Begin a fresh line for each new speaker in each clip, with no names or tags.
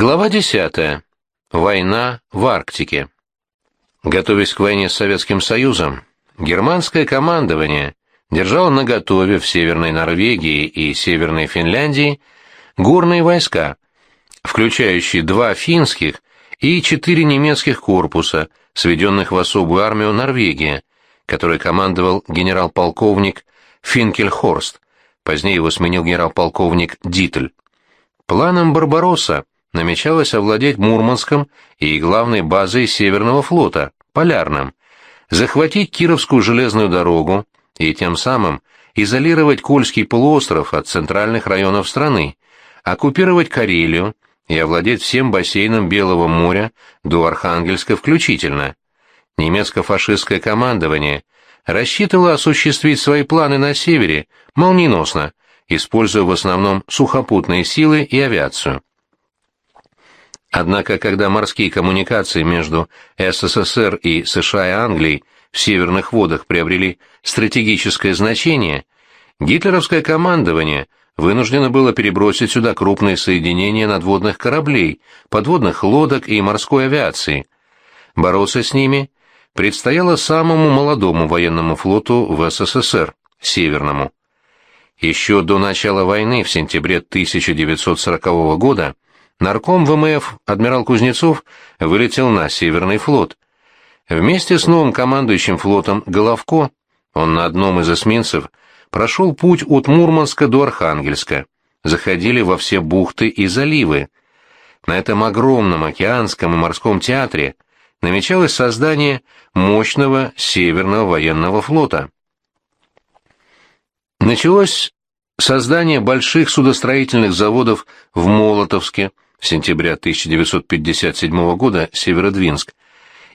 Глава 10. Война в Арктике. Готовясь к войне с Советским Союзом, германское командование держало наготове в Северной Норвегии и Северной Финляндии горные войска, включающие два финских и четыре немецких корпуса, сведенных в особую армию Норвегии, которой командовал генерал-полковник Финкельхорст, позднее его сменил генерал-полковник Дитль. Планом Барбаросса намечалось овладеть Мурманском и главной базой Северного флота, Полярным, захватить Кировскую железную дорогу и тем самым изолировать Кольский полуостров от центральных районов страны, оккупировать Карелию и овладеть всем бассейном Белого моря до Архангельска включительно. Немецко-фашистское командование рассчитывало осуществить свои планы на севере молниеносно, используя в основном сухопутные силы и авиацию. Однако, когда морские коммуникации между СССР и США и Англией в северных водах приобрели стратегическое значение, гитлеровское командование вынуждено было перебросить сюда крупные соединения надводных кораблей, подводных лодок и морской авиации. Бороться с ними предстояло самому молодому военному флоту в СССР, Северному. Еще до начала войны в сентябре 1940 года нарком ВМФ адмирал Кузнецов вылетел на Северный флот. Вместе с новым командующим флотом Головко он на одном из эсминцев прошел путь от Мурманска до Архангельска, заходили во все бухты и заливы. На этом огромном океанском и морском театре намечалось создание мощного Северного военного флота. Началось создание больших судостроительных заводов в Молотовске, сентября 1957 года Северодвинск,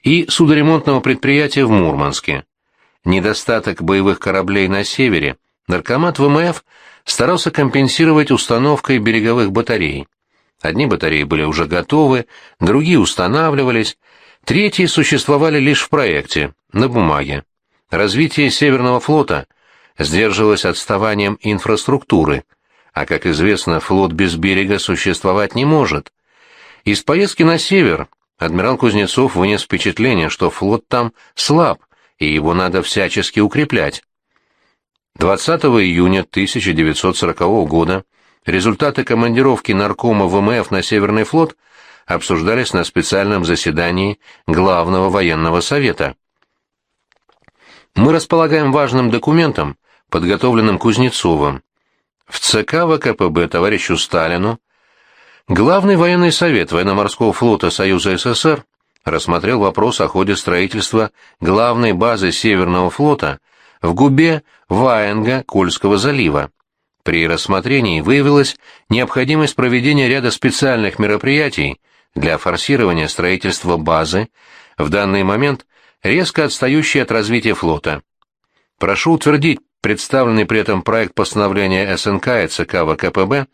и судоремонтного предприятия в Мурманске. Недостаток боевых кораблей на севере наркомат ВМФ старался компенсировать установкой береговых батарей. Одни батареи были уже готовы, другие устанавливались, третьи существовали лишь в проекте, на бумаге. Развитие Северного флота сдерживалось отставанием инфраструктуры, а, как известно, флот без берега существовать не может. Из поездки на север адмирал Кузнецов вынес впечатление, что флот там слаб, и его надо всячески укреплять. 20 июня 1940 года результаты командировки наркома ВМФ на Северный флот обсуждались на специальном заседании Главного военного совета. Мы располагаем важным документом, подготовленным Кузнецовым, в ЦК ВКПБ товарищу Сталину Главный военный совет военно-морского флота Союза СССР рассмотрел вопрос о ходе строительства главной базы Северного флота в губе Ваенга Кольского залива. При рассмотрении выявилась необходимость проведения ряда специальных мероприятий для форсирования строительства базы, в данный момент резко отстающей от развития флота. Прошу утвердить представленный при этом проект постановления СНК и ЦК ВКПБ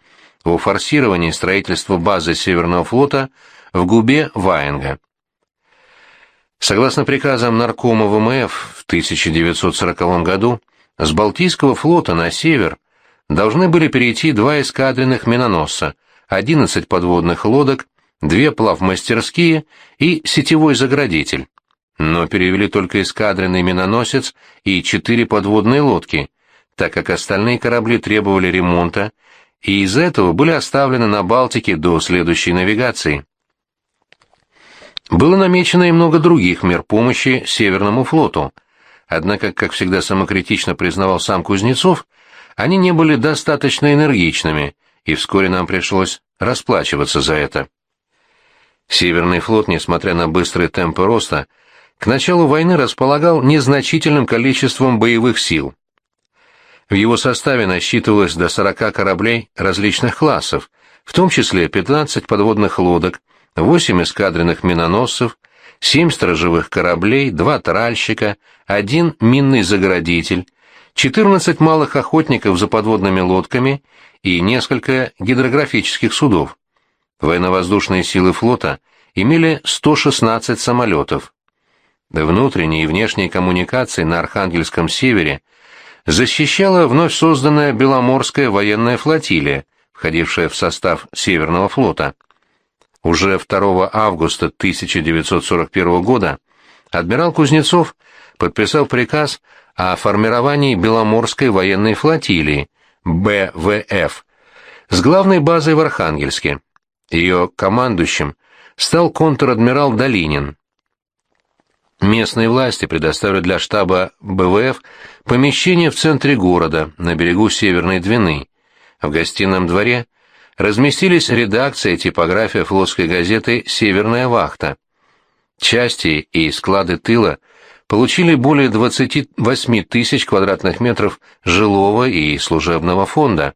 о форсировании строительства базы Северного флота в губе Ваенга. Согласно приказам Наркома ВМФ в 1940 году, с Балтийского флота на север должны были перейти два эскадренных миноносца, 11 подводных лодок, две плавмастерские и сетевой заградитель но перевели только эскадренный миноносец и четыре подводные лодки, так как остальные корабли требовали ремонта, и из этого были оставлены на Балтике до следующей навигации. Было намечено и много других мер помощи Северному флоту, однако, как всегда самокритично признавал сам Кузнецов, они не были достаточно энергичными, и вскоре нам пришлось расплачиваться за это. Северный флот, несмотря на быстрые темпы роста, к началу войны располагал незначительным количеством боевых сил. В его составе насчитывалось до 40 кораблей различных классов, в том числе 15 подводных лодок, 8 эскадренных миноносцев, 7 сторожевых кораблей, 2 тральщика, 1 минный заградитель, 14 малых охотников за подводными лодками и несколько гидрографических судов. Военно-воздушные силы флота имели 116 самолетов. Внутренние и внешние коммуникации на Архангельском севере защищала вновь созданная Беломорская военная флотилия, входившая в состав Северного флота. Уже 2 августа 1941 года адмирал Кузнецов подписал приказ о формировании Беломорской военной флотилии, БВФ, с главной базой в Архангельске. Ее командующим стал контр-адмирал Долинин. Местные власти предоставили для штаба БВФ помещение в центре города, на берегу Северной Двины. В гостином дворе разместились редакция и типография флотской газеты «Северная вахта». Части и склады тыла получили более 28 тысяч квадратных метров жилого и служебного фонда.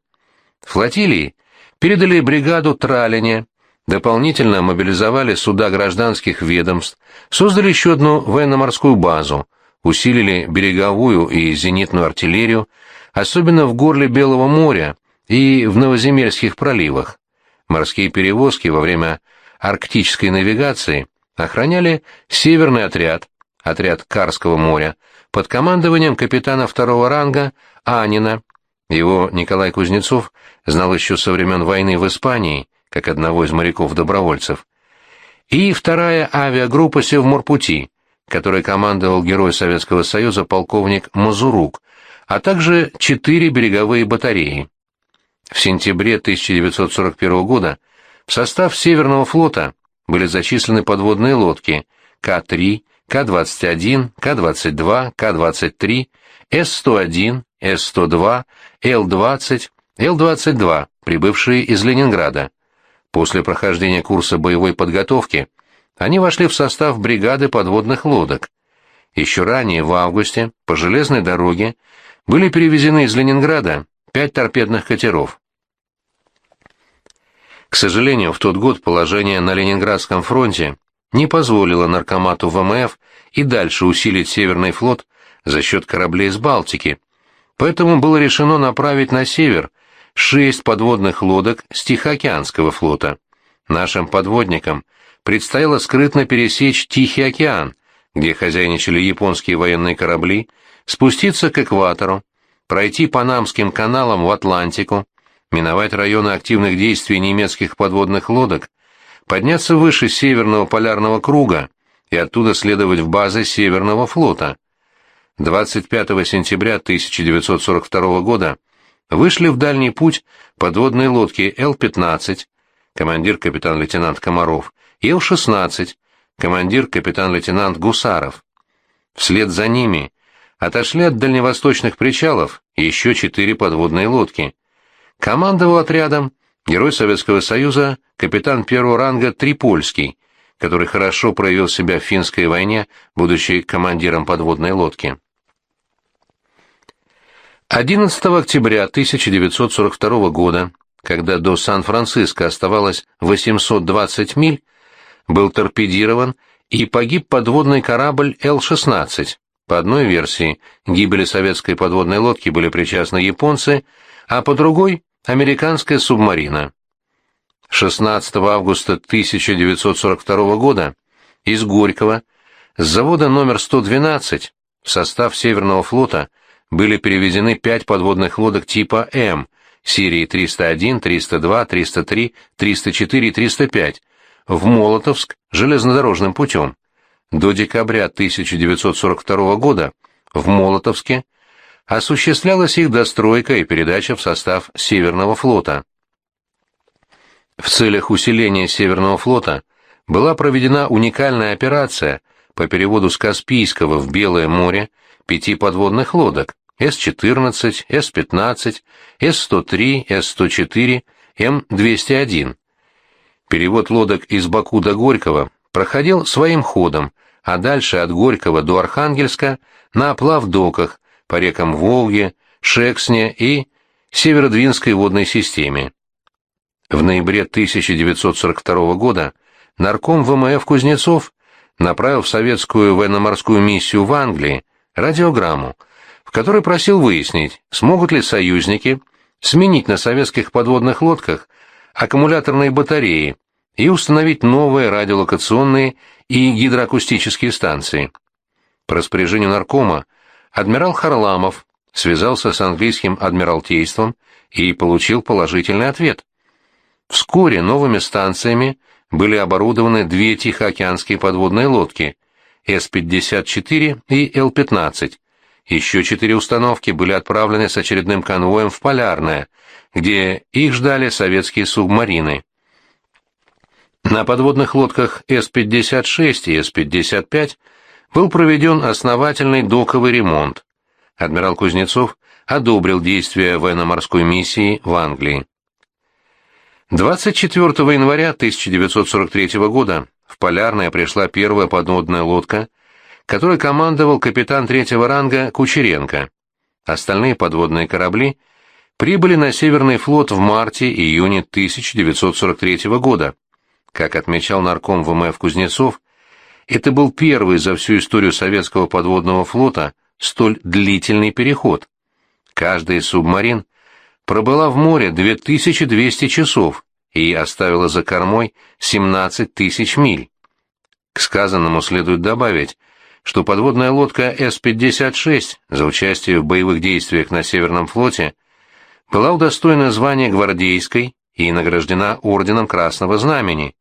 Флотилии передали бригаду Тралине, дополнительно мобилизовали суда гражданских ведомств, создали еще одну военно-морскую базу, усилили береговую и зенитную артиллерию, особенно в горле Белого моря и в Новоземельских проливах. Морские перевозки во время арктической навигации охраняли Северный отряд, отряд Карского моря, под командованием капитана второго ранга Анина. Его Николай Кузнецов знал еще со времен войны в Испании, как одного из моряков-добровольцев. И вторая авиагруппа Севморпути, которой командовал герой Советского Союза полковник Мазурук, а также четыре береговые батареи. В сентябре 1941 года в состав Северного флота были зачислены подводные лодки К-3, К-21, К-22, К-23, С-101, С-102, Л-20, Л-22, прибывшие из Ленинграда. После прохождения курса боевой подготовки они вошли в состав бригады подводных лодок. Еще ранее, в августе, по железной дороге были перевезены из Ленинграда пять торпедных катеров. К сожалению, в тот год положение на Ленинградском фронте не позволило наркомату ВМФ и дальше усилить Северный флот за счет кораблей из Балтики, поэтому было решено направить на север шесть подводных лодок с Тихоокеанского флота. Нашим подводникам предстояло скрытно пересечь Тихий океан, где хозяйничали японские военные корабли, спуститься к экватору, пройти Панамским каналом в Атлантику, миновать районы активных действий немецких подводных лодок, подняться выше Северного полярного круга и оттуда следовать в базы Северного флота. 25 сентября 1942 года вышли в дальний путь подводные лодки Л-15, командир капитан-лейтенант Комаров, и Л-16, командир капитан-лейтенант Гусаров. Вслед за ними отошли от дальневосточных причалов еще четыре подводные лодки. Командовал отрядом герой Советского Союза капитан первого ранга Трипольский, который хорошо проявил себя в финской войне, будучи командиром подводной лодки. 11 октября 1942 года, когда до Сан-Франциско оставалось 820 миль, был торпедирован и погиб подводный корабль Л-16. По одной версии, гибели советской подводной лодки были причастны японцы, а по другой — американская субмарина. 16 августа 1942 года из Горького с завода номер 112 в состав Северного флота были перевезены пять подводных лодок типа М, серии 301, 302, 303, 304 и 305, в Молотовск железнодорожным путем. До декабря 1942 года в Молотовске осуществлялась их достройка и передача в состав Северного флота. В целях усиления Северного флота была проведена уникальная операция по переводу с Каспийского в Белое море пяти подводных лодок С-14, С-15, С-103, С-104, М-201. Перевод лодок из Баку до Горького проходил своим ходом, а дальше от Горького до Архангельска на оплав-доках по рекам Волге, Шексне и Северодвинской водной системе. В ноябре 1942 года нарком ВМФ Кузнецов направил в советскую военно-морскую миссию в Англии радиограмму, в которой просил выяснить, смогут ли союзники сменить на советских подводных лодках аккумуляторные батареи и установить новые радиолокационные и гидроакустические станции. По распоряжению наркома адмирал Харламов связался с английским адмиралтейством и получил положительный ответ. Вскоре новыми станциями были оборудованы две Тихоокеанские подводные лодки С-54 и Л-15. Еще четыре установки были отправлены с очередным конвоем в Полярное, где их ждали советские субмарины. На подводных лодках С-56 и С-55 был проведен основательный доковый ремонт. Адмирал Кузнецов одобрил действия военно-морской миссии в Англии. 24 января 1943 года в Полярное пришла первая подводная лодка, которой командовал капитан третьего ранга Кучеренко. Остальные подводные корабли прибыли на Северный флот в марте-июне 1943 года. Как отмечал нарком ВМФ Кузнецов, это был первый за всю историю советского подводного флота столь длительный переход. Каждый из субмарин пробыла в море 2200 часов и оставила за кормой 17 тысяч миль. К сказанному следует добавить, что подводная лодка С-56 за участие в боевых действиях на Северном флоте была удостоена звания гвардейской и награждена орденом Красного Знамени.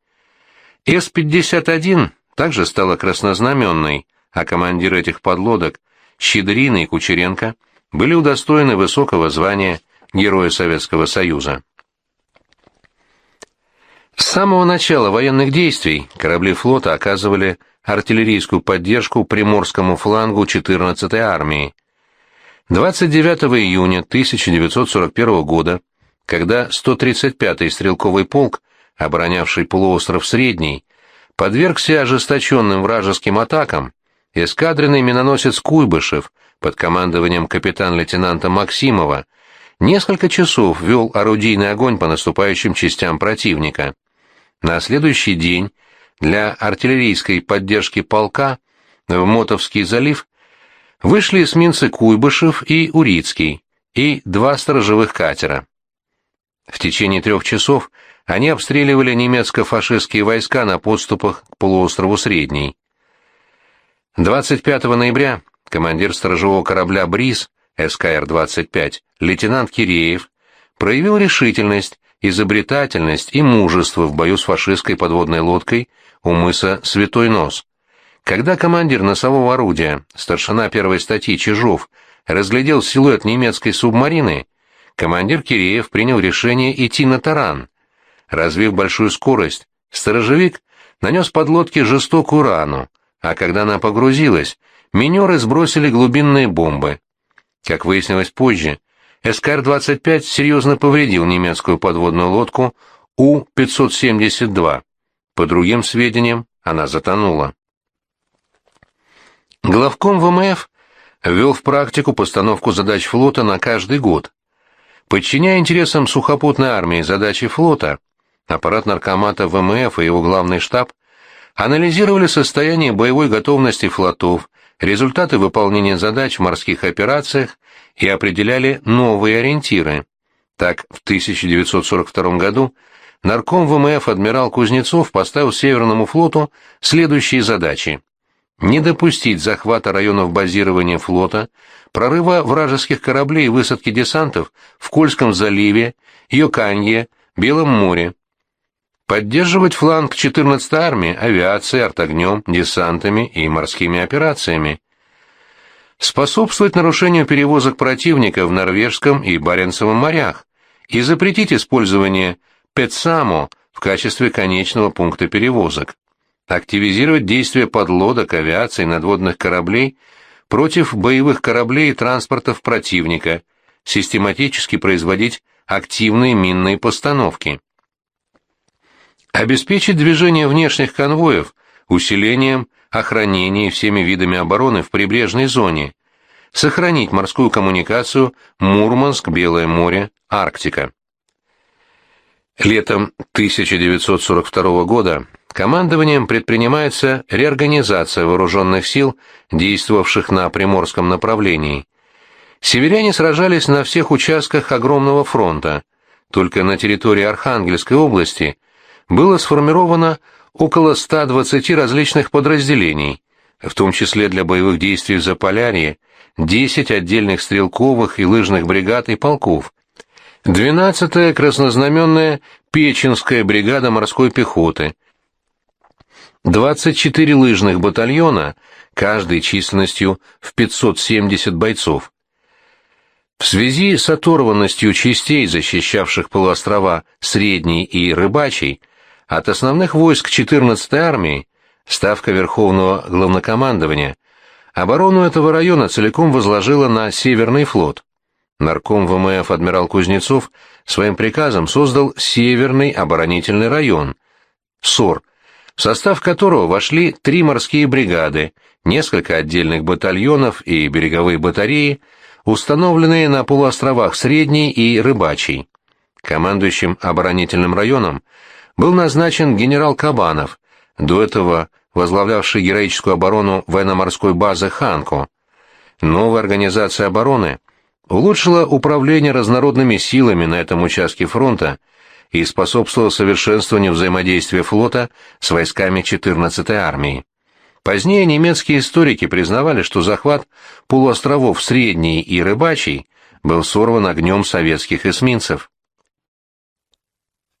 С-51 также стала краснознаменной, а командиры этих подлодок, Щедрин и Кучеренко, были удостоены высокого звания Героя Советского Союза. С самого начала военных действий корабли флота оказывали артиллерийскую поддержку приморскому флангу 14-й армии. 29 июня 1941 года, когда 135-й стрелковый полк, оборонявший полуостров Средний, подвергся ожесточенным вражеским атакам, эскадренный миноносец Куйбышев под командованием капитан-лейтенанта Максимова несколько часов вел орудийный огонь по наступающим частям противника. На следующий день для артиллерийской поддержки полка в Мотовский залив вышли эсминцы Куйбышев и Урицкий и два сторожевых катера. В течение трех часов они обстреливали немецко-фашистские войска на подступах к полуострову Средний. 25 ноября командир сторожевого корабля «Бриз» СКР-25, лейтенант Киреев, проявил решительность, изобретательность и мужество в бою с фашистской подводной лодкой у мыса Святой Нос. Когда командир носового орудия, старшина первой статьи Чижов, разглядел силуэт немецкой субмарины, командир Киреев принял решение идти на таран. Развив большую скорость, сторожевик нанес подлодке жестокую рану, а когда она погрузилась, минеры сбросили глубинные бомбы. Как выяснилось позже, СКР-25 серьезно повредил немецкую подводную лодку У-572. По другим сведениям, она затонула. Главком ВМФ ввел в практику постановку задач флота на каждый год. Подчиняя интересам сухопутной армии задачи флота, аппарат наркомата ВМФ и его главный штаб анализировали состояние боевой готовности флотов, результаты выполнения задач в морских операциях и определяли новые ориентиры. Так, в 1942 году нарком ВМФ адмирал Кузнецов поставил Северному флоту следующие задачи. Не допустить захвата районов базирования флота, прорыва вражеских кораблей и высадки десантов в Кольском заливе, Йоканье, Белом море. Поддерживать фланг 14-й армии авиацией, артогнем, десантами и морскими операциями. Способствовать нарушению перевозок противника в Норвежском и Баренцевом морях. И запретить использование Петсамо в качестве конечного пункта перевозок, активизировать действия подлодок, авиации, надводных кораблей против боевых кораблей и транспортов противника, систематически производить активные минные постановки. Обеспечить движение внешних конвоев усилением охранении всеми видами обороны в прибрежной зоне, сохранить морскую коммуникацию Мурманск, Белое море, Арктика. Летом 1942 года командованием предпринимается реорганизация вооруженных сил, действовавших на Приморском направлении. Северяне сражались на всех участках огромного фронта, только на территории Архангельской области было сформировано около 120 различных подразделений, в том числе для боевых действий в Заполярье, 10 отдельных стрелковых и лыжных бригад и полков, 12-я краснознаменная Печенская бригада морской пехоты, 24 лыжных батальона, каждый численностью в 570 бойцов. В связи с оторванностью частей, защищавших полуострова Средний и Рыбачий, от основных войск 14-й армии, Ставка Верховного Главнокомандования, оборону этого района целиком возложила на Северный флот. Нарком ВМФ адмирал Кузнецов своим приказом создал Северный оборонительный район, СОР, в состав которого вошли три морские бригады, несколько отдельных батальонов и береговые батареи, установленные на полуостровах Средний и Рыбачий. Командующим оборонительным районом был назначен генерал Кабанов, до этого возглавлявший героическую оборону военно-морской базы Ханко. Новая организация обороны улучшила управление разнородными силами на этом участке фронта и способствовала совершенствованию взаимодействия флота с войсками 14-й армии. Позднее немецкие историки признавали, что захват полуостровов Средний и Рыбачий был сорван огнем советских эсминцев.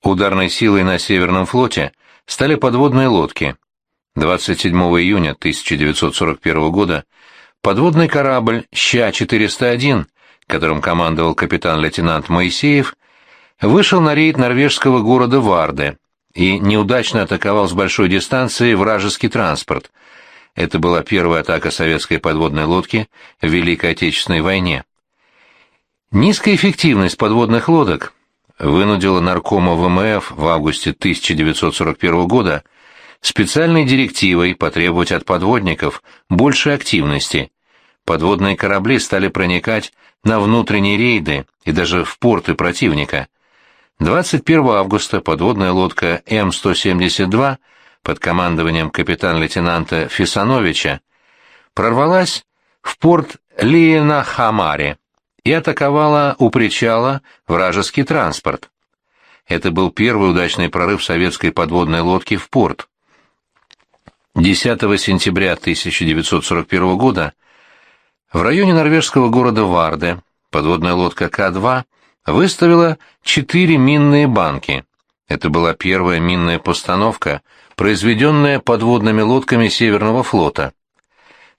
Ударной силой на Северном флоте стали подводные лодки. 27 июня 1941 года подводный корабль «Ща-401», которым командовал капитан-лейтенант Моисеев, вышел на рейд норвежского города Варде и неудачно атаковал с большой дистанции вражеский транспорт. Это была первая атака советской подводной лодки в Великой Отечественной войне. Низкая эффективность подводных лодок вынудила наркома ВМФ в августе 1941 года специальной директивой потребовать от подводников большей активности. Подводные корабли стали проникать на внутренние рейды и даже в порты противника. 21 августа подводная лодка М-172 под командованием капитан-лейтенанта Фисановича прорвалась в порт Лиена-Хамаре и атаковала у причала вражеский транспорт. Это был первый удачный прорыв советской подводной лодки в порт. 10 сентября 1941 года в районе норвежского города Варде подводная лодка К-2 выставила четыре минные банки. Это была первая минная постановка, произведенная подводными лодками Северного флота.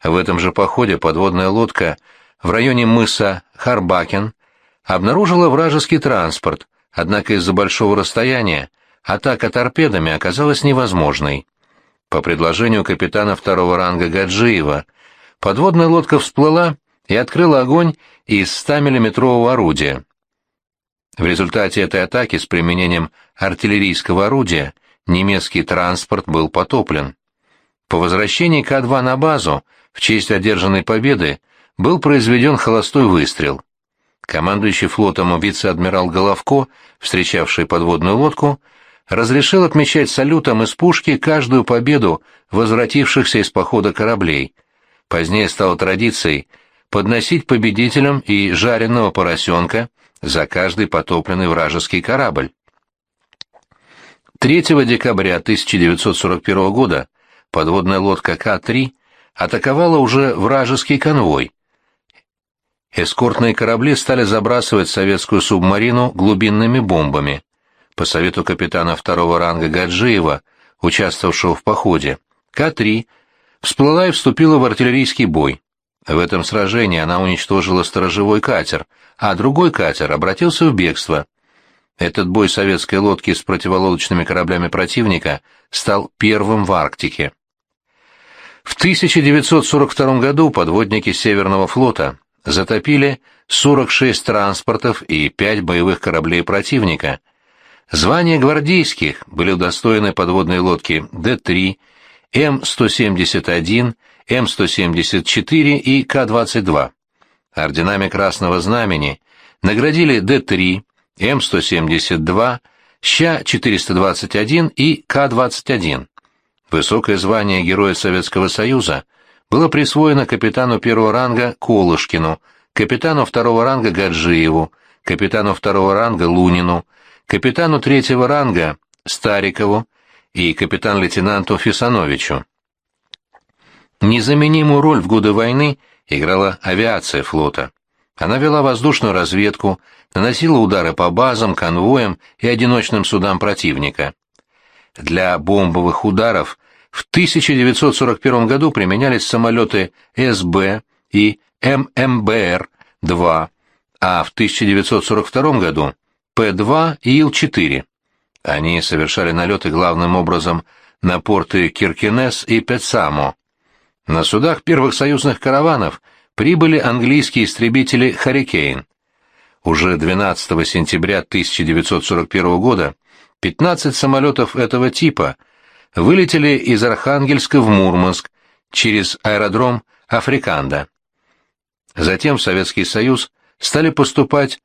В этом же походе подводная лодка в районе мыса Харбакен обнаружила вражеский транспорт, однако из-за большого расстояния атака торпедами оказалась невозможной. По предложению капитана второго ранга Гаджиева, подводная лодка всплыла и открыла огонь из 100-миллиметрового орудия. В результате этой атаки с применением артиллерийского орудия немецкий транспорт был потоплен. По возвращении К-2 на базу, в честь одержанной победы, был произведен холостой выстрел. Командующий флотом вице-адмирал Головко, встречавший подводную лодку, разрешил отмечать салютом из пушки каждую победу возвратившихся из похода кораблей. Позднее стало традицией подносить победителям и жареного поросенка за каждый потопленный вражеский корабль. 3 декабря 1941 года подводная лодка К-3 атаковала уже вражеский конвой, эскортные корабли стали забрасывать советскую субмарину глубинными бомбами. По совету капитана второго ранга Гаджиева, участвовавшего в походе, К-3 всплыла и вступила в артиллерийский бой. В этом сражении она уничтожила сторожевой катер, а другой катер обратился в бегство. Этот бой советской лодки с противолодочными кораблями противника стал первым в Арктике. В 1942 году подводники Северного флота затопили 46 транспортов и 5 боевых кораблей противника. Звания гвардейских были удостоены подводные лодки Д-3, М-171, М-174 и К-22. Орденами Красного Знамени наградили Д-3, М-172, Ща-421 и К-21. Высокое звание Героя Советского Союза было присвоено капитану первого ранга Колышкину, капитану второго ранга Гаджиеву, капитану второго ранга Лунину, капитану третьего ранга Старикову и капитан-лейтенанту Фисановичу. Незаменимую роль в годы войны играла авиация флота. Она вела воздушную разведку, наносила удары по базам, конвоям и одиночным судам противника. Для бомбовых ударов в 1941 году применялись самолеты СБ и ММБР-2, а в 1942 году П-2 и Ил-4. Они совершали налеты главным образом на порты Киркинес и Пецамо. На судах первых союзных караванов прибыли английские истребители «Харрикейн». Уже 12 сентября 1941 года 15 самолетов этого типа вылетели из Архангельска в Мурманск через аэродром Африканда. Затем в Советский Союз стали поступать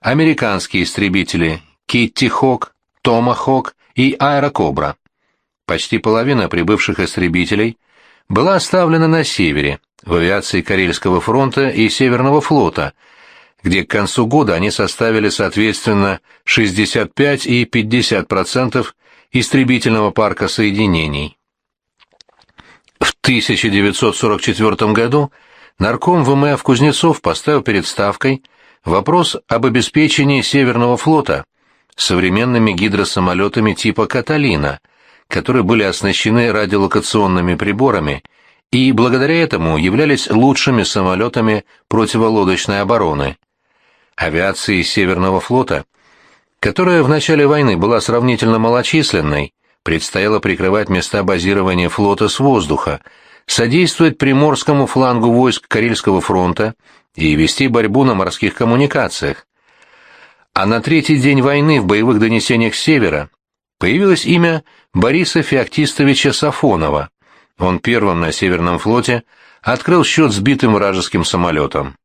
американские истребители Китти Хок, Томахок и Аэрокобра. Почти половина прибывших истребителей была оставлена на севере, в авиации Карельского фронта и Северного флота, где к концу года они составили соответственно 65 и 50% истребительного парка соединений. В 1944 году нарком ВМФ Кузнецов поставил перед Ставкой вопрос об обеспечении Северного флота современными гидросамолетами типа «Каталина», которые были оснащены радиолокационными приборами и благодаря этому являлись лучшими самолетами противолодочной обороны. Авиации Северного флота, которая в начале войны была сравнительно малочисленной, предстояло прикрывать места базирования флота с воздуха, содействовать приморскому флангу войск Карельского фронта и вести борьбу на морских коммуникациях. А на третий день войны в боевых донесениях севера появилось имя Бориса Феоктистовича Сафонова. Он первым на Северном флоте открыл счет сбитым вражеским самолетом.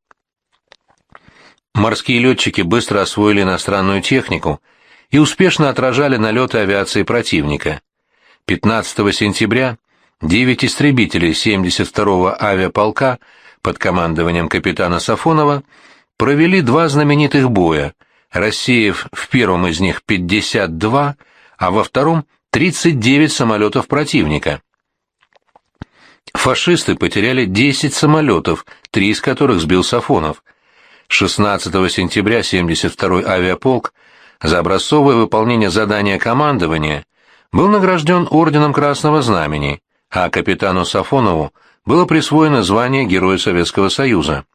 Морские летчики быстро освоили иностранную технику и успешно отражали налеты авиации противника. 15 сентября 9 истребителей 72-го авиаполка под командованием капитана Сафонова провели два знаменитых боя, рассеяв в первом из них 52, а во втором 39 самолетов противника. Фашисты потеряли 10 самолетов, три из которых сбил Сафонов. 16 сентября 72-й авиаполк за образцовое выполнение задания командования был награжден Орденом Красного Знамени, а капитану Сафонову было присвоено звание Героя Советского Союза.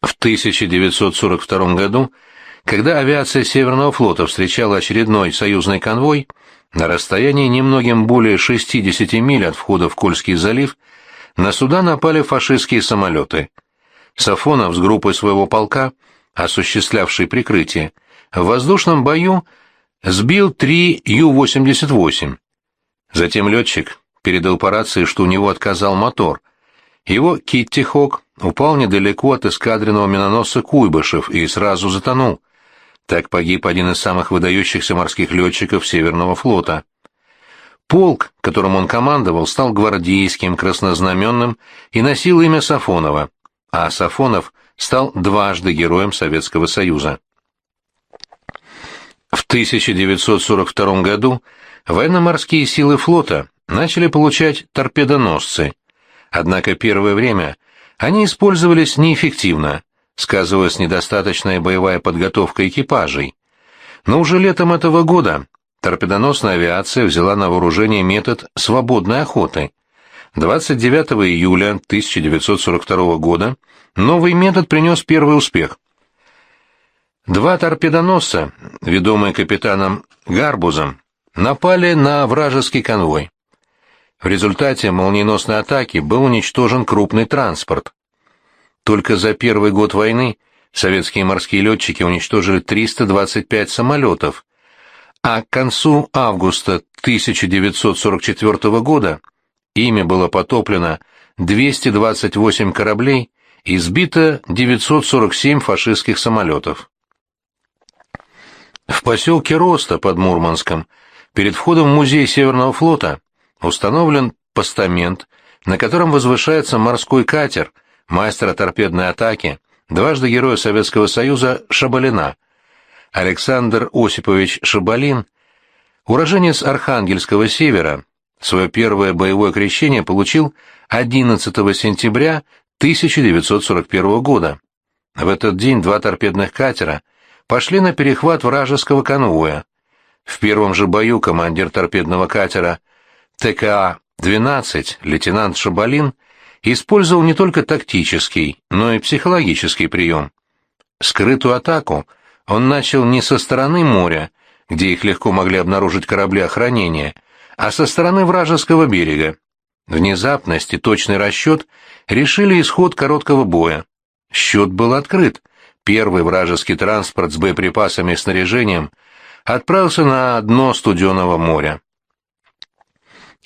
В 1942 году, когда авиация Северного флота встречала очередной союзный конвой, на расстоянии немногим более 60 миль от входа в Кольский залив на суда напали фашистские самолеты. Сафонов с группой своего полка, осуществлявший прикрытие, в воздушном бою сбил три Ю-88. Затем летчик передал по рации, что у него отказал мотор. Его Китти Хок упал недалеко от эскадренного миноносца Куйбышев и сразу затонул. Так погиб один из самых выдающихся морских летчиков Северного флота. Полк, которым он командовал, стал гвардейским, краснознаменным и носил имя Сафонова, а Сафонов стал дважды героем Советского Союза. В 1942 году военно-морские силы флота начали получать торпедоносцы, однако первое время они использовались неэффективно, сказывалась недостаточная боевая подготовка экипажей. Но уже летом этого года торпедоносная авиация взяла на вооружение метод свободной охоты. 29 июля 1942 года новый метод принес первый успех. Два торпедоносца, ведомые капитаном Гарбузом, напали на вражеский конвой. В результате молниеносной атаки был уничтожен крупный транспорт. Только за первый год войны советские морские летчики уничтожили 325 самолетов, а к концу августа 1944 года ими было потоплено 228 кораблей и сбито 947 фашистских самолетов. В поселке Роста под Мурманском перед входом в музей Северного флота установлен постамент, на котором возвышается морской катер – мастера торпедной атаки, дважды Героя Советского Союза Шабалина. Александр Осипович Шабалин, уроженец Архангельского севера, свое первое боевое крещение получил 11 сентября 1941 года. В этот день два торпедных катера пошли на перехват вражеского конвоя. В первом же бою командир торпедного катера ТКА-12 лейтенант Шабалин использовал не только тактический, но и психологический прием. Скрытую атаку он начал не со стороны моря, где их легко могли обнаружить корабли охранения, а со стороны вражеского берега. Внезапность и точный расчет решили исход короткого боя. Счет был открыт. Первый вражеский транспорт с боеприпасами и снаряжением отправился на дно студеного моря.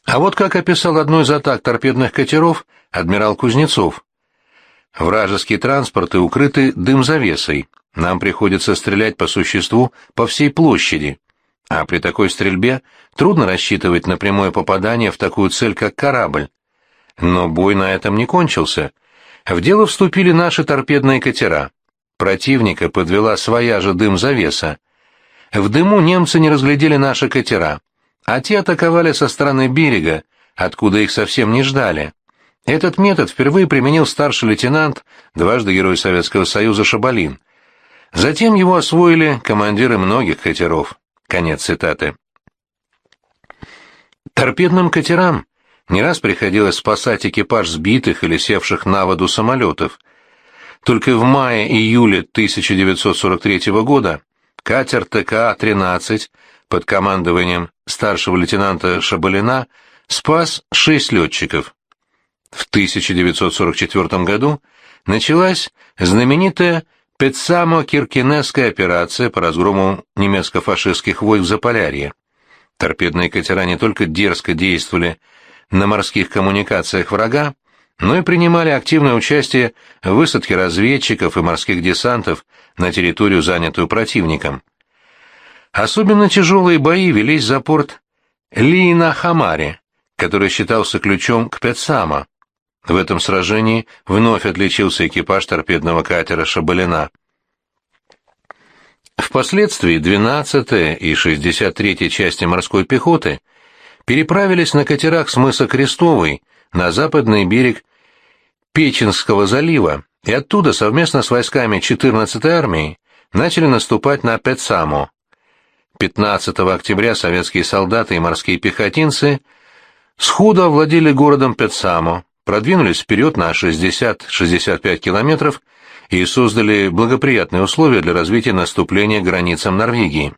А вот как описал одну из атак торпедных катеров адмирал Кузнецов. Вражеские транспорты укрыты дым-завесой. Нам приходится стрелять по существу по всей площади. А при такой стрельбе трудно рассчитывать на прямое попадание в такую цель, как корабль. Но бой на этом не кончился. В дело вступили наши торпедные катера. Противника подвела своя же дым-завеса. В дыму немцы не разглядели наши катера, а те атаковали со стороны берега, откуда их совсем не ждали. Этот метод впервые применил старший лейтенант, дважды Герой Советского Союза Шабалин. Затем его освоили командиры многих катеров. Конец цитаты. Торпедным катерам не раз приходилось спасать экипаж сбитых или севших на воду самолетов. Только в мае-июле 1943 года катер ТКА-13 под командованием старшего лейтенанта Шабалина спас шесть летчиков. В 1944 году началась знаменитая Петсамо-Киркинесская операция по разгрому немецко-фашистских войск в Заполярье. Торпедные катера не только дерзко действовали на морских коммуникациях врага, но и принимали активное участие в высадке разведчиков и морских десантов на территорию, занятую противником. Особенно тяжелые бои велись за порт Лиина-Хамаре, который считался ключом к Петсамо. В этом сражении вновь отличился экипаж торпедного катера «Шабалина». Впоследствии 12-я и 63-я части морской пехоты переправились на катерах с мыса Крестовый на западный берег Печенского залива и оттуда совместно с войсками 14-й армии начали наступать на Петсамо. 15 октября советские солдаты и морские пехотинцы сходу овладели городом Петсамо, продвинулись вперед на 60-65 километров и создали благоприятные условия для развития наступления границам Норвегии.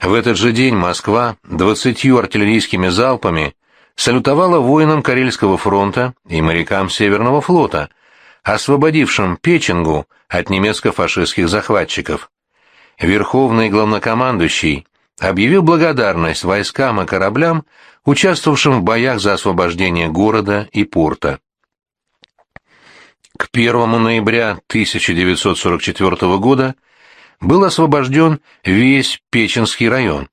В этот же день Москва двадцатью артиллерийскими залпами салютовала воинам Карельского фронта и морякам Северного флота, освободившим Печенгу от немецко-фашистских захватчиков. Верховный главнокомандующий объявил благодарность войскам и кораблям участвовавшим в боях за освобождение города и порта. К 1 ноября 1944 года был освобожден весь Печенский район.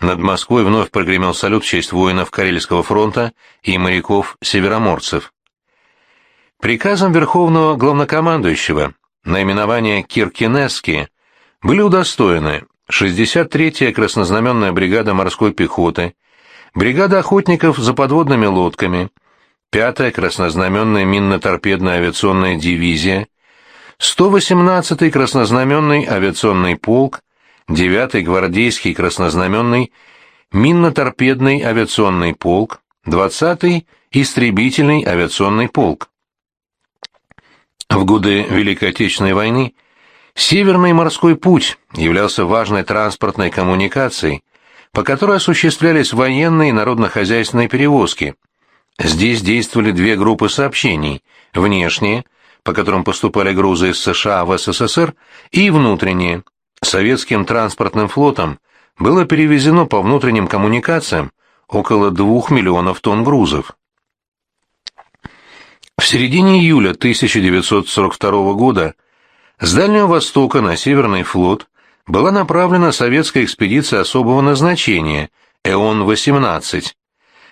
Над Москвой вновь прогремел салют в честь воинов Карельского фронта и моряков-североморцев. Приказом Верховного Главнокомандующего наименование Киркинесски были удостоены 63-я краснознаменная бригада морской пехоты, бригада охотников за подводными лодками, 5-я краснознаменная минно-торпедная авиационная дивизия, 118-й краснознаменный авиационный полк, 9-й гвардейский краснознаменный минно-торпедный авиационный полк, 20-й истребительный авиационный полк. В годы Великой Отечественной войны Северный морской путь являлся важной транспортной коммуникацией, по которой осуществлялись военные и народно-хозяйственные перевозки. Здесь действовали две группы сообщений – внешние, по которым поступали грузы из США в СССР, и внутренние. Советским транспортным флотом было перевезено по внутренним коммуникациям около двух миллионов тонн грузов. В середине июля 1942 года с Дальнего Востока на Северный флот была направлена советская экспедиция особого назначения «Эон-18».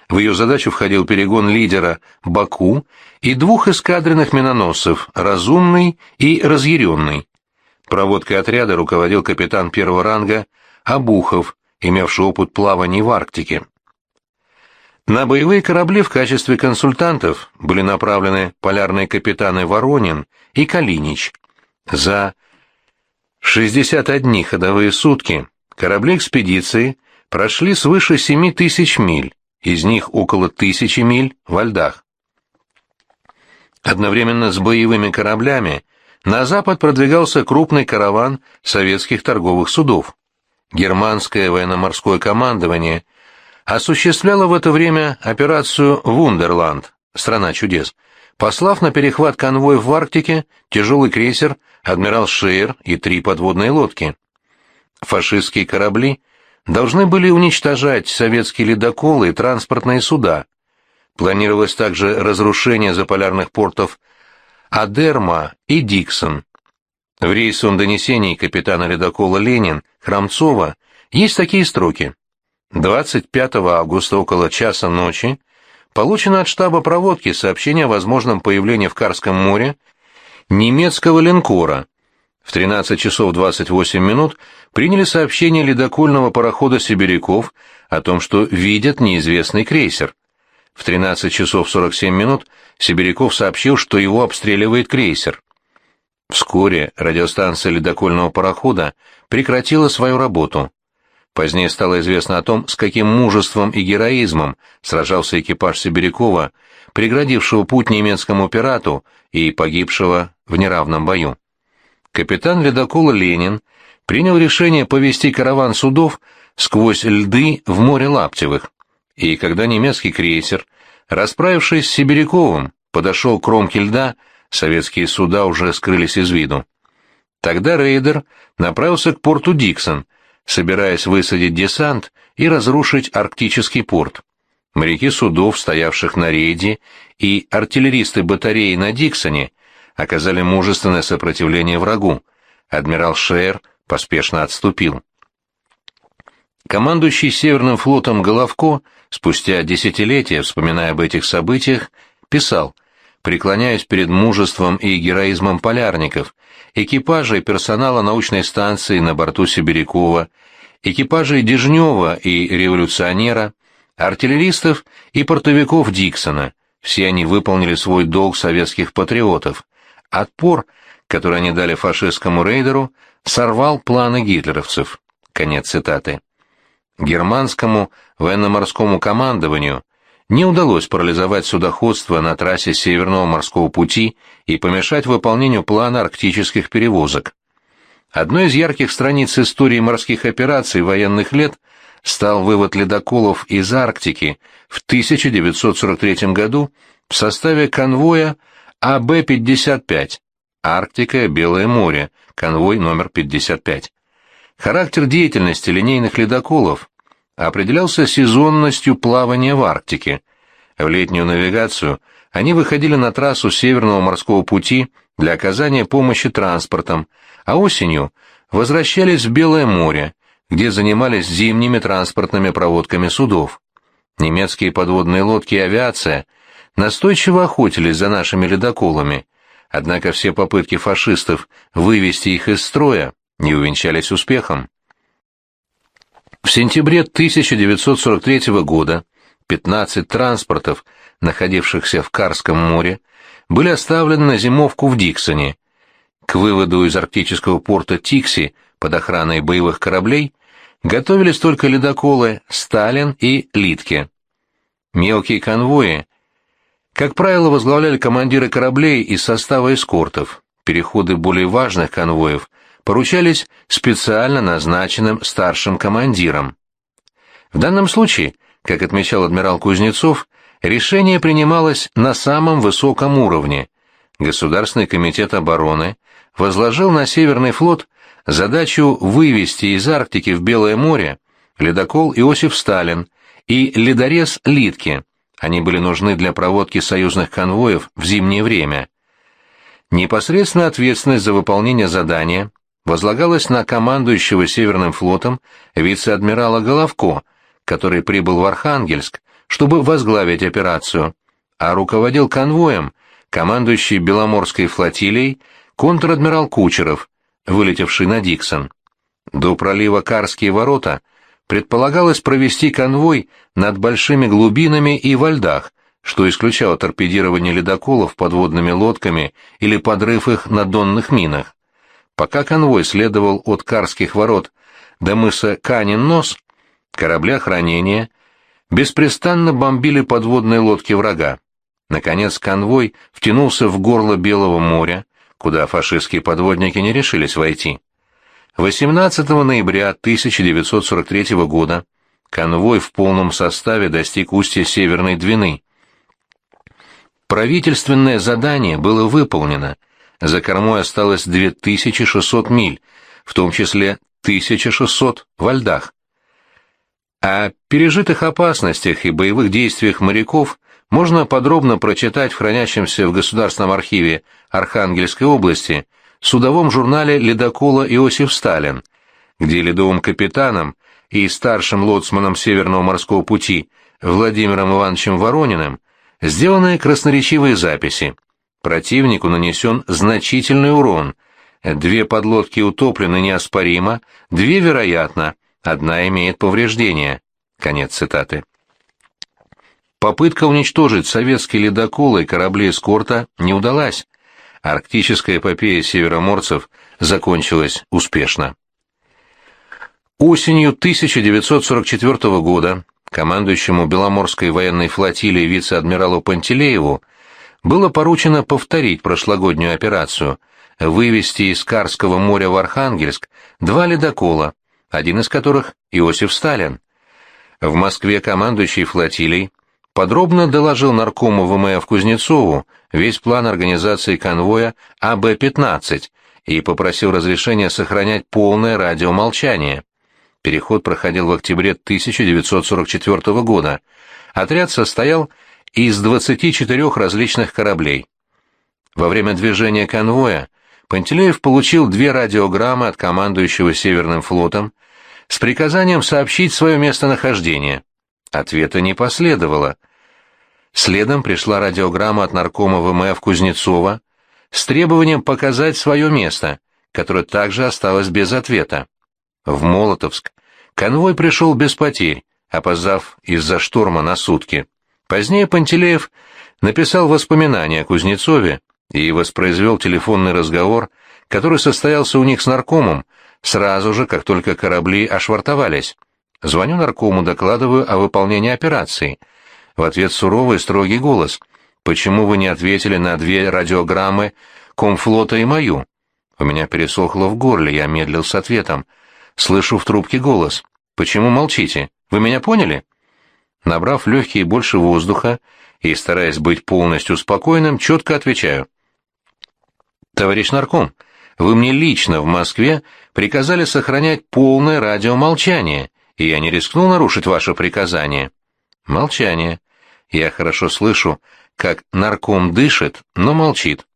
В ее задачу входил перегон лидера «Баку» и двух эскадренных миноносцев «Разумный» и «Разъяренный». Проводкой отряда руководил капитан первого ранга Абухов, имевший опыт плаваний в Арктике. На боевые корабли в качестве консультантов были направлены полярные капитаны Воронин и Калинич. За 61 ходовые сутки Корабли экспедиции прошли свыше 7 тысяч миль, из них около тысячи миль во льдах. Одновременно с боевыми кораблями на запад продвигался крупный караван советских торговых судов. Германское военно-морское командование осуществляло в это время операцию «Вундерланд» — «Страна чудес», послав на перехват конвоев в Арктике тяжелый крейсер «Адмирал Шейер» и три подводные лодки. Фашистские корабли должны были уничтожать советские ледоколы и транспортные суда. Планировалось также разрушение заполярных портов Адерма и Диксон. В рейсовом донесении капитана ледокола «Ленин» Храмцова есть такие строки. 25 августа около часа ночи получено от штаба проводки сообщение о возможном появлении в Карском море немецкого линкора. В 13 часов 28 минут приняли сообщение ледокольного парохода «Сибиряков» о том, что видят неизвестный крейсер. В 13 часов 47 минут Сибиряков сообщил, что его обстреливает крейсер. Вскоре радиостанция ледокольного парохода прекратила свою работу. Позднее стало известно о том, с каким мужеством и героизмом сражался экипаж Сибирякова, преградившего путь немецкому пирату и погибшего в неравном бою. Капитан ледокола Ленин принял решение повести караван судов сквозь льды в море Лаптевых, и когда немецкий крейсер, расправившись с Сибиряковым, подошел к кромке льда, советские суда уже скрылись из виду. Тогда рейдер направился к порту Диксон, собираясь высадить десант и разрушить арктический порт. Моряки судов, стоявших на рейде, и артиллеристы батареи на Диксоне оказали мужественное сопротивление врагу. Адмирал Шер поспешно отступил. Командующий Северным флотом Головко, спустя десятилетия, вспоминая об этих событиях, писал «Преклоняюсь перед мужеством и героизмом полярников, экипажа и персонала научной станции на борту Сибирякова, экипажей Дежнева и революционера, артиллеристов и портовиков Диксона. Все они выполнили свой долг советских патриотов. Отпор, который они дали фашистскому рейдеру, сорвал планы гитлеровцев. Конец цитаты. Германскому военно-морскому командованию не удалось парализовать судоходство на трассе Северного морского пути и помешать выполнению плана арктических перевозок. Одной из ярких страниц истории морских операций военных лет стал вывод ледоколов из Арктики в 1943 году в составе конвоя АБ-55 «Арктика, Белое море», конвой номер 55. Характер деятельности линейных ледоколов определялся сезонностью плавания в Арктике. В летнюю навигацию они выходили на трассу Северного морского пути для оказания помощи транспортом, а осенью возвращались в Белое море, где занимались зимними транспортными проводками судов. Немецкие подводные лодки и авиация настойчиво охотились за нашими ледоколами, однако все попытки фашистов вывести их из строя не увенчались успехом. В сентябре 1943 года 15 транспортов, находившихся в Карском море, были оставлены на зимовку в Диксоне. К выводу из арктического порта Тикси под охраной боевых кораблей готовились только ледоколы «Сталин» и «Литке». Мелкие конвои, как правило, возглавляли командиры кораблей из состава эскортов. Переходы более важных конвоев поручались специально назначенным старшим командирам. В данном случае, как отмечал адмирал Кузнецов, решение принималось на самом высоком уровне. Государственный комитет обороны возложил на Северный флот задачу вывести из Арктики в Белое море ледокол Иосиф Сталин и ледорез Литки. Они были нужны для проводки союзных конвоев в зимнее время. Непосредственная ответственность за выполнение задания возлагалась на командующего Северным флотом вице-адмирала Головко, который прибыл в Архангельск, чтобы возглавить операцию, а руководил конвоем командующий Беломорской флотилией контр-адмирал Кучеров, вылетевший на Диксон. До пролива Карские ворота предполагалось провести конвой над большими глубинами и во льдах, что исключало торпедирование ледоколов подводными лодками или подрыв их на донных минах. Пока конвой следовал от Карских ворот до мыса Канин-Нос корабли охранения беспрестанно бомбили подводные лодки врага. Наконец конвой втянулся в горло Белого моря, куда фашистские подводники не решились войти. 18 ноября 1943 года конвой в полном составе достиг устья Северной Двины. Правительственное задание было выполнено. За кормой осталось 2600 миль, в том числе 1600 во льдах. О пережитых опасностях и боевых действиях моряков можно подробно прочитать в хранящемся в Государственном архиве Архангельской области судовом журнале ледокола Иосиф Сталин, где ледовым капитаном и старшим лоцманом Северного морского пути Владимиром Ивановичем Ворониным сделаны красноречивые записи. Противнику нанесен значительный урон. Две подлодки утоплены неоспоримо, две, вероятно, одна имеет повреждения. Конец цитаты. Попытка уничтожить советские ледоколы и корабли эскорта не удалась. Арктическая эпопея североморцев закончилась успешно. Осенью 1944 года командующему Беломорской военной флотилией вице-адмиралу Пантелееву было поручено повторить прошлогоднюю операцию – вывести из Карского моря в Архангельск два ледокола, один из которых – Иосиф Сталин. В Москве командующий флотилией подробно доложил наркому ВМФ Кузнецову весь план организации конвоя АБ-15 и попросил разрешения сохранять полное радиомолчание. Переход проходил в октябре 1944 года. Отряд состоял из 24 различных кораблей. Во время движения конвоя Пантелеев получил две радиограммы от командующего Северным флотом с приказанием сообщить свое местонахождение. Ответа не последовало. Следом пришла радиограмма от наркома ВМФ Кузнецова с требованием показать свое место, которое также осталось без ответа. В Молотовск конвой пришел без потерь, опоздав из-за шторма на сутки. Позднее Пантелеев написал воспоминания о Кузнецове и воспроизвел телефонный разговор, который состоялся у них с наркомом, сразу же, как только корабли ошвартовались. Звоню наркому, докладываю о выполнении операции. В ответ суровый строгий голос. «Почему вы не ответили на две радиограммы комфлота и мою?» У меня пересохло в горле, я медлил с ответом. Слышу в трубке голос. «Почему молчите? Вы меня поняли?» Набрав легкие больше воздуха и стараясь быть полностью спокойным, четко отвечаю. «Товарищ нарком, вы мне лично в Москве приказали сохранять полное радиомолчание, и я не рискнул нарушить ваше приказание». Молчание. Я хорошо слышу, как нарком дышит, но молчит.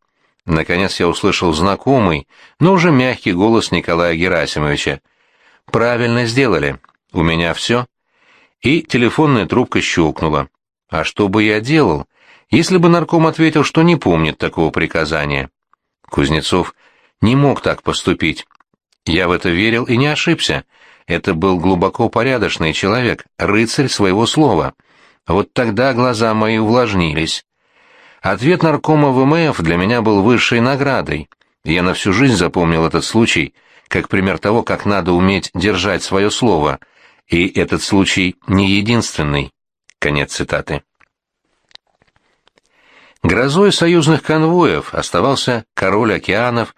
Наконец я услышал знакомый, но уже мягкий голос Николая Герасимовича. «Правильно сделали. У меня все?» И телефонная трубка щелкнула. «А что бы я делал, если бы нарком ответил, что не помнит такого приказания?» Кузнецов не мог так поступить. Я в это верил и не ошибся. Это был глубоко порядочный человек, рыцарь своего слова. Вот тогда глаза мои увлажнились. Ответ наркома ВМФ для меня был высшей наградой. Я на всю жизнь запомнил этот случай, как пример того, как надо уметь держать свое слово. И этот случай не единственный. Конец цитаты. Грозой союзных конвоев оставался король океанов,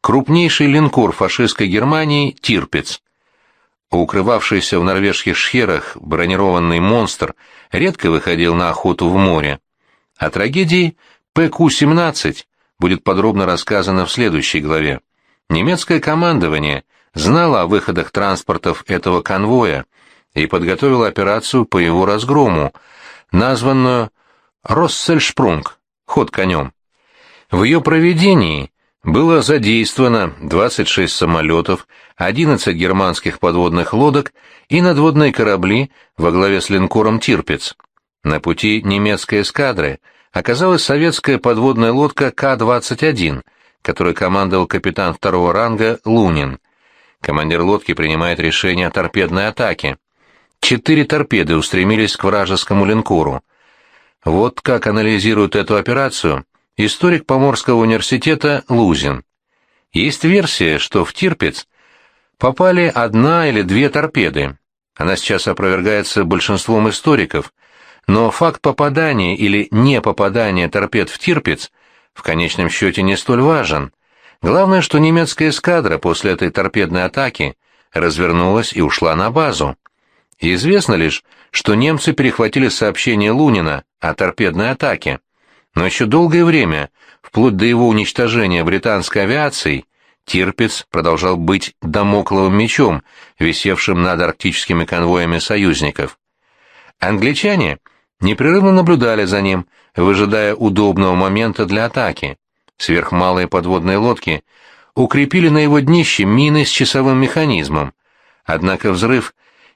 крупнейший линкор фашистской Германии «Тирпиц». Укрывавшийся в норвежских шхерах бронированный монстр редко выходил на охоту в море. О трагедии ПК-17 будет подробно рассказано в следующей главе. Немецкое командование знало о выходах транспортов этого конвоя и подготовило операцию по его разгрому, названную «Россельшпрунг» — «Ход конем». В ее проведении было задействовано 26 самолетов, 11 германских подводных лодок и надводные корабли во главе с линкором «Тирпиц». На пути немецкой эскадры оказалась советская подводная лодка К-21, которой командовал капитан второго ранга Лунин. Командир лодки принимает решение о торпедной атаке. Четыре торпеды устремились к вражескому линкору. Вот как анализирует эту операцию историк Поморского университета Лузин. Есть версия, что в Тирпиц попали одна или две торпеды. Она сейчас опровергается большинством историков, но факт попадания или не попадания торпед в Тирпиц в конечном счете не столь важен. Главное, что немецкая эскадра после этой торпедной атаки развернулась и ушла на базу. известно лишь, что немцы перехватили сообщение Лунина о торпедной атаке. Но еще долгое время, вплоть до его уничтожения британской авиацией, Тирпиц продолжал быть домокловым мечом, висевшим над арктическими конвоями союзников. Англичане непрерывно наблюдали за ним, выжидая удобного момента для атаки. Сверхмалые подводные лодки укрепили на его днище мины с часовым механизмом, однако взрыв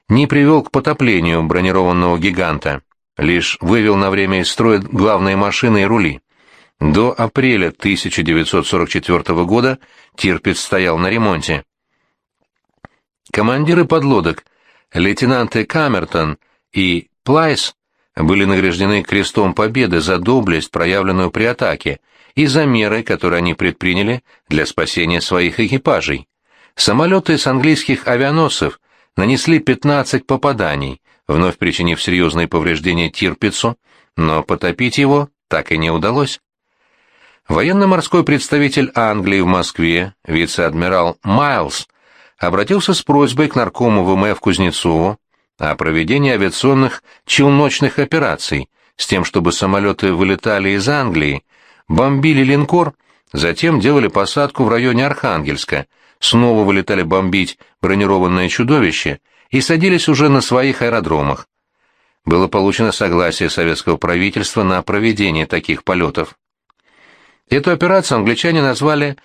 не привел к потоплению бронированного гиганта, лишь вывел на время из строя главные машины и рули. До апреля 1944 года Тирпиц стоял на ремонте. Командиры подлодок, лейтенанты Камертон и Плайс, были награждены крестом победы за доблесть, проявленную при атаке, и за меры, которые они предприняли для спасения своих экипажей. Самолеты с английских авианосцев нанесли 15 попаданий, вновь причинив серьезные повреждения Тирпицу, но потопить его так и не удалось. Военно-морской представитель Англии в Москве, вице-адмирал Майлз, обратился с просьбой к наркому ВМФ Кузнецову о проведении авиационных челночных операций с тем, чтобы самолеты вылетали из Англии, бомбили линкор, затем делали посадку в районе Архангельска, снова вылетали бомбить бронированное чудовище и садились уже на своих аэродромах. Было получено согласие советского правительства на проведение таких полетов. Эту операцию англичане назвали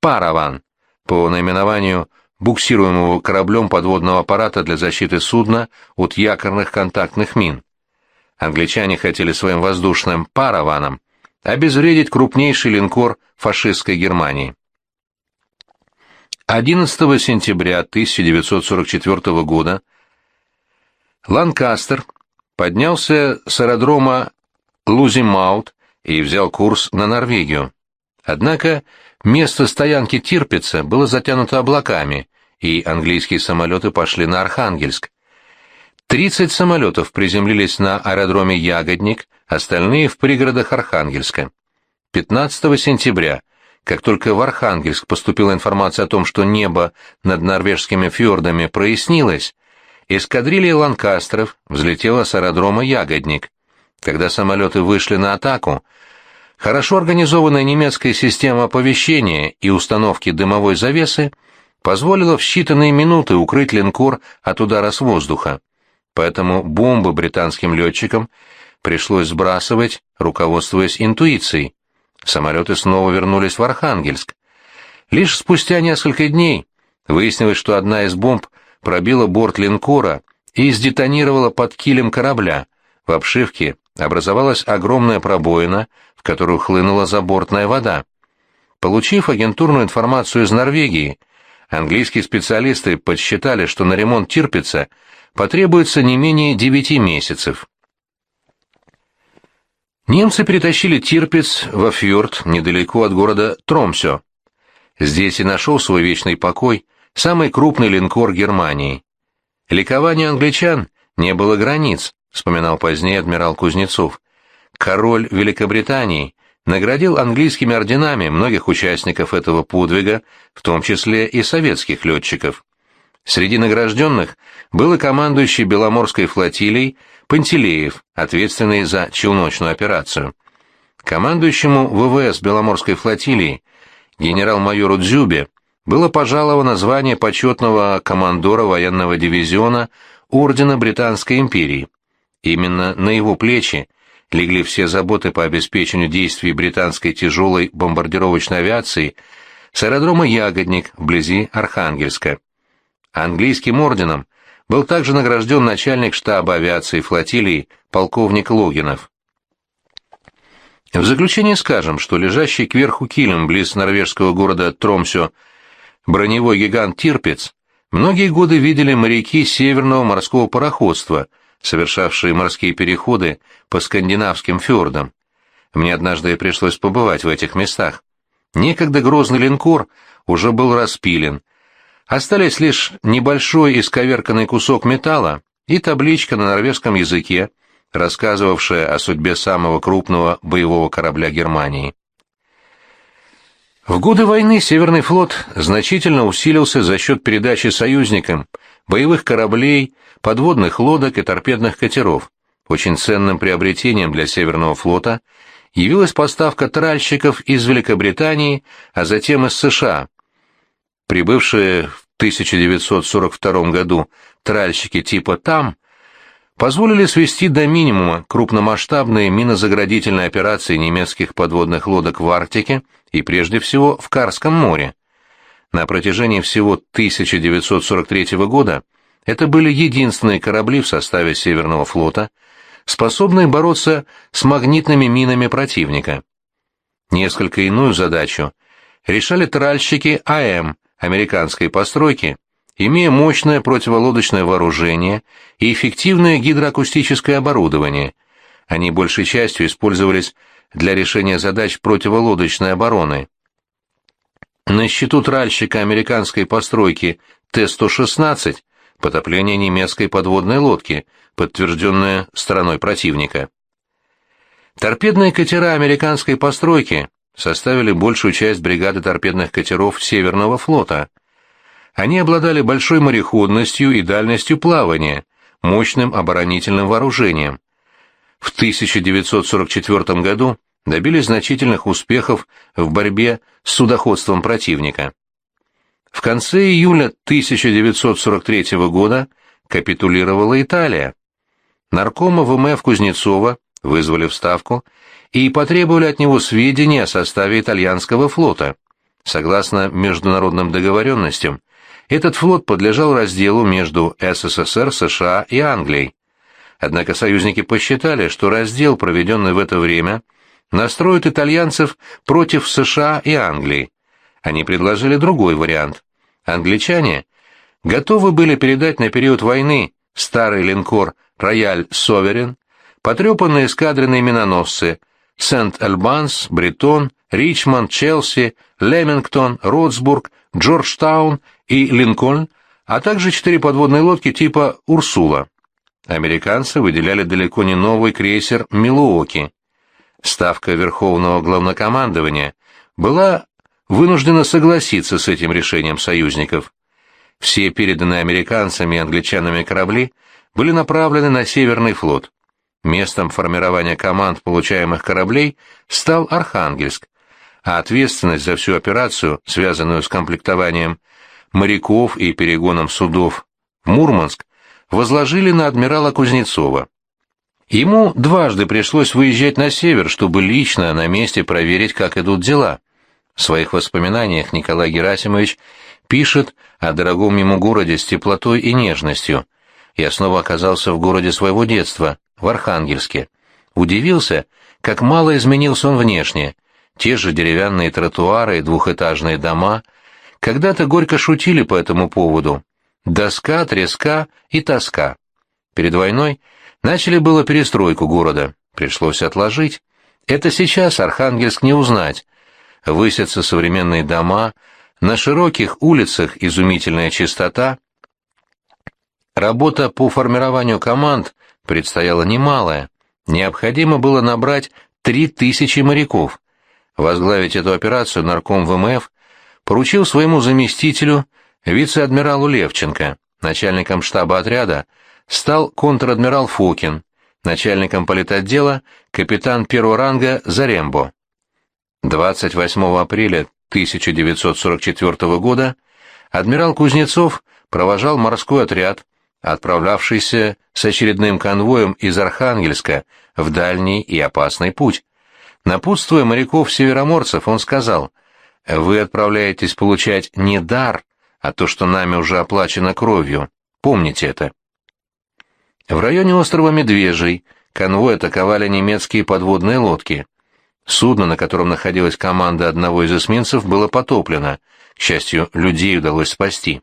«Параван» по наименованию буксируемого кораблем подводного аппарата для защиты судна от якорных контактных мин. Англичане хотели своим воздушным «Параваном» обезвредить крупнейший линкор фашистской Германии. 11 сентября 1944 года Ланкастер поднялся с аэродрома Лузимаут и взял курс на Норвегию. Однако место стоянки Тирпица было затянуто облаками, и английские самолеты пошли на Архангельск. Тридцать самолетов приземлились на аэродроме Ягодник, остальные в пригородах Архангельска. 15 сентября, как только в Архангельск поступила информация о том, что небо над норвежскими фьордами прояснилось, эскадрилья ланкастеров взлетела с аэродрома Ягодник. Когда самолеты вышли на атаку, хорошо организованная немецкая система оповещения и установки дымовой завесы позволила в считанные минуты укрыть линкор от удара с воздуха. Поэтому бомбы британским летчикам пришлось сбрасывать, руководствуясь интуицией. Самолеты снова вернулись в Архангельск. Лишь спустя несколько дней выяснилось, что одна из бомб пробила борт линкора и сдетонировала под килем корабля. В обшивке образовалась огромная пробоина, в которую хлынула забортная вода. Получив агентурную информацию из Норвегии, английские специалисты подсчитали, что на ремонт Тирпица потребуется не менее девяти месяцев. Немцы перетащили Тирпиц во фьорд недалеко от города Тромсё. Здесь и нашел свой вечный покой самый крупный линкор Германии. Ликование англичан не было границ, вспоминал позднее адмирал Кузнецов. Король Великобритании наградил английскими орденами многих участников этого подвига, в том числе и советских летчиков. Среди награжденных был и командующий Беломорской флотилией Пантелеев, ответственный за челночную операцию. Командующему ВВС Беломорской флотилии генерал-майору Дзюбе было пожаловано звание почетного командора военного дивизиона Ордена Британской империи. Именно на его плечи легли все заботы по обеспечению действий британской тяжелой бомбардировочной авиации с аэродрома Ягодник вблизи Архангельска. Английским орденом был также награжден начальник штаба авиации флотилии полковник Логинов. В заключение скажем, что лежащий кверху килем близ норвежского города Тромсё броневой гигант Тирпиц многие годы видели моряки Северного морского пароходства – совершавшие морские переходы по скандинавским фьордам. Мне однажды пришлось побывать в этих местах. Некогда грозный линкор уже был распилен, Остались лишь небольшой исковерканный кусок металла и табличка на норвежском языке, рассказывавшая о судьбе самого крупного боевого корабля Германии. В годы войны Северный флот значительно усилился за счет передачи союзникам боевых кораблей, подводных лодок и торпедных катеров. Очень ценным приобретением для Северного флота явилась поставка тральщиков из Великобритании, а затем из США. Прибывшие в 1942 году тральщики типа «ТАМ» позволили свести до минимума крупномасштабные минозаградительные операции немецких подводных лодок в Арктике и прежде всего в Карском море. На протяжении всего 1943 года это были единственные корабли в составе Северного флота, способные бороться с магнитными минами противника. Несколько иную задачу решали тральщики АМ американской постройки, имея мощное противолодочное вооружение и эффективное гидроакустическое оборудование. Они большей частью использовались для решения задач противолодочной обороны. На счету тральщика американской постройки Т-116 потопление немецкой подводной лодки, подтвержденное страной противника. Торпедные катера американской постройки составили большую часть бригады торпедных катеров Северного флота – они обладали большой мореходностью и дальностью плавания, мощным оборонительным вооружением. В 1944 году добились значительных успехов в борьбе с судоходством противника. В конце июля 1943 года капитулировала Италия. Наркома ВМФ Кузнецова вызвали в Ставку и потребовали от него сведений о составе итальянского флота. Согласно международным договоренностям, этот флот подлежал разделу между СССР, США и Англией. Однако союзники посчитали, что раздел, проведенный в это время, настроит итальянцев против США и Англии. Они предложили другой вариант. Англичане готовы были передать на период войны старый линкор «Рояль Соверен», потрепанные эскадренные миноносцы Сент-Альбанс, Бретон, Ричмонд, Челси, Лемингтон, Ротсбург, Джорджтаун и Линкольн, а также четыре подводные лодки типа «Урсула». Американцы выделяли далеко не новый крейсер «Милуоки». Ставка Верховного Главнокомандования была вынуждена согласиться с этим решением союзников. Все переданные американцами и англичанами корабли были направлены на Северный флот. Местом формирования команд получаемых кораблей стал Архангельск, а ответственность за всю операцию, связанную с комплектованием моряков и перегоном судов в Мурманск, возложили на адмирала Кузнецова. Ему дважды пришлось выезжать на север, чтобы лично на месте проверить, как идут дела. В своих воспоминаниях Николай Герасимович пишет о дорогом ему городе с теплотой и нежностью. Я снова оказался в городе своего детства, в Архангельске. Удивился, как мало изменился он внешне – те же деревянные тротуары и двухэтажные дома. Когда-то горько шутили по этому поводу. Доска, треска и тоска. Перед войной начали было перестройку города. Пришлось отложить. Это сейчас Архангельск не узнать. Высятся современные дома, на широких улицах изумительная чистота. Работа по формированию команд предстояла немалая. Необходимо было набрать три тысячи моряков. Возглавить эту операцию нарком ВМФ поручил своему заместителю, вице-адмиралу Левченко. Начальником штаба отряда стал контр-адмирал Фокин, начальником политотдела капитан первого ранга Зарембо. 28 апреля 1944 года адмирал Кузнецов провожал морской отряд, отправлявшийся с очередным конвоем из Архангельска в дальний и опасный путь. Напутствуя моряков-североморцев, он сказал, «Вы отправляетесь получать не дар, а то, что нами уже оплачено кровью. Помните это». В районе острова Медвежий конвой атаковали немецкие подводные лодки. Судно, на котором находилась команда одного из эсминцев, было потоплено. К счастью, людей удалось спасти.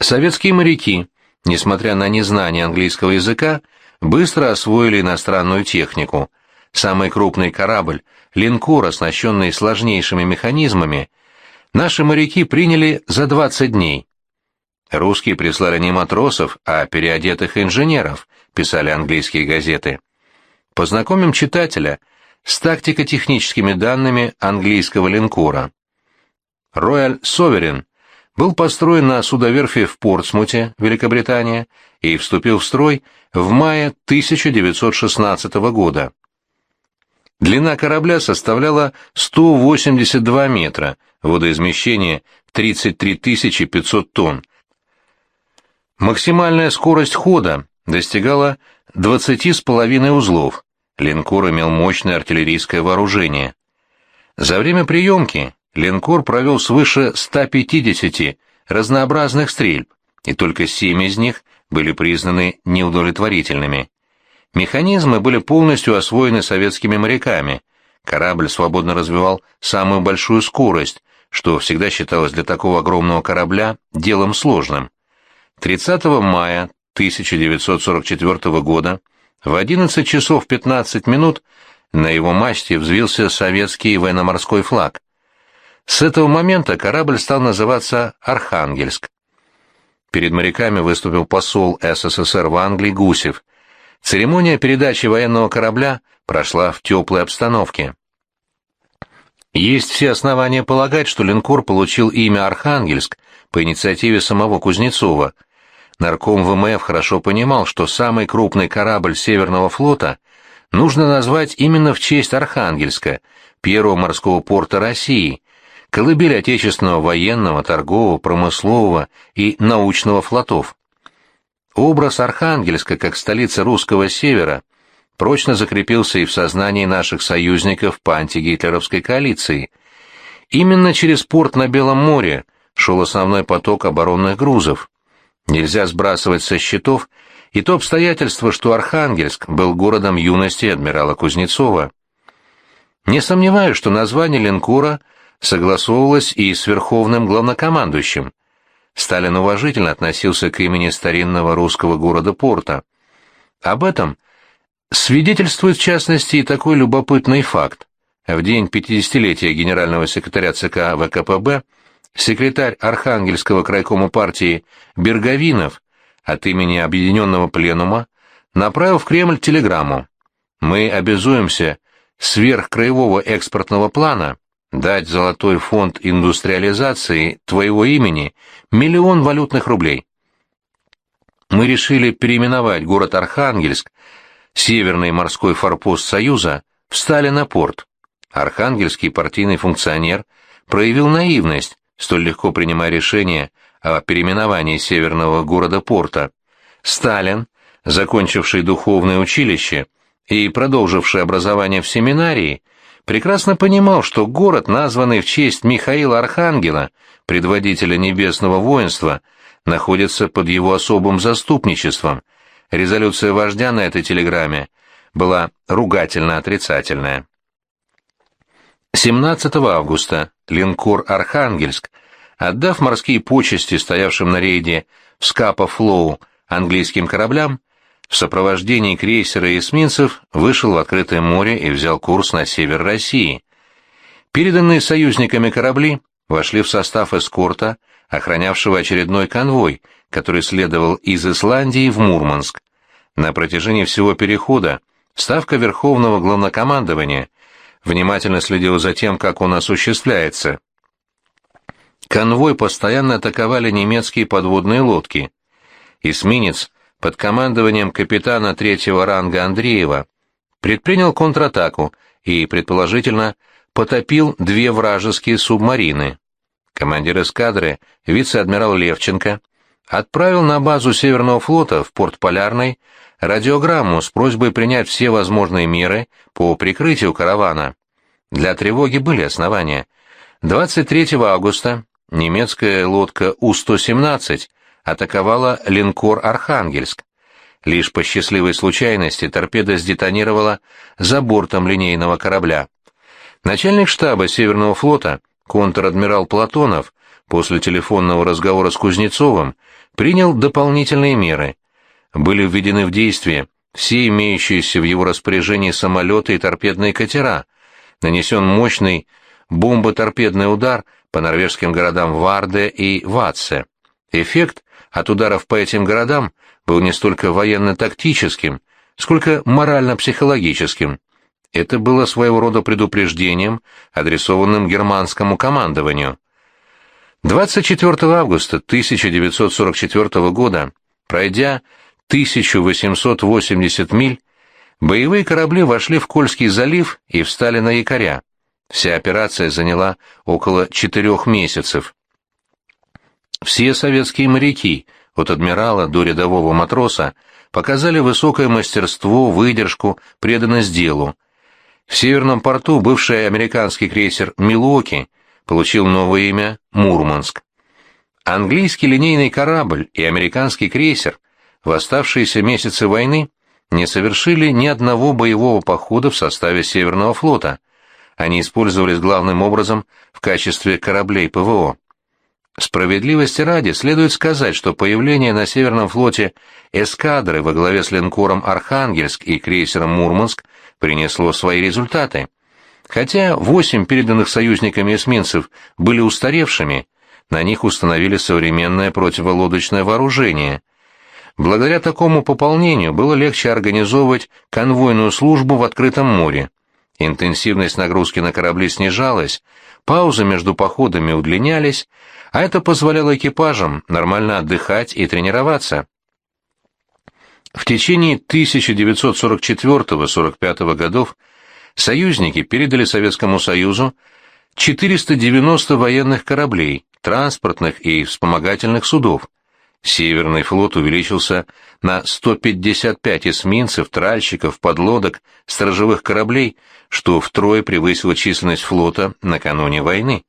Советские моряки, несмотря на незнание английского языка, быстро освоили иностранную технику, Самый крупный корабль, линкор, оснащенный сложнейшими механизмами, наши моряки приняли за 20 дней. Русские прислали не матросов, а переодетых инженеров, писали английские газеты. Познакомим читателя с тактико-техническими данными английского линкора. Royal Sovereign был построен на судоверфи в Портсмуте, Великобритания, и вступил в строй в мае 1916 года. Длина корабля составляла 182 метра, водоизмещение 33 500 тонн. Максимальная скорость хода достигала 20,5 узлов. Линкор имел мощное артиллерийское вооружение. За время приемки линкор провел свыше 150 разнообразных стрельб, и только семь из них были признаны неудовлетворительными. Механизмы были полностью освоены советскими моряками. Корабль свободно развивал самую большую скорость, что всегда считалось для такого огромного корабля делом сложным. 30 мая 1944 года в 11 часов 15 минут на его мачте взвился советский военно-морской флаг. С этого момента корабль стал называться «Архангельск». Перед моряками выступил посол СССР в Англии Гусев. Церемония передачи военного корабля прошла в теплой обстановке. Есть все основания полагать, что линкор получил имя «Архангельск» по инициативе самого Кузнецова. Нарком ВМФ хорошо понимал, что самый крупный корабль Северного флота нужно назвать именно в честь Архангельска, первого морского порта России, колыбель отечественного военного, торгового, промыслового и научного флотов. Образ Архангельска как столицы русского севера прочно закрепился и в сознании наших союзников по антигитлеровской коалиции. Именно через порт на Белом море шел основной поток оборонных грузов. Нельзя сбрасывать со счетов и то обстоятельство, что Архангельск был городом юности адмирала Кузнецова. Не сомневаюсь, что название линкора согласовывалось и с верховным главнокомандующим. Сталин уважительно относился к имени старинного русского города Порта. Об этом свидетельствует в частности и такой любопытный факт. В день 50-летия генерального секретаря ЦК ВКПБ секретарь Архангельского крайкома партии Берговинов от имени Объединенного Пленума направил в Кремль телеграмму. «Мы обязуемся сверхкраевого экспортного плана дать золотой фонд индустриализации твоего имени миллион валютных рублей. Мы решили переименовать город Архангельск, северный морской форпост Союза, в Сталинопорт. Архангельский партийный функционер проявил наивность, столь легко принимая решение о переименовании северного города-порта. Сталин, закончивший духовное училище и продолживший образование в семинарии, прекрасно понимал, что город, названный в честь Михаила Архангела, предводителя небесного воинства, находится под его особым заступничеством. Резолюция вождя на этой телеграмме была ругательно-отрицательная. 17 августа линкор «Архангельск», отдав морские почести стоявшим на рейде в Скапа-Флоу английским кораблям, в сопровождении крейсера и эсминцев вышел в открытое море и взял курс на север России. Переданные союзниками корабли вошли в состав эскорта, охранявшего очередной конвой, который следовал из Исландии в Мурманск. На протяжении всего перехода Ставка Верховного Главнокомандования внимательно следила за тем, как он осуществляется. Конвой постоянно атаковали немецкие подводные лодки. Эсминец под командованием капитана третьего ранга Андреева предпринял контратаку и, предположительно, потопил две вражеские субмарины. Командир эскадры, вице-адмирал Левченко, отправил на базу Северного флота в порт Полярный радиограмму с просьбой принять все возможные меры по прикрытию каравана. Для тревоги были основания. 23 августа немецкая лодка У-117 атаковала линкор «Архангельск». Лишь по счастливой случайности торпеда сдетонировала за бортом линейного корабля. Начальник штаба Северного флота, контр-адмирал Платонов, после телефонного разговора с Кузнецовым, принял дополнительные меры. Были введены в действие все имеющиеся в его распоряжении самолеты и торпедные катера, нанесен мощный бомбо-торпедный удар по норвежским городам Варде и Ватсе. Эффект от ударов по этим городам был не столько военно-тактическим, сколько морально-психологическим. Это было своего рода предупреждением, адресованным германскому командованию. 24 августа 1944 года, пройдя 1880 миль, боевые корабли вошли в Кольский залив и встали на якоря. Вся операция заняла около четырех месяцев. Все советские моряки, от адмирала до рядового матроса, показали высокое мастерство, выдержку, преданность делу. В Северном порту бывший американский крейсер «Милуоки» получил новое имя «Мурманск». Английский линейный корабль и американский крейсер в оставшиеся месяцы войны не совершили ни одного боевого похода в составе Северного флота. Они использовались главным образом в качестве кораблей ПВО. Справедливости ради следует сказать, что появление на Северном флоте эскадры во главе с линкором «Архангельск» и крейсером «Мурманск» принесло свои результаты. Хотя восемь переданных союзниками эсминцев были устаревшими, на них установили современное противолодочное вооружение. Благодаря такому пополнению было легче организовывать конвойную службу в открытом море. Интенсивность нагрузки на корабли снижалась, паузы между походами удлинялись, а это позволяло экипажам нормально отдыхать и тренироваться. В течение 1944-45 годов союзники передали Советскому Союзу 490 военных кораблей, транспортных и вспомогательных судов. Северный флот увеличился на 155 эсминцев, тральщиков, подлодок, сторожевых кораблей, что втрое превысило численность флота накануне войны.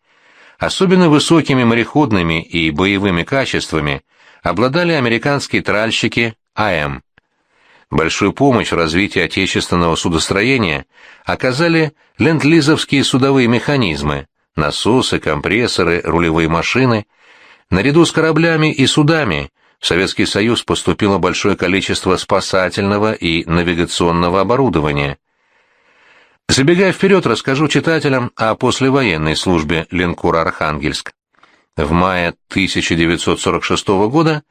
Особенно высокими мореходными и боевыми качествами обладали американские тральщики АМ. Большую помощь в развитии отечественного судостроения оказали ленд-лизовские судовые механизмы, насосы, компрессоры, рулевые машины. Наряду с кораблями и судами в Советский Союз поступило большое количество спасательного и навигационного оборудования – Забегая вперед, расскажу читателям о послевоенной службе линкора «Архангельск». В мае 1946 года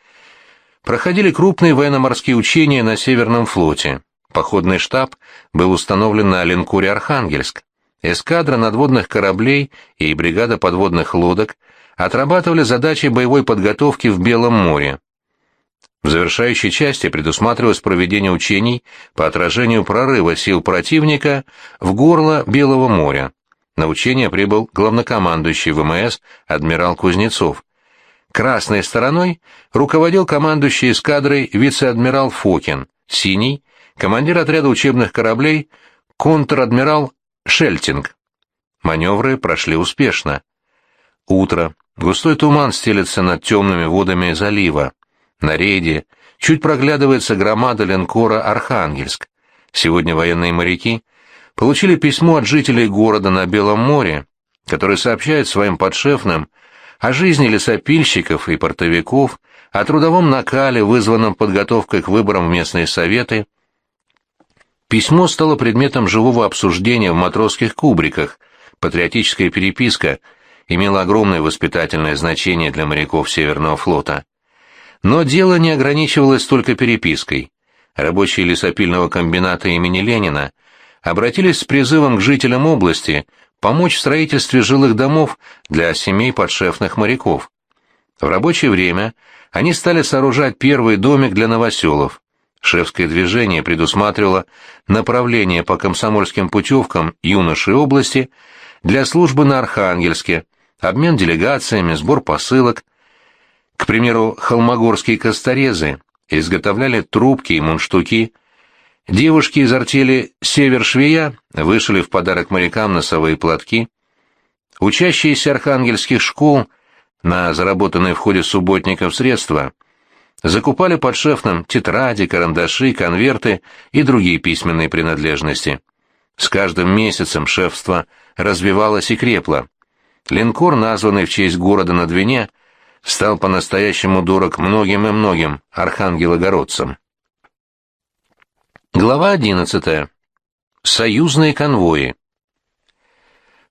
проходили крупные военно-морские учения на Северном флоте. Походный штаб был установлен на линкоре «Архангельск». Эскадра надводных кораблей и бригада подводных лодок отрабатывали задачи боевой подготовки в Белом море. В завершающей части предусматривалось проведение учений по отражению прорыва сил противника в горло Белого моря. На учение прибыл главнокомандующий ВМС адмирал Кузнецов. Красной стороной руководил командующий эскадрой вице-адмирал Фокин, синий — командир отряда учебных кораблей контр-адмирал Шельтинг. Маневры прошли успешно. Утро. Густой туман стелется над темными водами залива. На рейде чуть проглядывается громада линкора «Архангельск». Сегодня военные моряки получили письмо от жителей города на Белом море, которые сообщают своим подшефным о жизни лесопильщиков и портовиков, о трудовом накале, вызванном подготовкой к выборам в местные советы. Письмо стало предметом живого обсуждения в матросских кубриках. Патриотическая переписка имела огромное воспитательное значение для моряков Северного флота. Но дело не ограничивалось только перепиской. Рабочие лесопильного комбината имени Ленина обратились с призывом к жителям области помочь в строительстве жилых домов для семей подшефных моряков. В рабочее время они стали сооружать первый домик для новоселов. Шефское движение предусматривало направление по комсомольским путевкам юношей области для службы на Архангельске, обмен делегациями, сбор посылок – к примеру, холмогорские косторезы изготовляли трубки и мундштуки. Девушки из артели «Север-Швея» вышили в подарок морякам носовые платки. Учащиеся архангельских школ на заработанные в ходе субботников средства закупали подшефным тетради, карандаши, конверты и другие письменные принадлежности. С каждым месяцем шефство развивалось и крепло. Линкор, названный в честь города на Двине, стал по-настоящему дорог многим и многим архангелогородцам. Глава 11. Союзные конвои.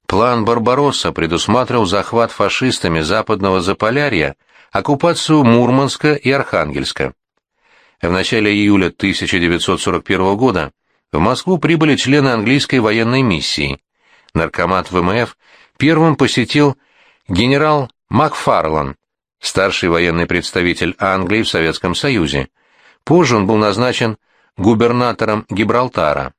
План Барбаросса предусматривал захват фашистами западного Заполярья, оккупацию Мурманска и Архангельска. В начале июля 1941 года в Москву прибыли члены английской военной миссии. Наркомат ВМФ первым посетил генерал Макфарлан, старший военный представитель Англии в Советском Союзе. Позже он был назначен губернатором Гибралтара.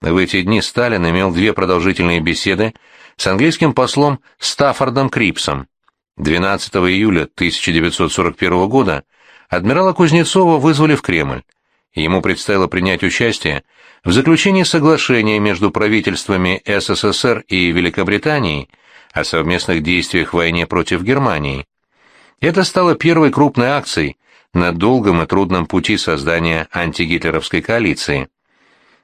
В эти дни Сталин имел две продолжительные беседы с английским послом Стаффордом Крипсом. 12 июля 1941 года адмирала Кузнецова вызвали в Кремль. Ему предстояло принять участие в заключении соглашения между правительствами СССР и Великобритании о совместных действиях в войне против Германии. Это стало первой крупной акцией на долгом и трудном пути создания антигитлеровской коалиции.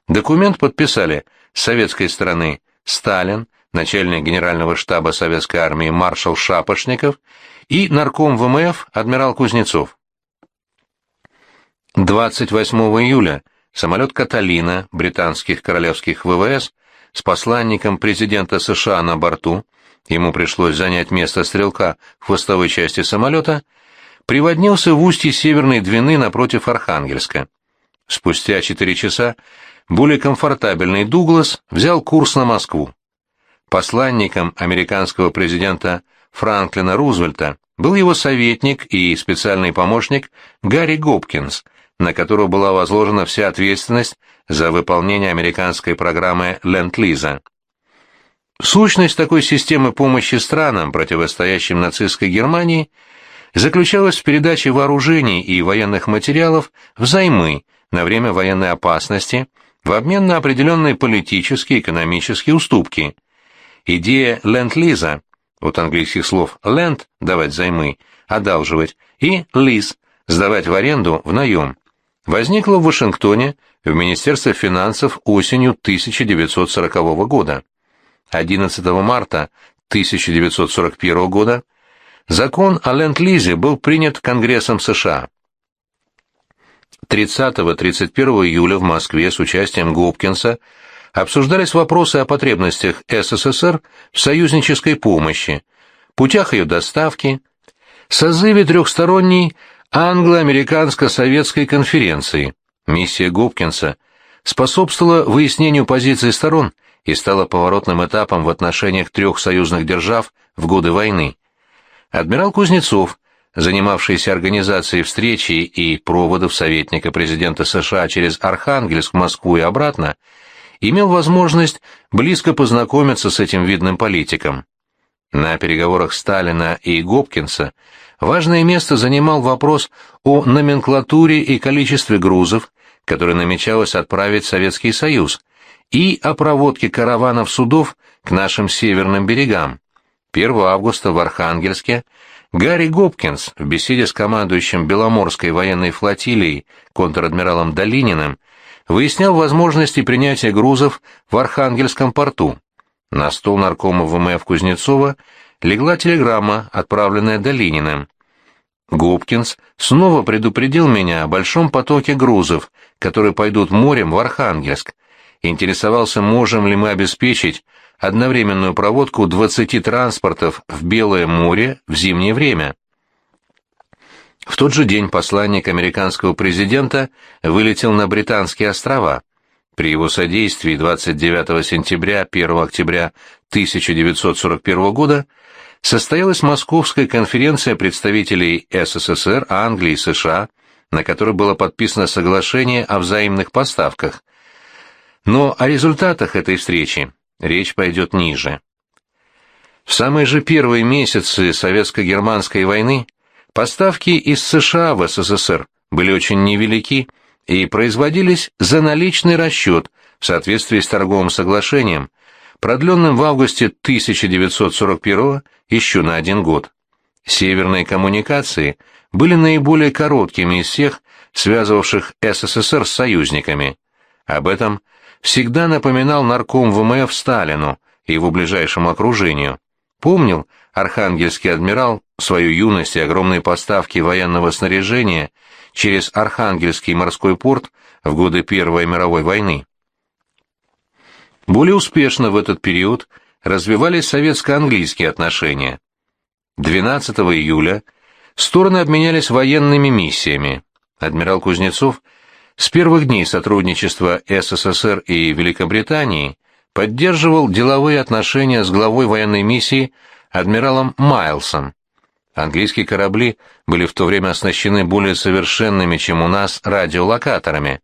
Документ подписали с советской стороны Сталин, начальник генерального штаба советской армии маршал Шапошников и нарком ВМФ адмирал Кузнецов. 28 июля самолет «Каталина» британских королевских ВВС с посланником президента США на борту, ему пришлось занять место стрелка в хвостовой части самолета, приводнился в устье Северной Двины напротив Архангельска. Спустя четыре часа более комфортабельный Дуглас взял курс на Москву. Посланником американского президента Франклина Рузвельта был его советник и специальный помощник Гарри Гопкинс, на которого была возложена вся ответственность за выполнение американской программы Ленд-Лиза. Сущность такой системы помощи странам, противостоящим нацистской Германии, заключалась в передаче вооружений и военных материалов взаймы на время военной опасности в обмен на определенные политические и экономические уступки. Идея ленд-лиза, от английских слов «ленд» – давать займы, одалживать, и «лиз» – сдавать в аренду, в наем, возникла в Вашингтоне в Министерстве финансов осенью 1940 года. 11 марта 1941 года закон о ленд-лизе был принят Конгрессом США. 30-31 июля в Москве с участием Гопкинса обсуждались вопросы о потребностях СССР в союзнической помощи, путях ее доставки, созыве трехсторонней англо-американско-советской конференции. Миссия Гопкинса способствовала выяснению позиций сторон и стала поворотным этапом в отношениях трех союзных держав в годы войны. Адмирал Кузнецов – занимавшийся организацией встречи и проводов советника президента США через Архангельск, Москву и обратно, имел возможность близко познакомиться с этим видным политиком. На переговорах Сталина и Гопкинса важное место занимал вопрос о номенклатуре и количестве грузов, которые намечалось отправить Советский Союз, и о проводке караванов судов к нашим северным берегам. 1 августа в Архангельске Гарри Гопкинс в беседе с командующим Беломорской военной флотилией контр-адмиралом Долининым выяснял возможности принятия грузов в Архангельском порту. На стол наркома ВМФ Кузнецова легла телеграмма, отправленная Долининым. Гопкинс снова предупредил меня о большом потоке грузов, которые пойдут морем в Архангельск. Интересовался, можем ли мы обеспечить одновременную проводку 20 транспортов в Белое море в зимнее время. В тот же день посланник американского президента вылетел на Британские острова. При его содействии 29 сентября 1 октября 1941 года состоялась Московская конференция представителей СССР, Англии и США, на которой было подписано соглашение о взаимных поставках. Но о результатах этой встречи речь пойдет ниже. В самые же первые месяцы советско-германской войны поставки из США в СССР были очень невелики и производились за наличный расчет в соответствии с торговым соглашением, продленным в августе 1941 еще на один год. Северные коммуникации были наиболее короткими из всех, связывавших СССР с союзниками. Об этом всегда напоминал нарком ВМФ Сталину и его ближайшему окружению. Помнил архангельский адмирал свою юность и огромные поставки военного снаряжения через Архангельский морской порт в годы Первой мировой войны. Более успешно в этот период развивались советско-английские отношения. 12 июля стороны обменялись военными миссиями. Адмирал Кузнецов с первых дней сотрудничества СССР и Великобритании поддерживал деловые отношения с главой военной миссии адмиралом Майлсом. Английские корабли были в то время оснащены более совершенными, чем у нас, радиолокаторами.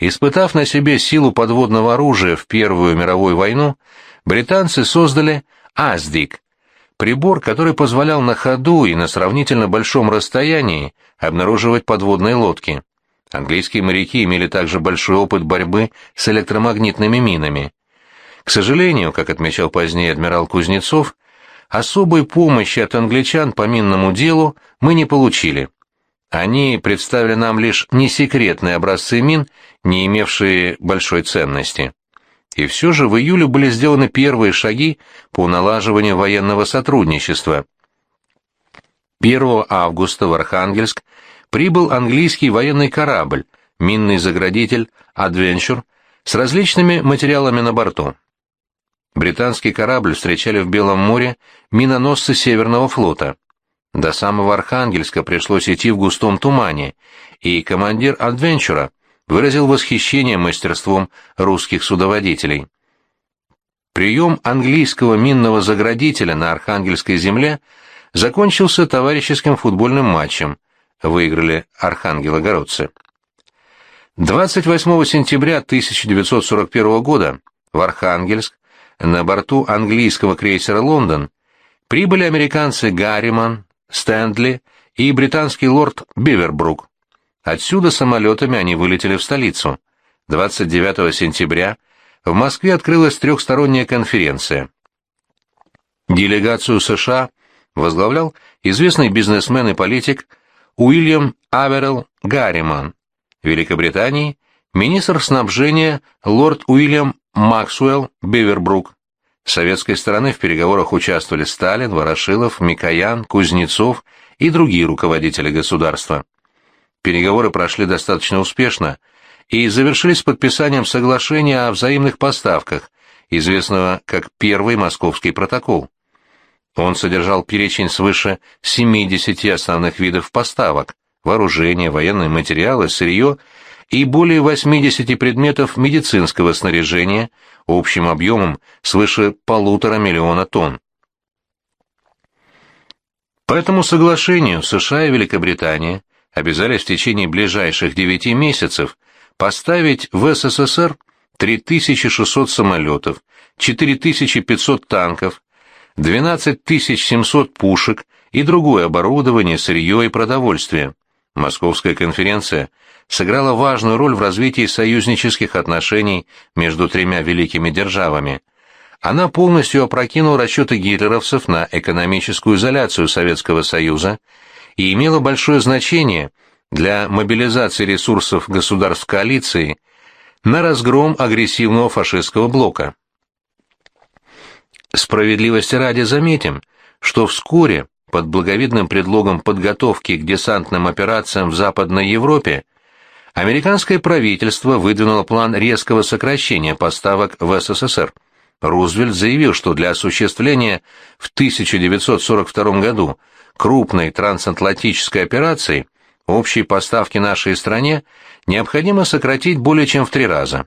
Испытав на себе силу подводного оружия в Первую мировую войну, британцы создали «Аздик» — прибор, который позволял на ходу и на сравнительно большом расстоянии обнаруживать подводные лодки. Английские моряки имели также большой опыт борьбы с электромагнитными минами. К сожалению, как отмечал позднее адмирал Кузнецов, особой помощи от англичан по минному делу мы не получили. Они представили нам лишь несекретные образцы мин, не имевшие большой ценности. И все же в июле были сделаны первые шаги по налаживанию военного сотрудничества. 1 августа в Архангельск прибыл английский военный корабль, минный заградитель «Адвенчур» с различными материалами на борту. Британский корабль встречали в Белом море миноносцы Северного флота. До самого Архангельска пришлось идти в густом тумане, и командир «Адвенчура» выразил восхищение мастерством русских судоводителей. Прием английского минного заградителя на Архангельской земле закончился товарищеским футбольным матчем. Выиграли архангелогородцы. 28 сентября 1941 года в Архангельск на борту английского крейсера «Лондон» прибыли американцы Гарриман, Стэндли и британский лорд Бивербрук. Отсюда самолетами они вылетели в столицу. 29 сентября в Москве открылась трехсторонняя конференция. Делегацию США возглавлял известный бизнесмен и политик Уильям Аверелл Гарриман. Великобритании министр снабжения лорд Уильям Максуэлл Бивербрук. С советской стороны в переговорах участвовали Сталин, Ворошилов, Микоян, Кузнецов и другие руководители государства. Переговоры прошли достаточно успешно и завершились подписанием соглашения о взаимных поставках, известного как Первый Московский протокол. Он содержал перечень свыше 70 основных видов поставок – вооружения, военные материалы, сырье и более 80 предметов медицинского снаряжения общим объемом свыше полутора миллиона тонн. По этому соглашению США и Великобритания обязались в течение ближайших 9 месяцев поставить в СССР 3600 самолетов, 4500 танков, 12700 пушек и другое оборудование, сырье и продовольствие. Московская конференция сыграла важную роль в развитии союзнических отношений между тремя великими державами. Она полностью опрокинула расчеты гитлеровцев на экономическую изоляцию Советского Союза и имела большое значение для мобилизации ресурсов государств коалиции на разгром агрессивного фашистского блока. Справедливости ради заметим, что вскоре, под благовидным предлогом подготовки к десантным операциям в Западной Европе, Американское правительство выдвинуло план резкого сокращения поставок в СССР. Рузвельт заявил, что для осуществления в 1942 году крупной трансатлантической операции общие поставки нашей стране необходимо сократить более чем в три раза.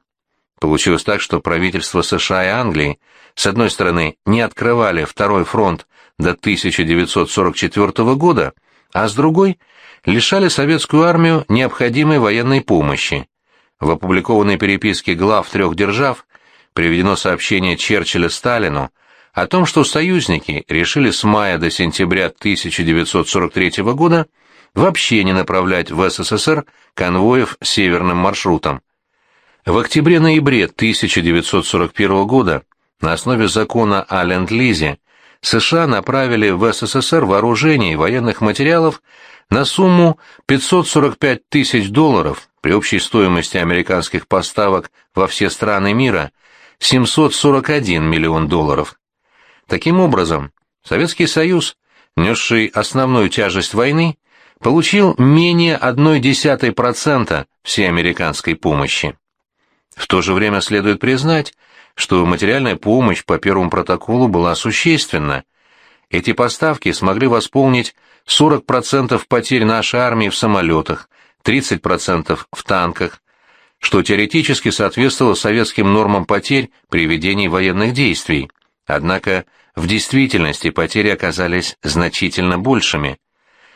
Получилось так, что правительства США и Англии с одной стороны не открывали второй фронт до 1944 года, а с другой – лишали советскую армию необходимой военной помощи. В опубликованной переписке глав трех держав приведено сообщение Черчилля Сталину о том, что союзники решили с мая до сентября 1943 года вообще не направлять в СССР конвоев северным маршрутом. В октябре-ноябре 1941 года на основе закона о Ленд-Лизе США направили в СССР вооружение и военных материалов на сумму 545 тысяч долларов при общей стоимости американских поставок во все страны мира 741 миллион долларов. Таким образом, Советский Союз, несший основную тяжесть войны, получил менее 0,1% всей американской помощи. В то же время следует признать, что материальная помощь по первому протоколу была существенна. Эти поставки смогли восполнить 40% потерь нашей армии в самолетах, 30% в танках, что теоретически соответствовало советским нормам потерь при ведении военных действий. Однако в действительности потери оказались значительно большими.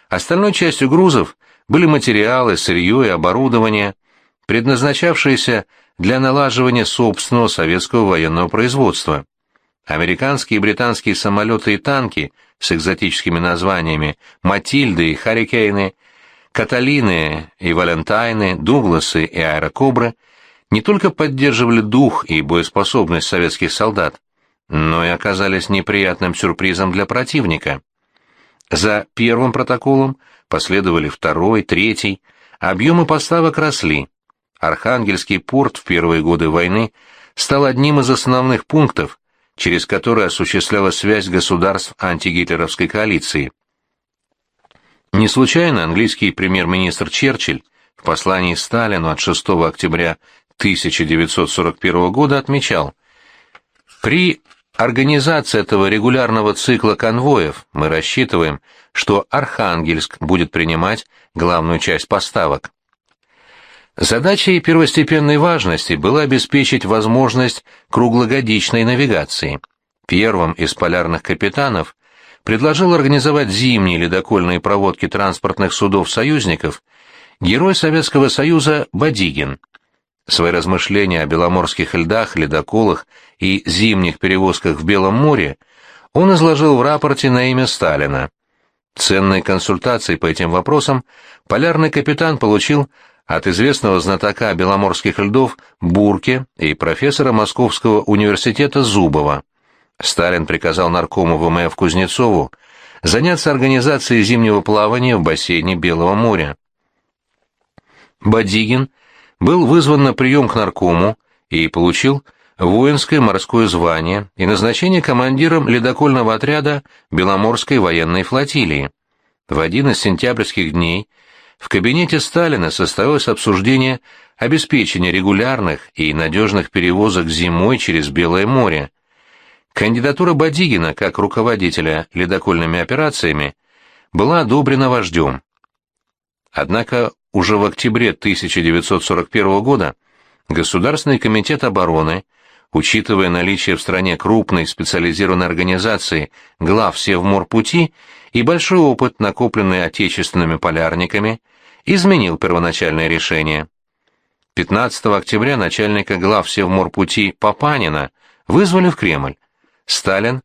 Остальной частью грузов были материалы, сырье и оборудование, предназначавшиеся для налаживания собственного советского военного производства. Американские и британские самолеты и танки с экзотическими названиями «Матильды» и «Харрикейны», «Каталины» и «Валентайны», «Дугласы» и «Аэрокобры» не только поддерживали дух и боеспособность советских солдат, но и оказались неприятным сюрпризом для противника. За первым протоколом последовали второй, третий, объемы поставок росли. Архангельский порт в первые годы войны стал одним из основных пунктов, через который осуществлялась связь государств антигитлеровской коалиции. Не случайно английский премьер-министр Черчилль в послании Сталину от 6 октября 1941 года отмечал, «При организации этого регулярного цикла конвоев мы рассчитываем, что Архангельск будет принимать главную часть поставок. Задачей первостепенной важности было обеспечить возможность круглогодичной навигации. Первым из полярных капитанов предложил организовать зимние ледокольные проводки транспортных судов союзников герой Советского Союза Бадигин. Свои размышления о беломорских льдах, ледоколах и зимних перевозках в Белом море он изложил в рапорте на имя Сталина. Ценные консультации по этим вопросам полярный капитан получил от известного знатока беломорских льдов Бурке и профессора Московского университета Зубова. Сталин приказал наркому ВМФ Кузнецову заняться организацией зимнего плавания в бассейне Белого моря. Бадигин был вызван на прием к наркому и получил воинское морское звание и назначение командиром ледокольного отряда Беломорской военной флотилии. В один из сентябрьских дней в кабинете Сталина состоялось обсуждение обеспечения регулярных и надежных перевозок зимой через Белое море. Кандидатура Бадигина как руководителя ледокольными операциями была одобрена вождем. Однако уже в октябре 1941 года Государственный комитет обороны, учитывая наличие в стране крупной специализированной организации глав Севморпути и большой опыт, накопленный отечественными полярниками, изменил первоначальное решение. 15 октября начальника глав Севморпути Папанина вызвали в Кремль. Сталин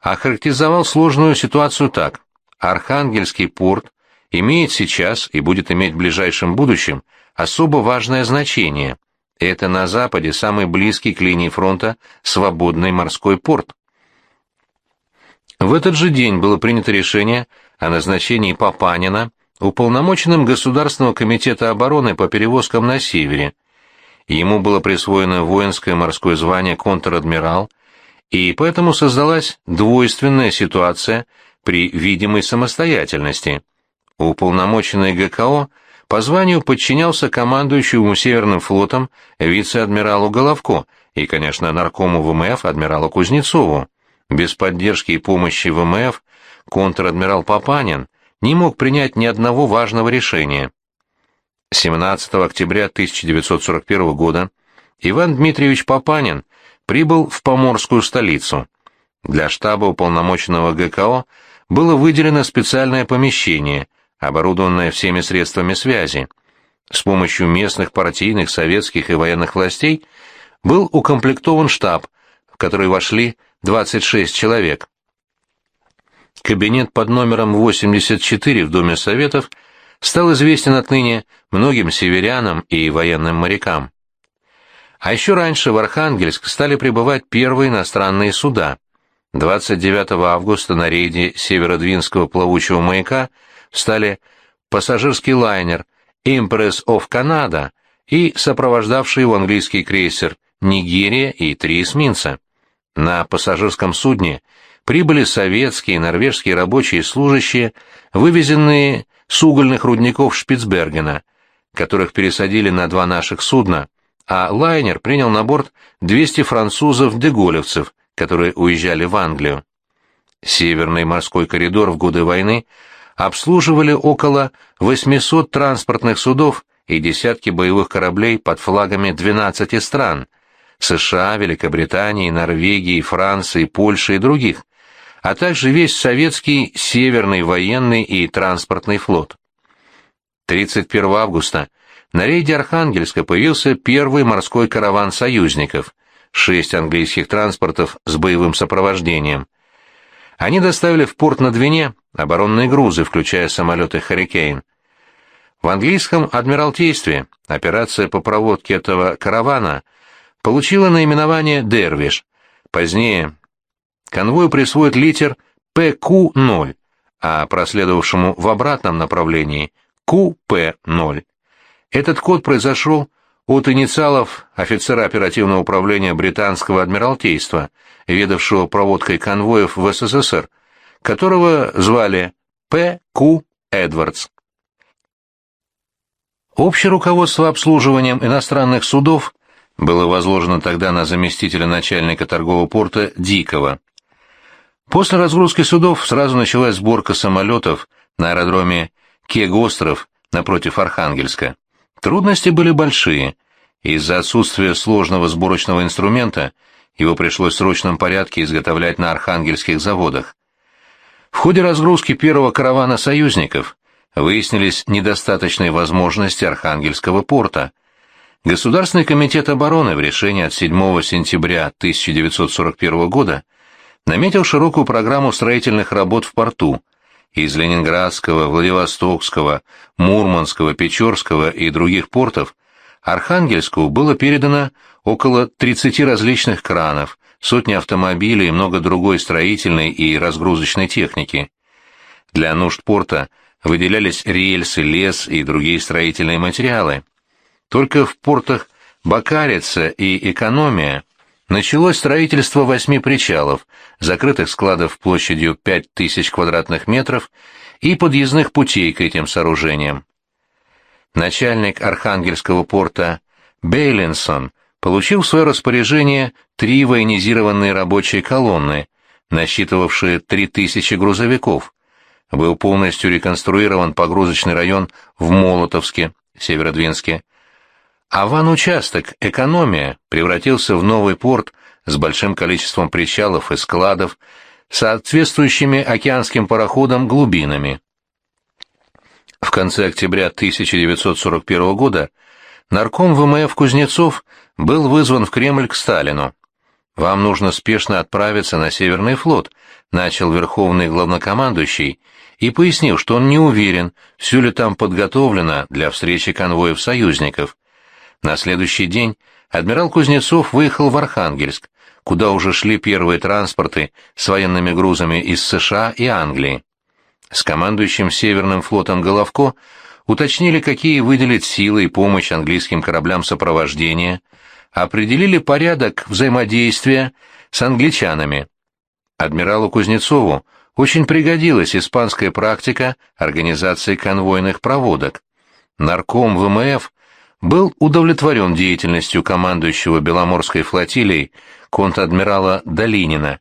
охарактеризовал сложную ситуацию так. Архангельский порт имеет сейчас и будет иметь в ближайшем будущем особо важное значение. Это на Западе самый близкий к линии фронта свободный морской порт. В этот же день было принято решение о назначении Папанина уполномоченным Государственного комитета обороны по перевозкам на севере. Ему было присвоено воинское морское звание контр-адмирал, и поэтому создалась двойственная ситуация при видимой самостоятельности. Уполномоченный ГКО по званию подчинялся командующему Северным флотом вице-адмиралу Головко и, конечно, наркому ВМФ адмиралу Кузнецову. Без поддержки и помощи ВМФ контр-адмирал Папанин не мог принять ни одного важного решения. 17 октября 1941 года Иван Дмитриевич Папанин прибыл в поморскую столицу. Для штаба уполномоченного ГКО было выделено специальное помещение, оборудованное всеми средствами связи. С помощью местных партийных, советских и военных властей был укомплектован штаб, в который вошли 26 человек. Кабинет под номером 84 в Доме Советов стал известен отныне многим северянам и военным морякам. А еще раньше в Архангельск стали прибывать первые иностранные суда. 29 августа на рейде северодвинского плавучего маяка встали пассажирский лайнер Empress of Canada и сопровождавший его английский крейсер «Нигерия» и три эсминца. На пассажирском судне прибыли советские и норвежские рабочие и служащие, вывезенные с угольных рудников Шпицбергена, которых пересадили на два наших судна, а лайнер принял на борт 200 французов-деголевцев, которые уезжали в Англию. Северный морской коридор в годы войны обслуживали около 800 транспортных судов и десятки боевых кораблей под флагами 12 стран – США, Великобритании, Норвегии, Франции, Польши и других, а также весь советский Северный военный и транспортный флот. 31 августа на рейде Архангельска появился первый морской караван союзников, шесть английских транспортов с боевым сопровождением. Они доставили в порт на Двине оборонные грузы, включая самолеты «Харрикейн». В английском «Адмиралтействе» операция по проводке этого каравана получила наименование «Дервиш». Позднее конвою присвоит литер PQ-0, а проследовавшему в обратном направлении QP-0. Этот код произошел от инициалов офицера оперативного управления британского адмиралтейства, ведавшего проводкой конвоев в СССР, которого звали П. Q. Эдвардс. Общее руководство обслуживанием иностранных судов было возложено тогда на заместителя начальника торгового порта Дикого. После разгрузки судов сразу началась сборка самолетов на аэродроме Кег-остров напротив Архангельска. Трудности были большие. Из-за отсутствия сложного сборочного инструмента его пришлось в срочном порядке изготовлять на архангельских заводах. В ходе разгрузки первого каравана союзников выяснились недостаточные возможности Архангельского порта. Государственный комитет обороны в решении от 7 сентября 1941 года наметил широкую программу строительных работ в порту. Из Ленинградского, Владивостокского, Мурманского, Печорского и других портов Архангельску было передано около 30 различных кранов, сотни автомобилей и много другой строительной и разгрузочной техники. Для нужд порта выделялись рельсы, лес и другие строительные материалы. Только в портах Бакарица и Экономия началось строительство восьми причалов, закрытых складов площадью 5000 квадратных метров и подъездных путей к этим сооружениям. Начальник Архангельского порта Бейлинсон получил в свое распоряжение три военизированные рабочие колонны, насчитывавшие 3000 грузовиков. Был полностью реконструирован погрузочный район в Молотовске, Северодвинске. А ван-участок «Экономия» превратился в новый порт с большим количеством причалов и складов, соответствующими океанским пароходам глубинами. В конце октября 1941 года нарком ВМФ Кузнецов был вызван в Кремль к Сталину. «Вам нужно спешно отправиться на Северный флот», — начал верховный главнокомандующий и пояснил, что он не уверен, все ли там подготовлено для встречи конвоев союзников. На следующий день адмирал Кузнецов выехал в Архангельск, куда уже шли первые транспорты с военными грузами из США и Англии. С командующим Северным флотом Головко уточнили, какие выделить силы и помощь английским кораблям сопровождения, определили порядок взаимодействия с англичанами. Адмиралу Кузнецову очень пригодилась испанская практика организации конвойных проводок. Нарком ВМФ был удовлетворен деятельностью командующего Беломорской флотилией конт-адмирала Долинина,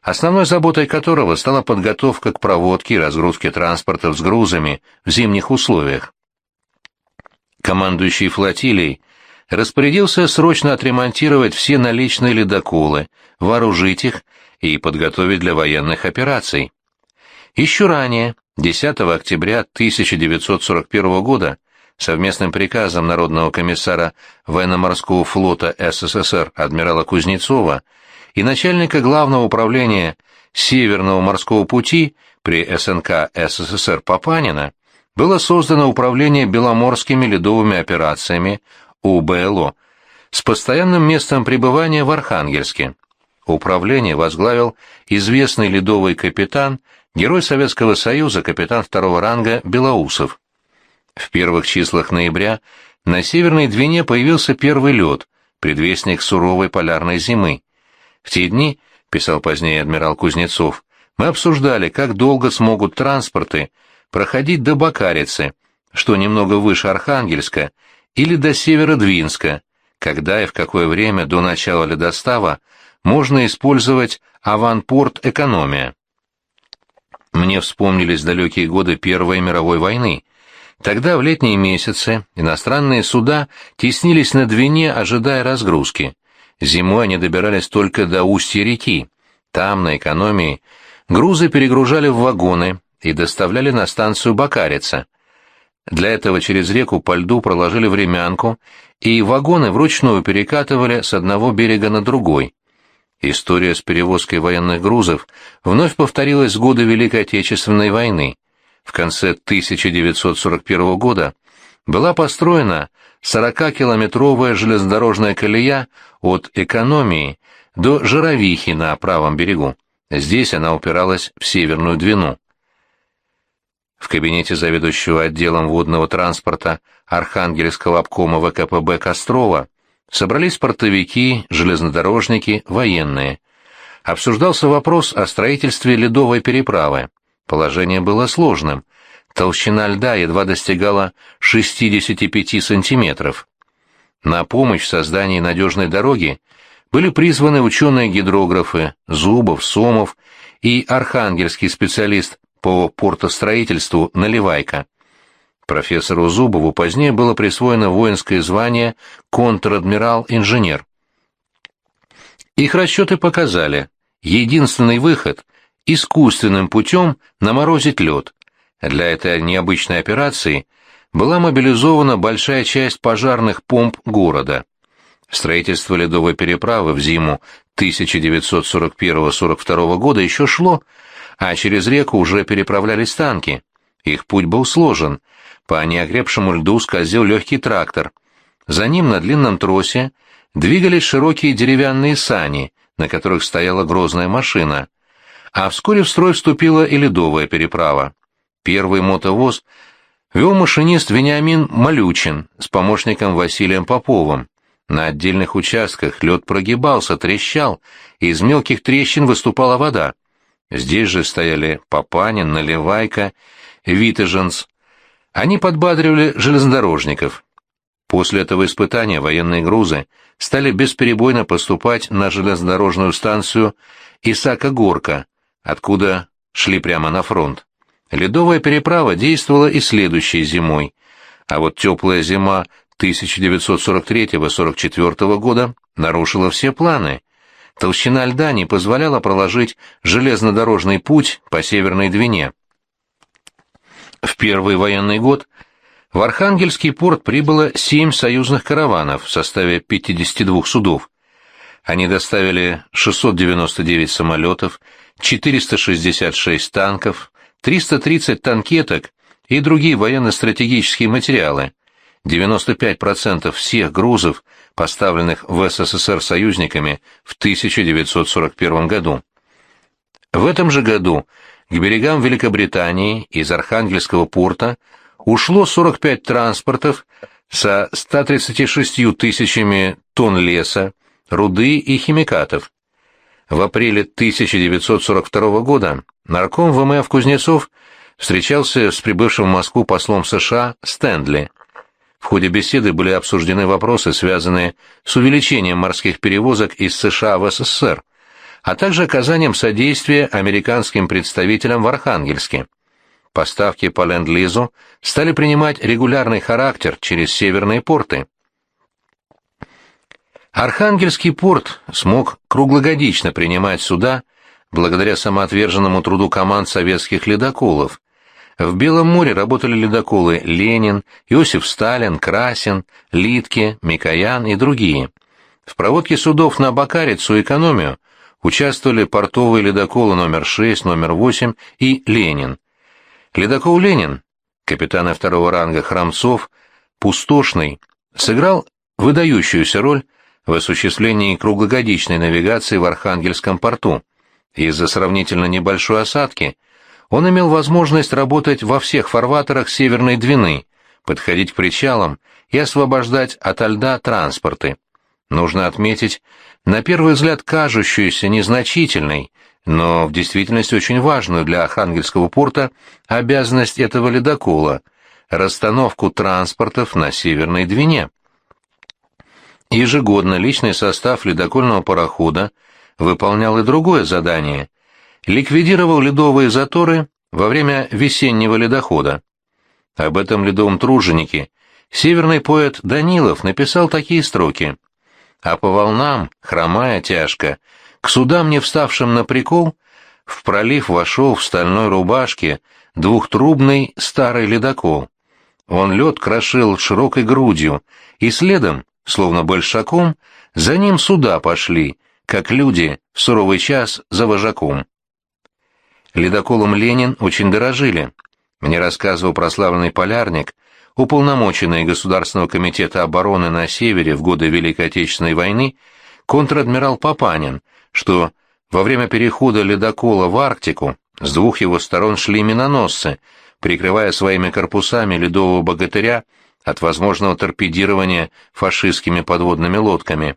основной заботой которого стала подготовка к проводке и разгрузке транспортов с грузами в зимних условиях. Командующий флотилией распорядился срочно отремонтировать все наличные ледоколы, вооружить их и подготовить для военных операций. Еще ранее, 10 октября 1941 года, совместным приказом Народного комиссара военно-морского флота СССР адмирала Кузнецова и начальника Главного управления Северного морского пути при СНК СССР Папанина было создано Управление Беломорскими ледовыми операциями УБЛО с постоянным местом пребывания в Архангельске. Управление возглавил известный ледовый капитан, герой Советского Союза, капитан второго ранга Белоусов. В первых числах ноября на Северной Двине появился первый лед, предвестник суровой полярной зимы. В те дни, писал позднее адмирал Кузнецов, мы обсуждали, как долго смогут транспорты проходить до Бакарицы, что немного выше Архангельска, или до Северодвинска, когда и в какое время до начала ледостава можно использовать аванпорт «Экономия». Мне вспомнились далекие годы Первой мировой войны. Тогда в летние месяцы иностранные суда теснились на Двине, ожидая разгрузки. Зимой они добирались только до устья реки. Там, на экономии, грузы перегружали в вагоны и доставляли на станцию Бакарица. Для этого через реку по льду проложили времянку, и вагоны вручную перекатывали с одного берега на другой. История с перевозкой военных грузов вновь повторилась с года Великой Отечественной войны. В конце 1941 года была построена 40-километровая железнодорожная колея от Экономии до Жировихи на правом берегу. Здесь она упиралась в Северную Двину. В кабинете заведующего отделом водного транспорта Архангельского обкома ВКПБ Кострова собрались портовики, железнодорожники, военные. Обсуждался вопрос о строительстве ледовой переправы. Положение было сложным. Толщина льда едва достигала 65 сантиметров. На помощь в создании надежной дороги были призваны ученые-гидрографы Зубов, Сомов и архангельский специалист по портостроительству Наливайка. Профессору Зубову позднее было присвоено воинское звание контр-адмирал-инженер. Их расчеты показали, единственный выход – искусственным путем наморозить лед. Для этой необычной операции была мобилизована большая часть пожарных помп города. Строительство ледовой переправы в зиму 1941-42 года еще шло, а через реку уже переправлялись танки. Их путь был сложен. По неокрепшему льду скользил легкий трактор. За ним на длинном тросе двигались широкие деревянные сани, на которых стояла грозная машина. А вскоре в строй вступила и ледовая переправа. Первый мотовоз вел машинист Вениамин Малючин с помощником Василием Поповым. На отдельных участках лед прогибался, трещал, и из мелких трещин выступала вода. Здесь же стояли Папанин, Наливайка, Витеженс. Они подбадривали железнодорожников. После этого испытания военные грузы стали бесперебойно поступать на железнодорожную станцию Исака-Горка, откуда шли прямо на фронт. Ледовая переправа действовала и следующей зимой, а вот теплая зима 1943-44 года нарушила все планы — толщина льда не позволяла проложить железнодорожный путь по Северной Двине. В первый военный год в Архангельский порт прибыло семь союзных караванов в составе 52 судов. Они доставили 699 самолетов, 466 танков, 330 танкеток и другие военно-стратегические материалы. 95% всех грузов поставленных в СССР союзниками в 1941 году. В этом же году к берегам Великобритании из Архангельского порта ушло 45 транспортов со 136 тысячами тонн леса, руды и химикатов. В апреле 1942 года нарком ВМФ Кузнецов встречался с прибывшим в Москву послом США Стэндли – в ходе беседы были обсуждены вопросы, связанные с увеличением морских перевозок из США в СССР, а также оказанием содействия американским представителям в Архангельске. Поставки по Ленд-Лизу стали принимать регулярный характер через северные порты. Архангельский порт смог круглогодично принимать суда благодаря самоотверженному труду команд советских ледоколов, в Белом море работали ледоколы «Ленин», Иосиф Сталин, Красин, Литке, Микоян и другие. В проводке судов на Бакарицу и экономию участвовали портовые ледоколы номер 6, номер 8 и «Ленин». Ледокол «Ленин», капитана второго ранга Храмцов, пустошный, сыграл выдающуюся роль в осуществлении круглогодичной навигации в Архангельском порту. Из-за сравнительно небольшой осадки – он имел возможность работать во всех фарватерах Северной Двины, подходить к причалам и освобождать от льда транспорты. Нужно отметить, на первый взгляд кажущуюся незначительной, но в действительности очень важную для Архангельского порта обязанность этого ледокола – расстановку транспортов на Северной Двине. Ежегодно личный состав ледокольного парохода выполнял и другое задание – ликвидировал ледовые заторы во время весеннего ледохода. Об этом ледовом труженике северный поэт Данилов написал такие строки. «А по волнам, хромая тяжко, к судам, не вставшим на прикол, в пролив вошел в стальной рубашке двухтрубный старый ледокол. Он лед крошил широкой грудью, и следом, словно большаком, за ним суда пошли, как люди в суровый час за вожаком. Ледоколом «Ленин» очень дорожили. Мне рассказывал прославленный полярник, уполномоченный Государственного комитета обороны на Севере в годы Великой Отечественной войны, контр-адмирал Папанин, что во время перехода ледокола в Арктику с двух его сторон шли миноносцы, прикрывая своими корпусами ледового богатыря от возможного торпедирования фашистскими подводными лодками.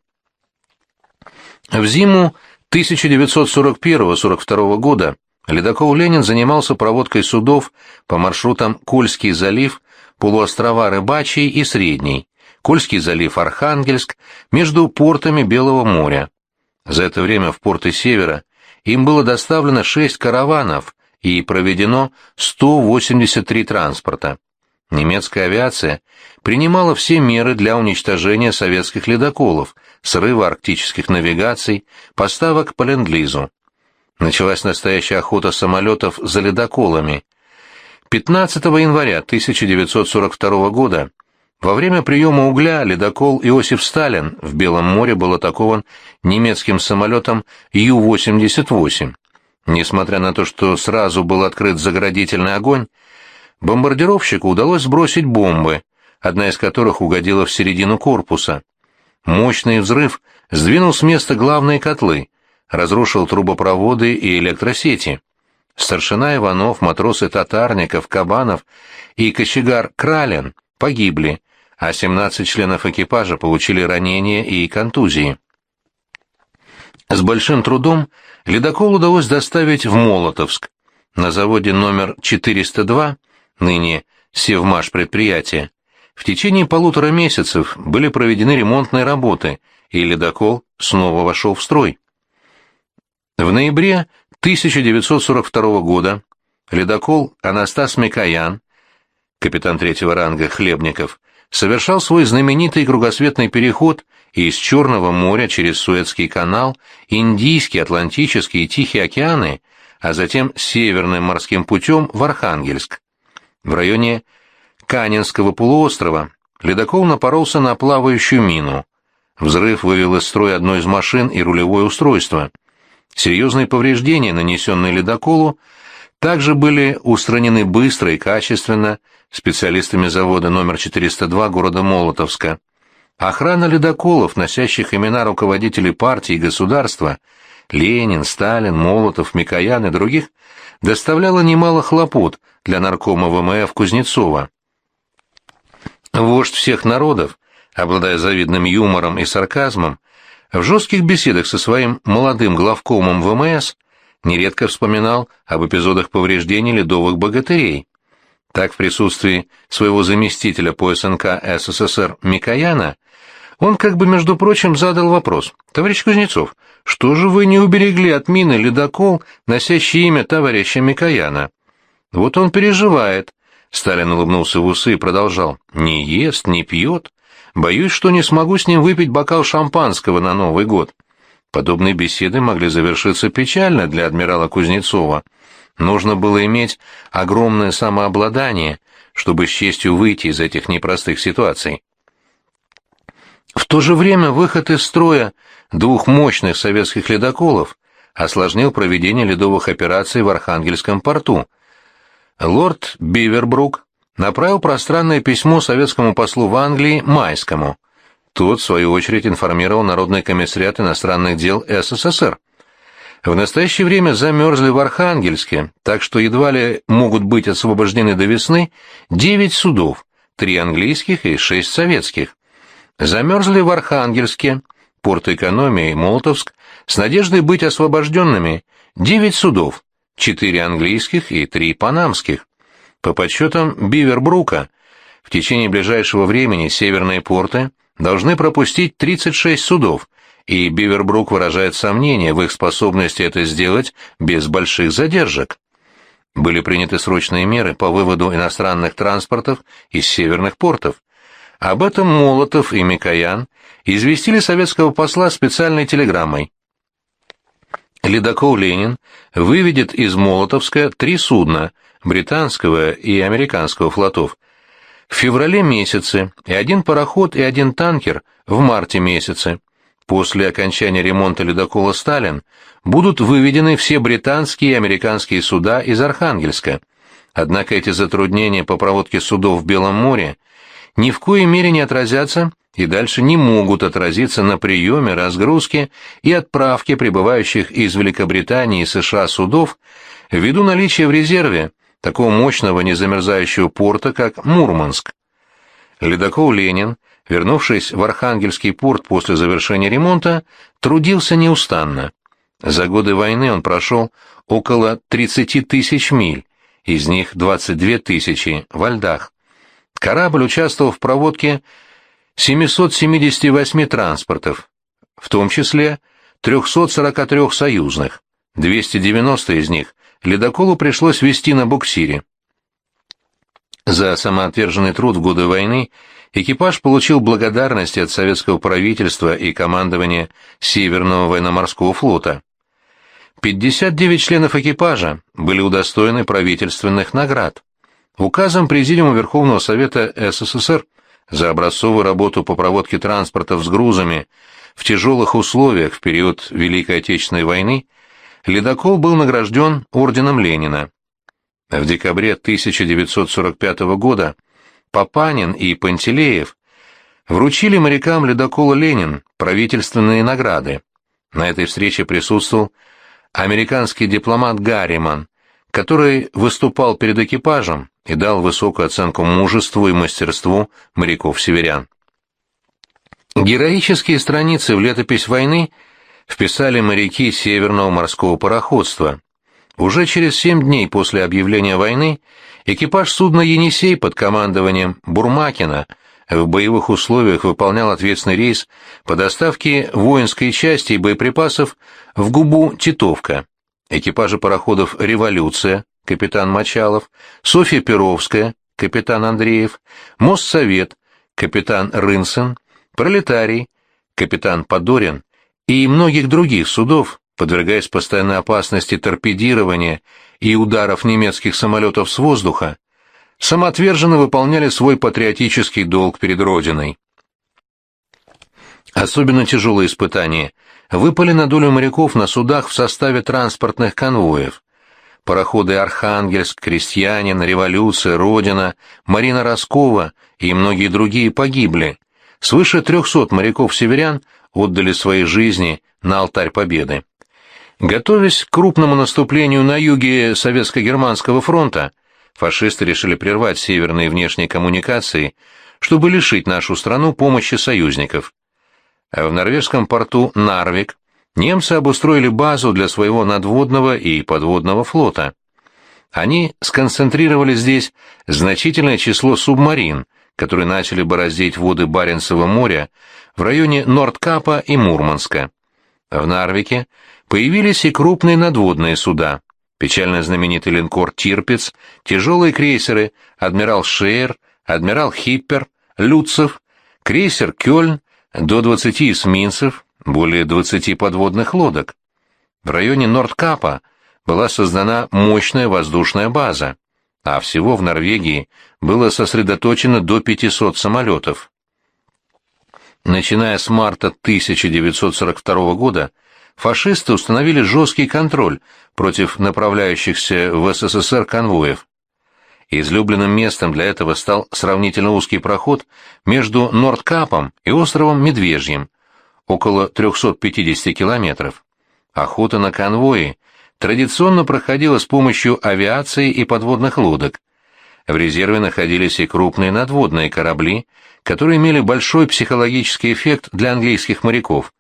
В зиму 1941-42 года ледокол «Ленин» занимался проводкой судов по маршрутам Кольский залив, полуострова Рыбачий и Средний, Кольский залив Архангельск, между портами Белого моря. За это время в порты Севера им было доставлено 6 караванов и проведено 183 транспорта. Немецкая авиация принимала все меры для уничтожения советских ледоколов, срыва арктических навигаций, поставок по Ленд-Лизу. Началась настоящая охота самолетов за ледоколами. 15 января 1942 года во время приема угля ледокол Иосиф Сталин в Белом море был атакован немецким самолетом Ю-88. Несмотря на то, что сразу был открыт заградительный огонь, бомбардировщику удалось сбросить бомбы, одна из которых угодила в середину корпуса. Мощный взрыв сдвинул с места главные котлы, разрушил трубопроводы и электросети. Старшина Иванов, матросы Татарников, Кабанов и кочегар Кралин погибли, а 17 членов экипажа получили ранения и контузии. С большим трудом ледокол удалось доставить в Молотовск. На заводе номер 402, ныне Севмаш предприятие, в течение полутора месяцев были проведены ремонтные работы, и ледокол снова вошел в строй. В ноябре 1942 года ледокол Анастас Микоян, капитан третьего ранга Хлебников, совершал свой знаменитый кругосветный переход из Черного моря через Суэцкий канал, Индийский, Атлантический и Тихий океаны, а затем Северным морским путем в Архангельск. В районе Канинского полуострова ледокол напоролся на плавающую мину. Взрыв вывел из строя одно из машин и рулевое устройство. Серьезные повреждения, нанесенные ледоколу, также были устранены быстро и качественно специалистами завода номер 402 города Молотовска. Охрана ледоколов, носящих имена руководителей партии и государства, Ленин, Сталин, Молотов, Микоян и других, доставляла немало хлопот для наркома ВМФ Кузнецова. Вождь всех народов, обладая завидным юмором и сарказмом, в жестких беседах со своим молодым главкомом ВМС нередко вспоминал об эпизодах повреждений ледовых богатырей. Так, в присутствии своего заместителя по СНК СССР Микояна, он как бы, между прочим, задал вопрос. «Товарищ Кузнецов, что же вы не уберегли от мины ледокол, носящий имя товарища Микояна?» «Вот он переживает». Сталин улыбнулся в усы и продолжал. «Не ест, не пьет. Боюсь, что не смогу с ним выпить бокал шампанского на Новый год». Подобные беседы могли завершиться печально для адмирала Кузнецова. Нужно было иметь огромное самообладание, чтобы с честью выйти из этих непростых ситуаций. В то же время выход из строя двух мощных советских ледоколов осложнил проведение ледовых операций в Архангельском порту. Лорд Бивербрук направил пространное письмо советскому послу в Англии Майскому. Тот, в свою очередь, информировал Народный комиссариат иностранных дел СССР. В настоящее время замерзли в Архангельске, так что едва ли могут быть освобождены до весны девять судов, три английских и шесть советских. Замерзли в Архангельске, порт экономии Молотовск, с надеждой быть освобожденными девять судов, четыре английских и три панамских. По подсчетам Бивербрука, в течение ближайшего времени северные порты должны пропустить 36 судов, и Бивербрук выражает сомнение в их способности это сделать без больших задержек. Были приняты срочные меры по выводу иностранных транспортов из северных портов. Об этом Молотов и Микоян известили советского посла специальной телеграммой. Ледокол «Ленин» выведет из Молотовска три судна британского и американского флотов в феврале месяце и один пароход и один танкер в марте месяце. После окончания ремонта ледокола «Сталин» будут выведены все британские и американские суда из Архангельска. Однако эти затруднения по проводке судов в Белом море ни в коей мере не отразятся и дальше не могут отразиться на приеме, разгрузке и отправке прибывающих из Великобритании и США судов ввиду наличия в резерве такого мощного незамерзающего порта, как Мурманск. Ледокол «Ленин», вернувшись в Архангельский порт после завершения ремонта, трудился неустанно. За годы войны он прошел около 30 тысяч миль, из них 22 тысячи во льдах. Корабль участвовал в проводке 778 транспортов, в том числе 343 союзных, 290 из них ледоколу пришлось вести на буксире. За самоотверженный труд в годы войны экипаж получил благодарности от советского правительства и командования Северного военно-морского флота. 59 членов экипажа были удостоены правительственных наград. Указом Президиума Верховного Совета СССР за образцовую работу по проводке транспортов с грузами в тяжелых условиях в период Великой Отечественной войны ледокол был награжден Орденом Ленина. В декабре 1945 года Папанин и Пантелеев вручили морякам ледокола «Ленин» правительственные награды. На этой встрече присутствовал американский дипломат Гарриман, который выступал перед экипажем и дал высокую оценку мужеству и мастерству моряков-северян. Героические страницы в летопись войны вписали моряки Северного морского пароходства. Уже через семь дней после объявления войны экипаж судна «Енисей» под командованием Бурмакина в боевых условиях выполнял ответственный рейс по доставке воинской части и боеприпасов в губу Титовка. Экипажи пароходов «Революция», капитан Мочалов, Софья Перовская, капитан Андреев, Моссовет, капитан Рынсен, Пролетарий, капитан Подорин и многих других судов, подвергаясь постоянной опасности торпедирования и ударов немецких самолетов с воздуха, самоотверженно выполняли свой патриотический долг перед Родиной. Особенно тяжелые испытания выпали на долю моряков на судах в составе транспортных конвоев. Пароходы «Архангельск», «Крестьянин», «Революция», «Родина», «Марина Роскова» и многие другие погибли. Свыше трехсот моряков-северян отдали свои жизни на алтарь победы. Готовясь к крупному наступлению на юге Советско-Германского фронта, фашисты решили прервать северные внешние коммуникации, чтобы лишить нашу страну помощи союзников. А в норвежском порту Нарвик немцы обустроили базу для своего надводного и подводного флота. Они сконцентрировали здесь значительное число субмарин, которые начали бороздить воды Баренцева моря в районе Нордкапа и Мурманска. В Нарвике появились и крупные надводные суда. Печально знаменитый линкор «Тирпиц», тяжелые крейсеры «Адмирал Шейер», «Адмирал Хиппер», «Люцев», крейсер «Кёльн», до 20 эсминцев, более 20 подводных лодок. В районе Нордкапа была создана мощная воздушная база, а всего в Норвегии было сосредоточено до 500 самолетов. Начиная с марта 1942 года, фашисты установили жесткий контроль против направляющихся в СССР конвоев. Излюбленным местом для этого стал сравнительно узкий проход между Нордкапом и островом Медвежьим, около 350 километров. Охота на конвои традиционно проходила с помощью авиации и подводных лодок. В резерве находились и крупные надводные корабли, которые имели большой психологический эффект для английских моряков.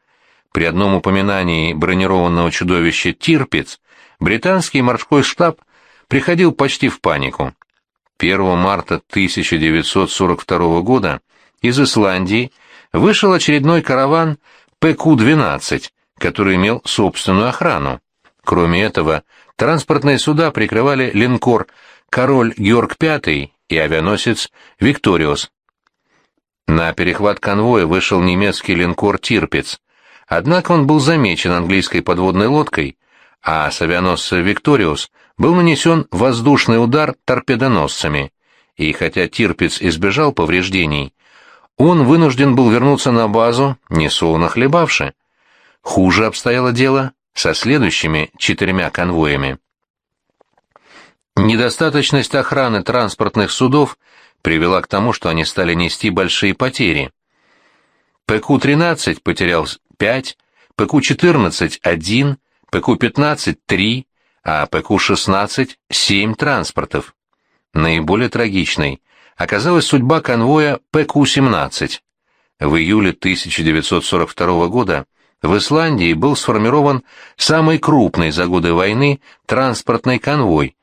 При одном упоминании бронированного чудовища «Тирпиц» британский морской штаб приходил почти в панику. 1 марта 1942 года из Исландии вышел очередной караван ПК-12, который имел собственную охрану. Кроме этого, транспортные суда прикрывали линкор «Король Георг V» и авианосец «Викториус». На перехват конвоя вышел немецкий линкор «Тирпиц», однако он был замечен английской подводной лодкой, а с авианосца «Викториус» был нанесен воздушный удар торпедоносцами, и хотя Тирпиц избежал повреждений, он вынужден был вернуться на базу, несолоно хлебавши. Хуже обстояло дело со следующими четырьмя конвоями. Недостаточность охраны транспортных судов привела к тому, что они стали нести большие потери. PQ-13 потерял 5, PQ-14 – 1, PQ-15 – 3, а PQ-16 – 7 транспортов. Наиболее трагичной оказалась судьба конвоя PQ-17. В июле 1942 года в Исландии был сформирован самый крупный за годы войны транспортный конвой,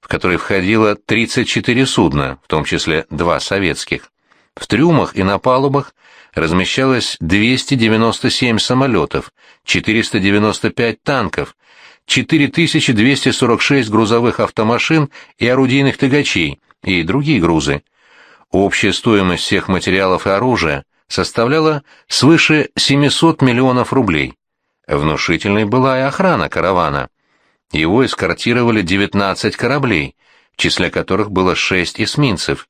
в который входило 34 судна, в том числе два советских. В трюмах и на палубах размещалось 297 самолетов, 495 танков, 4246 грузовых автомашин и орудийных тягачей и другие грузы. Общая стоимость всех материалов и оружия составляла свыше 700 миллионов рублей. Внушительной была и охрана каравана. Его эскортировали 19 кораблей, в числе которых было 6 эсминцев.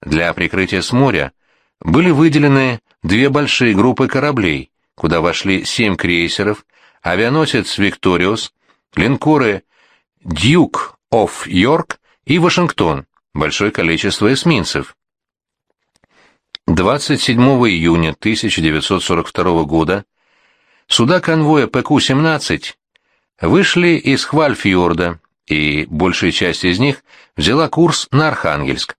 Для прикрытия с моря были выделены две большие группы кораблей, куда вошли 7 крейсеров, авианосец «Викториус», линкоры «Дьюк оф Йорк» и «Вашингтон», большое количество эсминцев. 27 июня 1942 года суда конвоя ПК-17 вышли из Хвальфьорда, и большая часть из них взяла курс на Архангельск.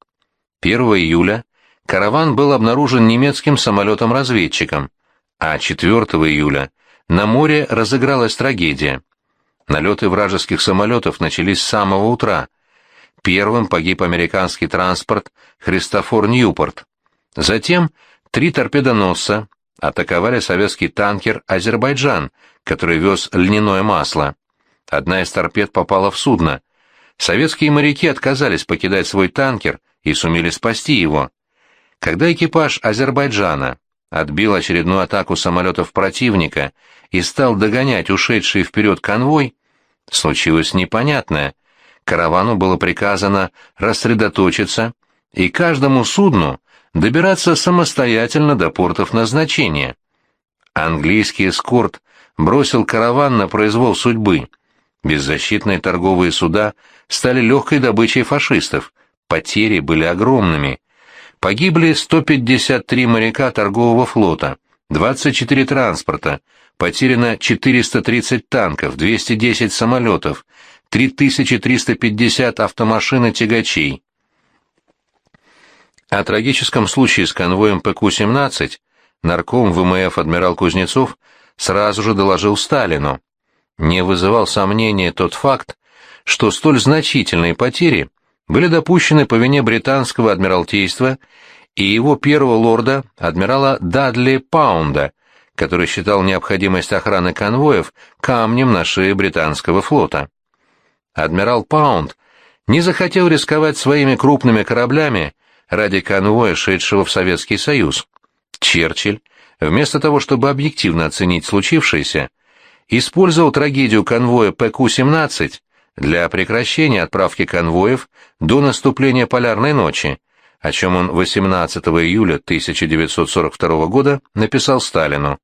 1 июля караван был обнаружен немецким самолетом-разведчиком, а 4 июля на море разыгралась трагедия. Налеты вражеских самолетов начались с самого утра. Первым погиб американский транспорт «Христофор Ньюпорт». Затем три торпедоносца атаковали советский танкер «Азербайджан», который вез льняное масло. Одна из торпед попала в судно. Советские моряки отказались покидать свой танкер и сумели спасти его. Когда экипаж «Азербайджана» отбил очередную атаку самолетов противника и стал догонять ушедший вперед конвой, случилось непонятное. Каравану было приказано рассредоточиться, и каждому судну добираться самостоятельно до портов назначения. Английский эскорт бросил караван на произвол судьбы. Беззащитные торговые суда стали легкой добычей фашистов, потери были огромными. Погибли 153 моряка торгового флота, 24 транспорта, потеряно 430 танков, 210 самолетов, 3350 автомашин и тягачей. О трагическом случае с конвоем ПК-17 нарком ВМФ адмирал Кузнецов сразу же доложил Сталину. Не вызывал сомнения тот факт, что столь значительные потери были допущены по вине британского адмиралтейства и его первого лорда, адмирала Дадли Паунда, который считал необходимость охраны конвоев камнем на шее британского флота. Адмирал Паунд не захотел рисковать своими крупными кораблями ради конвоя, шедшего в Советский Союз. Черчилль, вместо того, чтобы объективно оценить случившееся, использовал трагедию конвоя ПК-17 для прекращения отправки конвоев до наступления полярной ночи, о чем он 18 июля 1942 года написал Сталину.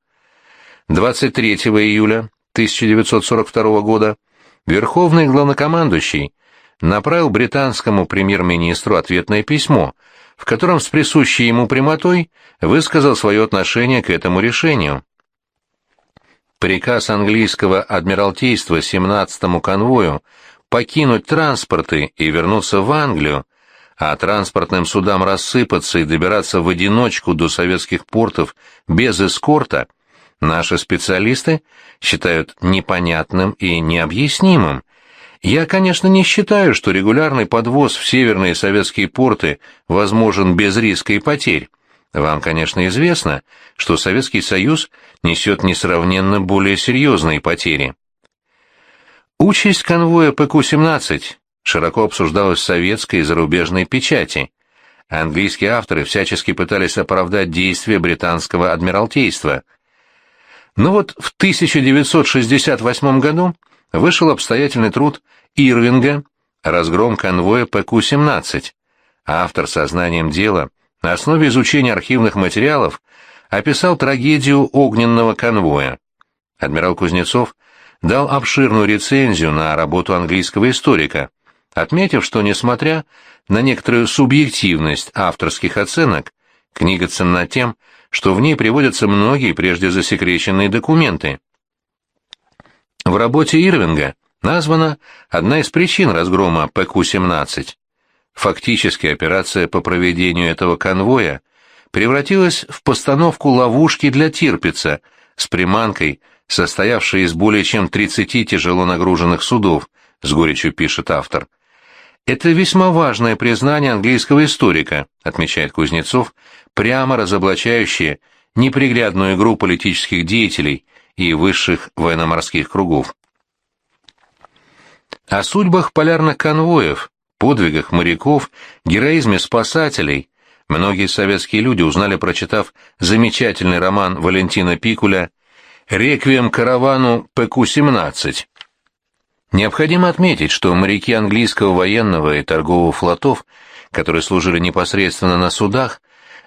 23 июля 1942 года Верховный главнокомандующий направил британскому премьер-министру ответное письмо, в котором с присущей ему прямотой высказал свое отношение к этому решению. Приказ английского адмиралтейства 17-му конвою покинуть транспорты и вернуться в Англию, а транспортным судам рассыпаться и добираться в одиночку до советских портов без эскорта, наши специалисты считают непонятным и необъяснимым, я, конечно, не считаю, что регулярный подвоз в северные советские порты возможен без риска и потерь, Вам, конечно, известно, что Советский Союз несет несравненно более серьезные потери. Участь конвоя ПК-17 широко обсуждалась в советской и зарубежной печати. Английские авторы всячески пытались оправдать действия британского адмиралтейства. Но вот в 1968 году вышел обстоятельный труд Ирвинга «Разгром конвоя ПК-17». Автор сознанием дела на основе изучения архивных материалов описал трагедию огненного конвоя. Адмирал Кузнецов дал обширную рецензию на работу английского историка, отметив, что, несмотря на некоторую субъективность авторских оценок, книга ценна тем, что в ней приводятся многие прежде засекреченные документы. В работе Ирвинга названа одна из причин разгрома ПК-17. Фактически операция по проведению этого конвоя превратилась в постановку ловушки для Тирпица с приманкой, состоявшей из более чем 30 тяжело нагруженных судов, с горечью пишет автор. Это весьма важное признание английского историка, отмечает Кузнецов, прямо разоблачающее неприглядную игру политических деятелей и высших военно-морских кругов. О судьбах полярных конвоев, подвигах моряков, героизме спасателей многие советские люди узнали, прочитав замечательный роман Валентина Пикуля «Реквием каравану ПК-17». Необходимо отметить, что моряки английского военного и торгового флотов, которые служили непосредственно на судах,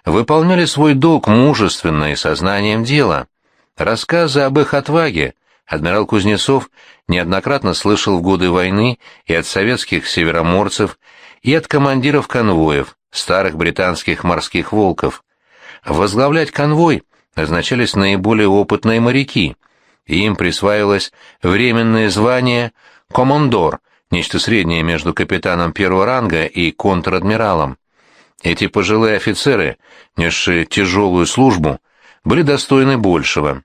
выполняли свой долг мужественно и сознанием дела. Рассказы об их отваге адмирал Кузнецов неоднократно слышал в годы войны и от советских североморцев, и от командиров конвоев, старых британских морских волков. Возглавлять конвой назначались наиболее опытные моряки, и им присваивалось временное звание «командор», нечто среднее между капитаном первого ранга и контр-адмиралом. Эти пожилые офицеры, несшие тяжелую службу, были достойны большего.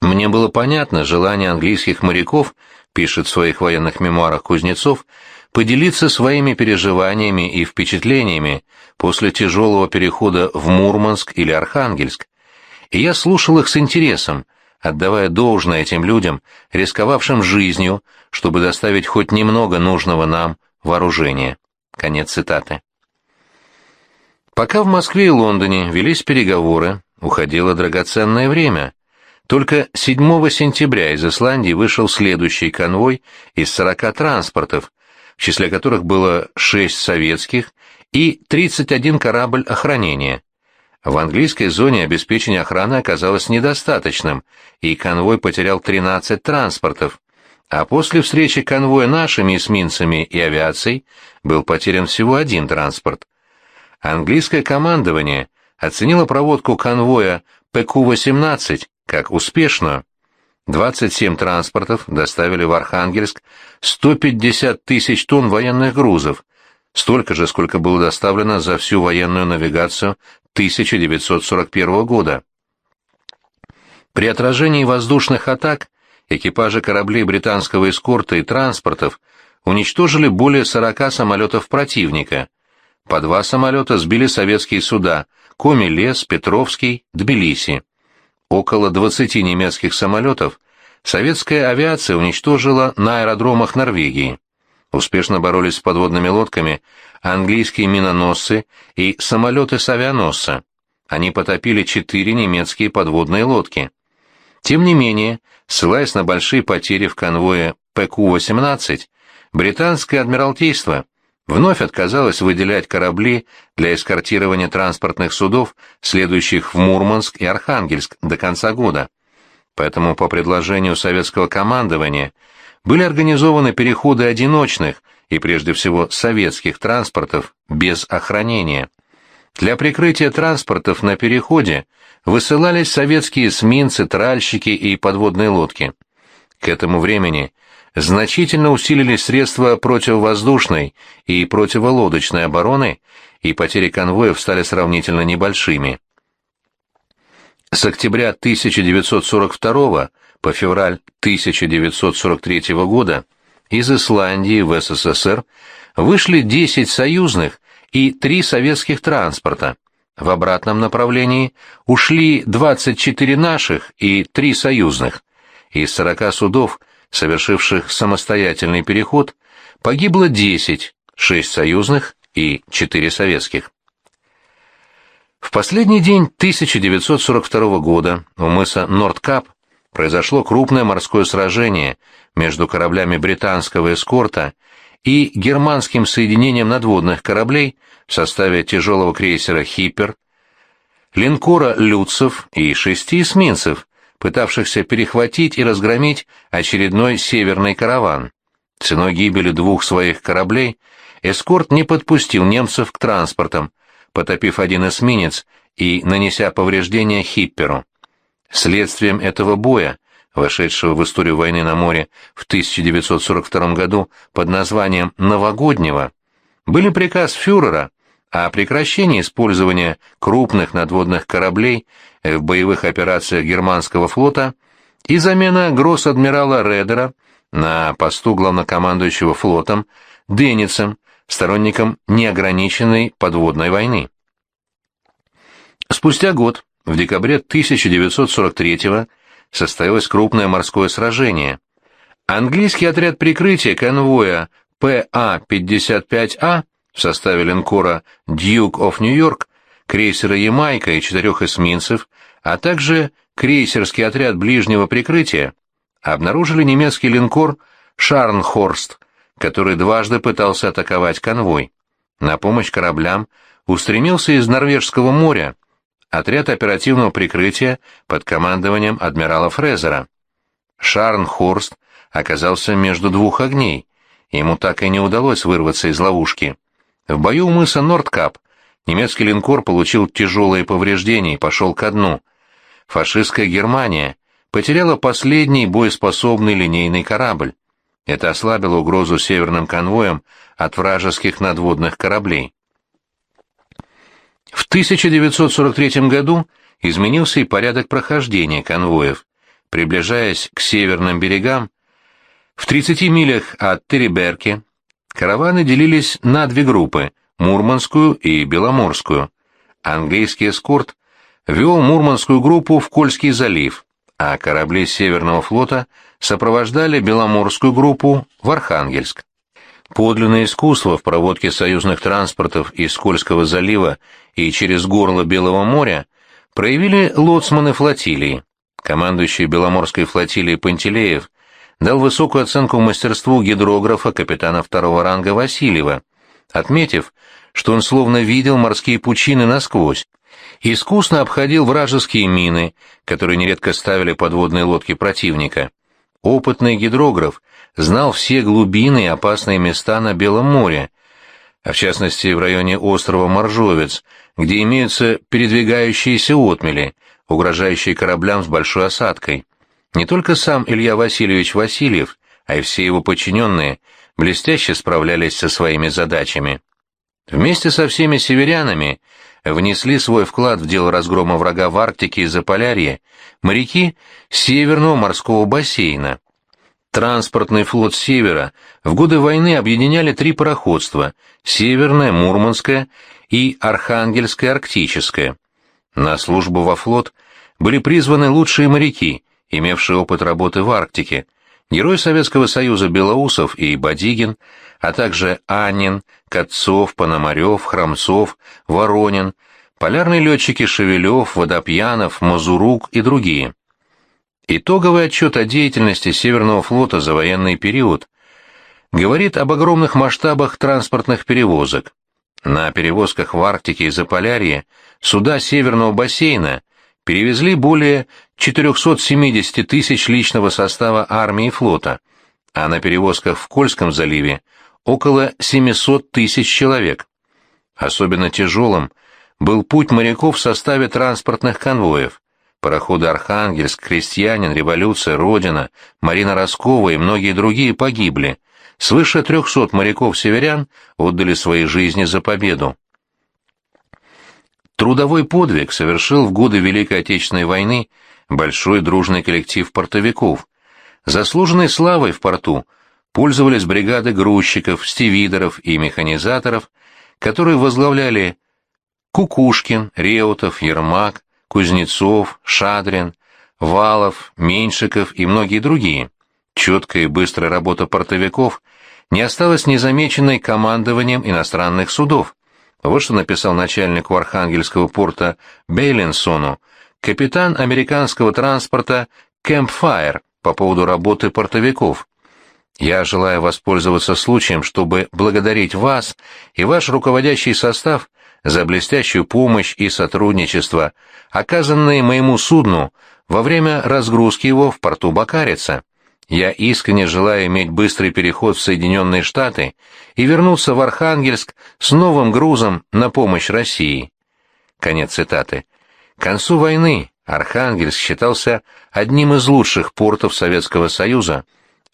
Мне было понятно желание английских моряков, пишет в своих военных мемуарах Кузнецов, поделиться своими переживаниями и впечатлениями после тяжелого перехода в Мурманск или Архангельск. И я слушал их с интересом, отдавая должное этим людям, рисковавшим жизнью, чтобы доставить хоть немного нужного нам вооружения. Конец цитаты. Пока в Москве и Лондоне велись переговоры, уходило драгоценное время. Только 7 сентября из Исландии вышел следующий конвой из 40 транспортов, в числе которых было 6 советских и 31 корабль охранения. В английской зоне обеспечение охраны оказалось недостаточным, и конвой потерял 13 транспортов, а после встречи конвоя нашими эсминцами и авиацией был потерян всего один транспорт. Английское командование оценило проводку конвоя ПК-18 как успешно. 27 транспортов доставили в Архангельск 150 тысяч тонн военных грузов, столько же, сколько было доставлено за всю военную навигацию 1941 года. При отражении воздушных атак экипажи кораблей британского эскорта и транспортов уничтожили более 40 самолетов противника. По два самолета сбили советские суда Коми-Лес, Петровский, Тбилиси. Около 20 немецких самолетов советская авиация уничтожила на аэродромах Норвегии. Успешно боролись с подводными лодками английские миноносцы и самолеты с авианосца. Они потопили четыре немецкие подводные лодки. Тем не менее, ссылаясь на большие потери в конвое ПК-18, британское адмиралтейство – вновь отказалась выделять корабли для эскортирования транспортных судов, следующих в Мурманск и Архангельск до конца года. Поэтому по предложению советского командования были организованы переходы одиночных и прежде всего советских транспортов без охранения. Для прикрытия транспортов на переходе высылались советские эсминцы, тральщики и подводные лодки. К этому времени значительно усилились средства противовоздушной и противолодочной обороны, и потери конвоев стали сравнительно небольшими. С октября 1942 по февраль 1943 года из Исландии в СССР вышли 10 союзных и 3 советских транспорта, В обратном направлении ушли 24 наших и 3 союзных. Из 40 судов, совершивших самостоятельный переход, погибло 10, 6 союзных и 4 советских. В последний день 1942 года у мыса Нордкап произошло крупное морское сражение между кораблями британского эскорта и германским соединением надводных кораблей в составе тяжелого крейсера «Хиппер», линкора «Люцев» и шести эсминцев, пытавшихся перехватить и разгромить очередной северный караван. Ценой гибели двух своих кораблей эскорт не подпустил немцев к транспортам, потопив один эсминец и нанеся повреждения Хипперу. Следствием этого боя, вошедшего в историю войны на море в 1942 году под названием «Новогоднего», были приказ фюрера о прекращении использования крупных надводных кораблей в боевых операциях германского флота и замена гросс-адмирала Редера на посту главнокомандующего флотом Деницем, сторонником неограниченной подводной войны. Спустя год, в декабре 1943 состоялось крупное морское сражение. Английский отряд прикрытия конвоя ПА-55А в составе линкора of New York, крейсера «Ямайка» и четырех эсминцев, а также крейсерский отряд ближнего прикрытия, обнаружили немецкий линкор «Шарнхорст», который дважды пытался атаковать конвой. На помощь кораблям устремился из Норвежского моря отряд оперативного прикрытия под командованием адмирала Фрезера. Шарнхорст оказался между двух огней, ему так и не удалось вырваться из ловушки. В бою у мыса Нордкап немецкий линкор получил тяжелые повреждения и пошел ко дну. Фашистская Германия потеряла последний боеспособный линейный корабль. Это ослабило угрозу северным конвоям от вражеских надводных кораблей. В 1943 году изменился и порядок прохождения конвоев. Приближаясь к северным берегам, в 30 милях от Тереберки караваны делились на две группы – Мурманскую и Беломорскую. Английский эскорт вел Мурманскую группу в Кольский залив, а корабли Северного флота сопровождали Беломорскую группу в Архангельск. Подлинное искусство в проводке союзных транспортов из Кольского залива и через горло Белого моря проявили лоцманы флотилии. Командующий Беломорской флотилией Пантелеев дал высокую оценку мастерству гидрографа капитана второго ранга Васильева, отметив, что он словно видел морские пучины насквозь, искусно обходил вражеские мины, которые нередко ставили подводные лодки противника. Опытный гидрограф знал все глубины и опасные места на Белом море, а в частности в районе острова Моржовец, где имеются передвигающиеся отмели, угрожающие кораблям с большой осадкой. Не только сам Илья Васильевич Васильев, а и все его подчиненные блестяще справлялись со своими задачами. Вместе со всеми северянами внесли свой вклад в дело разгрома врага в Арктике и Заполярье моряки Северного морского бассейна. Транспортный флот Севера в годы войны объединяли три пароходства – Северное, Мурманское и Архангельское Арктическое. На службу во флот были призваны лучшие моряки, имевшие опыт работы в Арктике, герой Советского Союза Белоусов и Бадигин, а также Аннин, Катцов, Пономарев, Храмцов, Воронин, полярные летчики Шевелев, Водопьянов, Мазурук и другие. Итоговый отчет о деятельности Северного флота за военный период говорит об огромных масштабах транспортных перевозок. На перевозках в Арктике и Заполярье суда Северного бассейна перевезли более 470 тысяч личного состава армии и флота, а на перевозках в Кольском заливе около 700 тысяч человек. Особенно тяжелым был путь моряков в составе транспортных конвоев. Пароходы «Архангельск», «Крестьянин», «Революция», «Родина», «Марина Роскова» и многие другие погибли. Свыше трехсот моряков-северян отдали свои жизни за победу. Трудовой подвиг совершил в годы Великой Отечественной войны большой дружный коллектив портовиков. Заслуженной славой в порту пользовались бригады грузчиков, стивидеров и механизаторов, которые возглавляли Кукушкин, Реутов, Ермак, Кузнецов, Шадрин, Валов, Меньшиков и многие другие. Четкая и быстрая работа портовиков не осталась незамеченной командованием иностранных судов. Вот что написал начальнику Архангельского порта Бейлинсону капитан американского транспорта Кэмпфайр по поводу работы портовиков. Я желаю воспользоваться случаем, чтобы благодарить вас и ваш руководящий состав за блестящую помощь и сотрудничество, оказанные моему судну во время разгрузки его в порту Бакарица. Я искренне желаю иметь быстрый переход в Соединенные Штаты и вернуться в Архангельск с новым грузом на помощь России. Конец цитаты. К концу войны Архангельск считался одним из лучших портов Советского Союза,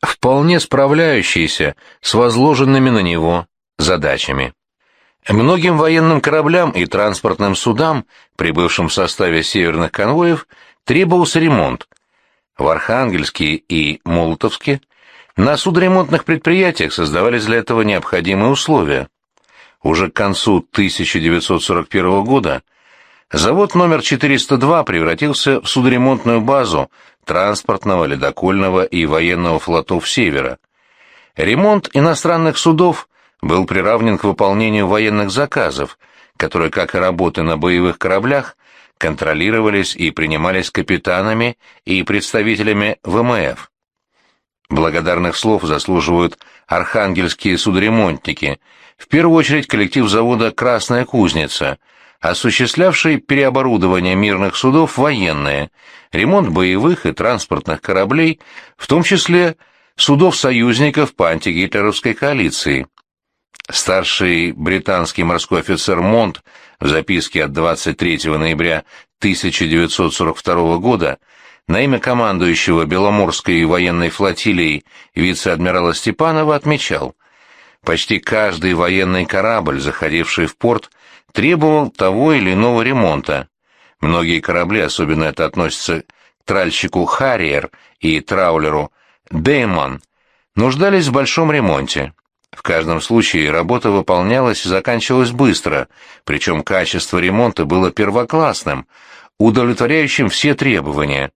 вполне справляющийся с возложенными на него задачами. Многим военным кораблям и транспортным судам, прибывшим в составе северных конвоев, требовался ремонт. В Архангельске и Молотовске на судоремонтных предприятиях создавались для этого необходимые условия. Уже к концу 1941 года завод номер 402 превратился в судоремонтную базу транспортного, ледокольного и военного флотов Севера. Ремонт иностранных судов был приравнен к выполнению военных заказов, которые, как и работы на боевых кораблях, контролировались и принимались капитанами и представителями ВМФ. Благодарных слов заслуживают архангельские судоремонтники, в первую очередь коллектив завода «Красная кузница», осуществлявший переоборудование мирных судов военные, ремонт боевых и транспортных кораблей, в том числе судов союзников по антигитлеровской коалиции. Старший британский морской офицер Монт в записке от 23 ноября 1942 года на имя командующего Беломорской военной флотилией вице-адмирала Степанова отмечал, почти каждый военный корабль, заходивший в порт, требовал того или иного ремонта. Многие корабли, особенно это относится к тральщику «Харриер» и траулеру «Деймон», нуждались в большом ремонте. В каждом случае работа выполнялась и заканчивалась быстро, причем качество ремонта было первоклассным, удовлетворяющим все требования.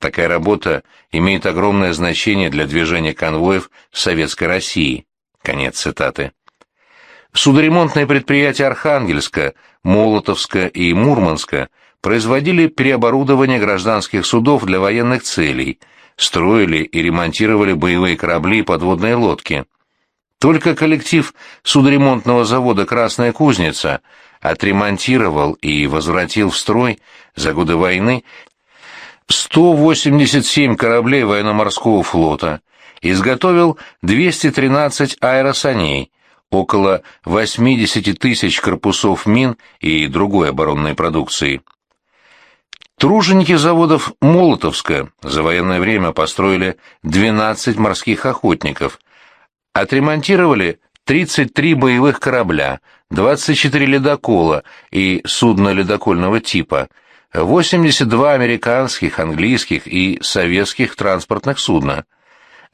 Такая работа имеет огромное значение для движения конвоев Советской России. Конец цитаты. Судоремонтные предприятия Архангельска, Молотовска и Мурманска производили переоборудование гражданских судов для военных целей, строили и ремонтировали боевые корабли и подводные лодки. Только коллектив судоремонтного завода «Красная кузница» отремонтировал и возвратил в строй за годы войны 187 кораблей военно-морского флота, изготовил 213 аэросаней, около 80 тысяч корпусов мин и другой оборонной продукции. Труженики заводов Молотовска за военное время построили 12 морских охотников, Отремонтировали 33 боевых корабля, 24 ледокола и судно ледокольного типа, 82 американских, английских и советских транспортных судна.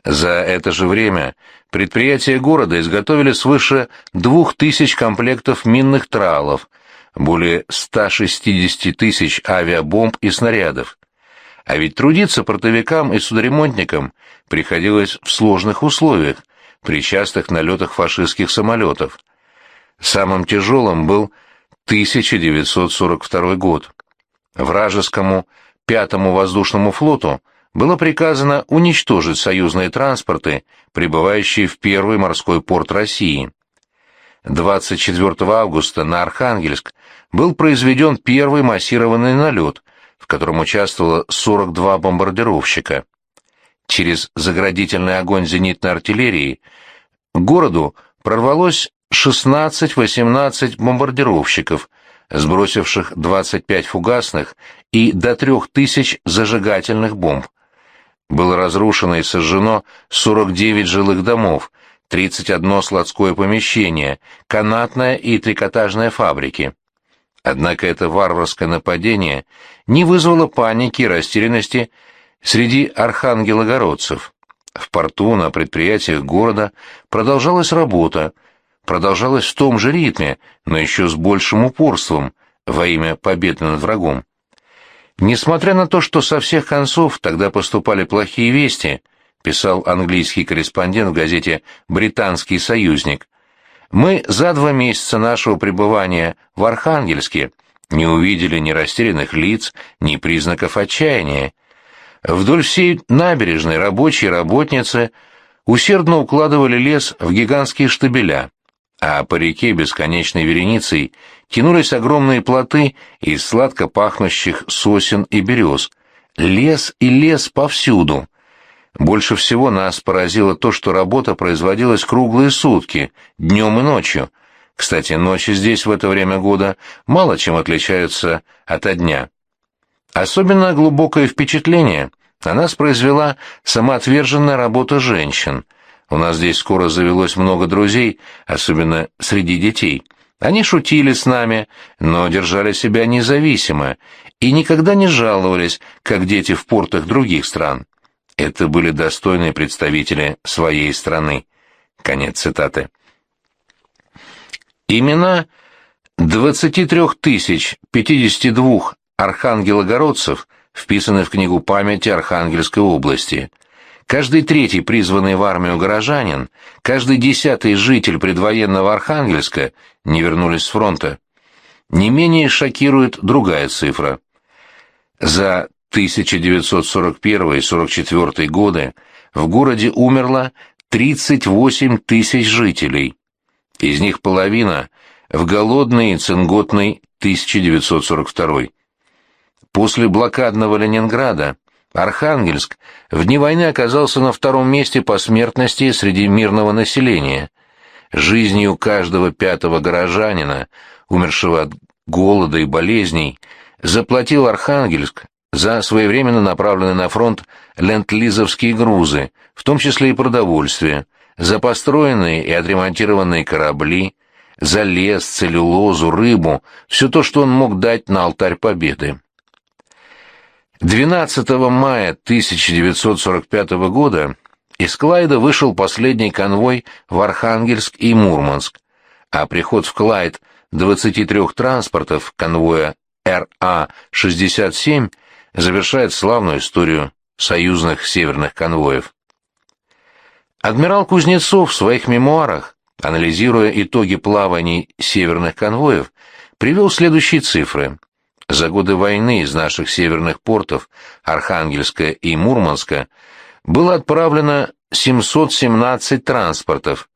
За это же время предприятия города изготовили свыше 2000 комплектов минных тралов, более 160 тысяч авиабомб и снарядов. А ведь трудиться портовикам и судоремонтникам приходилось в сложных условиях, при частых налетах фашистских самолетов. Самым тяжелым был 1942 год. Вражескому пятому воздушному флоту было приказано уничтожить союзные транспорты, прибывающие в первый морской порт России. 24 августа на Архангельск был произведен первый массированный налет, в котором участвовало 42 бомбардировщика. Через заградительный огонь зенитной артиллерии к городу прорвалось 16-18 бомбардировщиков, сбросивших 25 фугасных и до 3000 зажигательных бомб. Было разрушено и сожжено 49 жилых домов, 31 складское помещение, канатная и трикотажная фабрики. Однако это варварское нападение не вызвало паники и растерянности среди архангелогородцев. В порту, на предприятиях города продолжалась работа, продолжалась в том же ритме, но еще с большим упорством, во имя победы над врагом. Несмотря на то, что со всех концов тогда поступали плохие вести, писал английский корреспондент в газете «Британский союзник», мы за два месяца нашего пребывания в Архангельске не увидели ни растерянных лиц, ни признаков отчаяния. Вдоль всей набережной рабочие работницы усердно укладывали лес в гигантские штабеля, а по реке бесконечной вереницей тянулись огромные плоты из сладко пахнущих сосен и берез. Лес и лес повсюду. Больше всего нас поразило то, что работа производилась круглые сутки, днем и ночью. Кстати, ночи здесь в это время года мало чем отличаются от дня. Особенно глубокое впечатление на нас произвела самоотверженная работа женщин. У нас здесь скоро завелось много друзей, особенно среди детей. Они шутили с нами, но держали себя независимо и никогда не жаловались, как дети в портах других стран. Это были достойные представители своей страны. Конец цитаты. Имена 23 тысяч 52 архангелогородцев вписаны в книгу памяти Архангельской области. Каждый третий призванный в армию горожанин, каждый десятый житель предвоенного Архангельска не вернулись с фронта. Не менее шокирует другая цифра. За 1941-44 годы в городе умерло 38 тысяч жителей. Из них половина в голодный и цинготный 1942. После блокадного Ленинграда Архангельск в дни войны оказался на втором месте по смертности среди мирного населения. Жизнью каждого пятого горожанина, умершего от голода и болезней, заплатил Архангельск за своевременно направленные на фронт ленд-лизовские грузы, в том числе и продовольствие, за построенные и отремонтированные корабли, за лес, целлюлозу, рыбу, все то, что он мог дать на алтарь победы. 12 мая 1945 года из Клайда вышел последний конвой в Архангельск и Мурманск, а приход в Клайд 23 транспортов конвоя РА-67 завершает славную историю союзных северных конвоев. Адмирал Кузнецов в своих мемуарах, анализируя итоги плаваний северных конвоев, привел следующие цифры. За годы войны из наших северных портов, Архангельска и Мурманска, было отправлено 717 транспортов.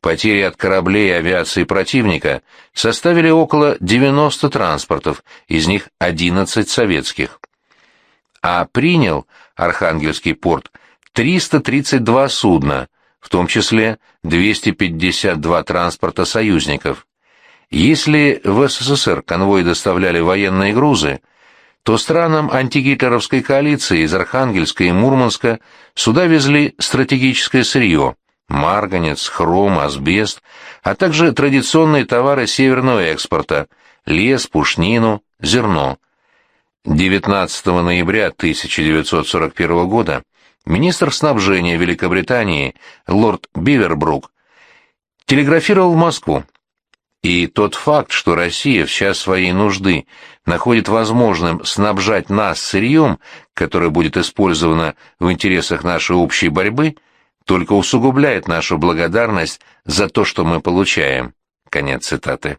Потери от кораблей и авиации противника составили около 90 транспортов, из них 11 советских а принял Архангельский порт 332 судна, в том числе 252 транспорта союзников. Если в СССР конвои доставляли военные грузы, то странам антигитлеровской коалиции из Архангельска и Мурманска сюда везли стратегическое сырье – марганец, хром, асбест, а также традиционные товары северного экспорта – лес, пушнину, зерно – 19 ноября 1941 года министр снабжения Великобритании лорд Бивербрук телеграфировал в Москву. И тот факт, что Россия в час своей нужды находит возможным снабжать нас сырьем, которое будет использовано в интересах нашей общей борьбы, только усугубляет нашу благодарность за то, что мы получаем. Конец цитаты.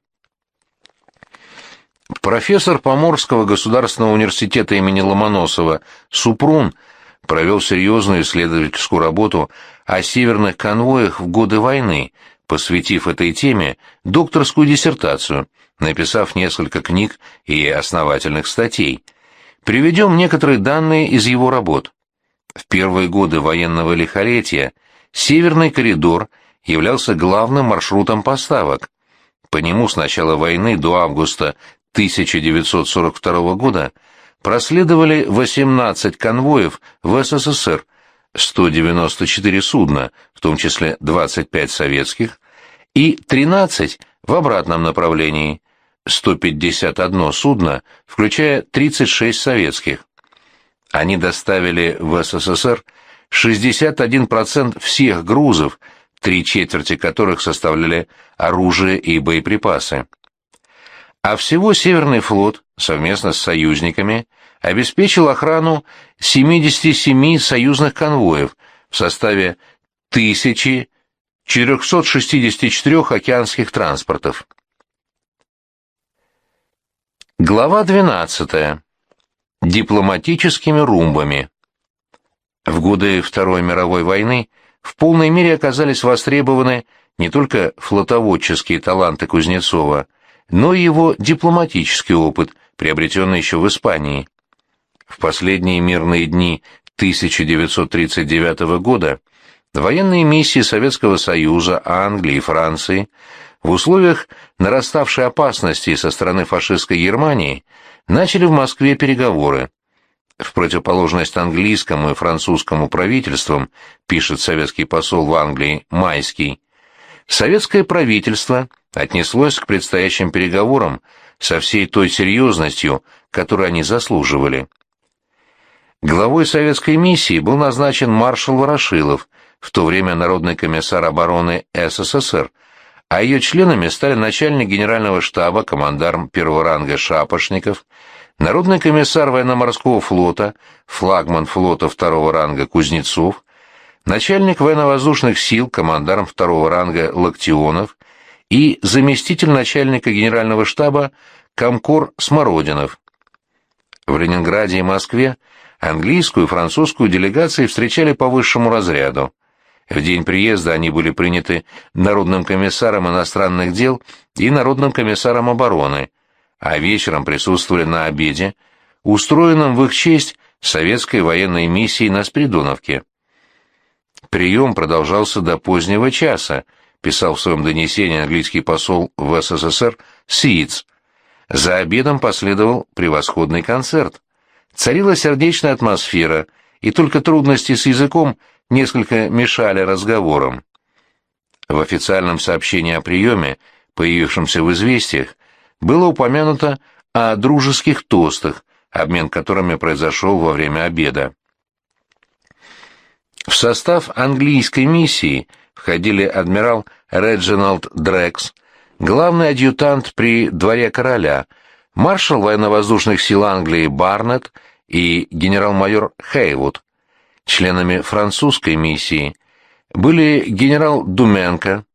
Профессор Поморского государственного университета имени Ломоносова Супрун провел серьезную исследовательскую работу о северных конвоях в годы войны, посвятив этой теме докторскую диссертацию, написав несколько книг и основательных статей. Приведем некоторые данные из его работ. В первые годы военного лихолетия Северный коридор являлся главным маршрутом поставок. По нему с начала войны до августа 1942 года проследовали 18 конвоев в СССР, 194 судна, в том числе 25 советских, и 13 в обратном направлении, 151 судно, включая 36 советских. Они доставили в СССР 61% всех грузов, три четверти которых составляли оружие и боеприпасы. А всего Северный флот, совместно с союзниками, обеспечил охрану 77 союзных конвоев в составе 1464 океанских транспортов. Глава 12. Дипломатическими румбами. В годы Второй мировой войны в полной мере оказались востребованы не только флотоводческие таланты Кузнецова, но и его дипломатический опыт, приобретенный еще в Испании. В последние мирные дни 1939 года военные миссии Советского Союза, Англии и Франции в условиях нараставшей опасности со стороны фашистской Германии начали в Москве переговоры. В противоположность английскому и французскому правительствам, пишет советский посол в Англии Майский, советское правительство отнеслось к предстоящим переговорам со всей той серьезностью, которую они заслуживали. Главой советской миссии был назначен маршал Ворошилов, в то время Народный комиссар обороны СССР, а ее членами стали начальник генерального штаба, командарм первого ранга Шапошников, Народный комиссар военно-морского флота, флагман флота второго ранга Кузнецов, начальник военно-воздушных сил, командарм второго ранга Локтионов и заместитель начальника генерального штаба Комкор Смородинов. В Ленинграде и Москве английскую и французскую делегации встречали по высшему разряду. В день приезда они были приняты Народным комиссаром иностранных дел и Народным комиссаром обороны, а вечером присутствовали на обеде, устроенном в их честь советской военной миссией на Спиридоновке. Прием продолжался до позднего часа, писал в своем донесении английский посол в СССР Сииц. За обедом последовал превосходный концерт. Царила сердечная атмосфера, и только трудности с языком несколько мешали разговорам. В официальном сообщении о приеме, появившемся в «Известиях», было упомянуто о дружеских тостах, обмен которыми произошел во время обеда. В состав английской миссии входили адмирал Реджиналд Дрекс, главный адъютант при дворе короля, маршал военно-воздушных сил Англии Барнетт и генерал-майор Хейвуд. Членами французской миссии были генерал Думенко,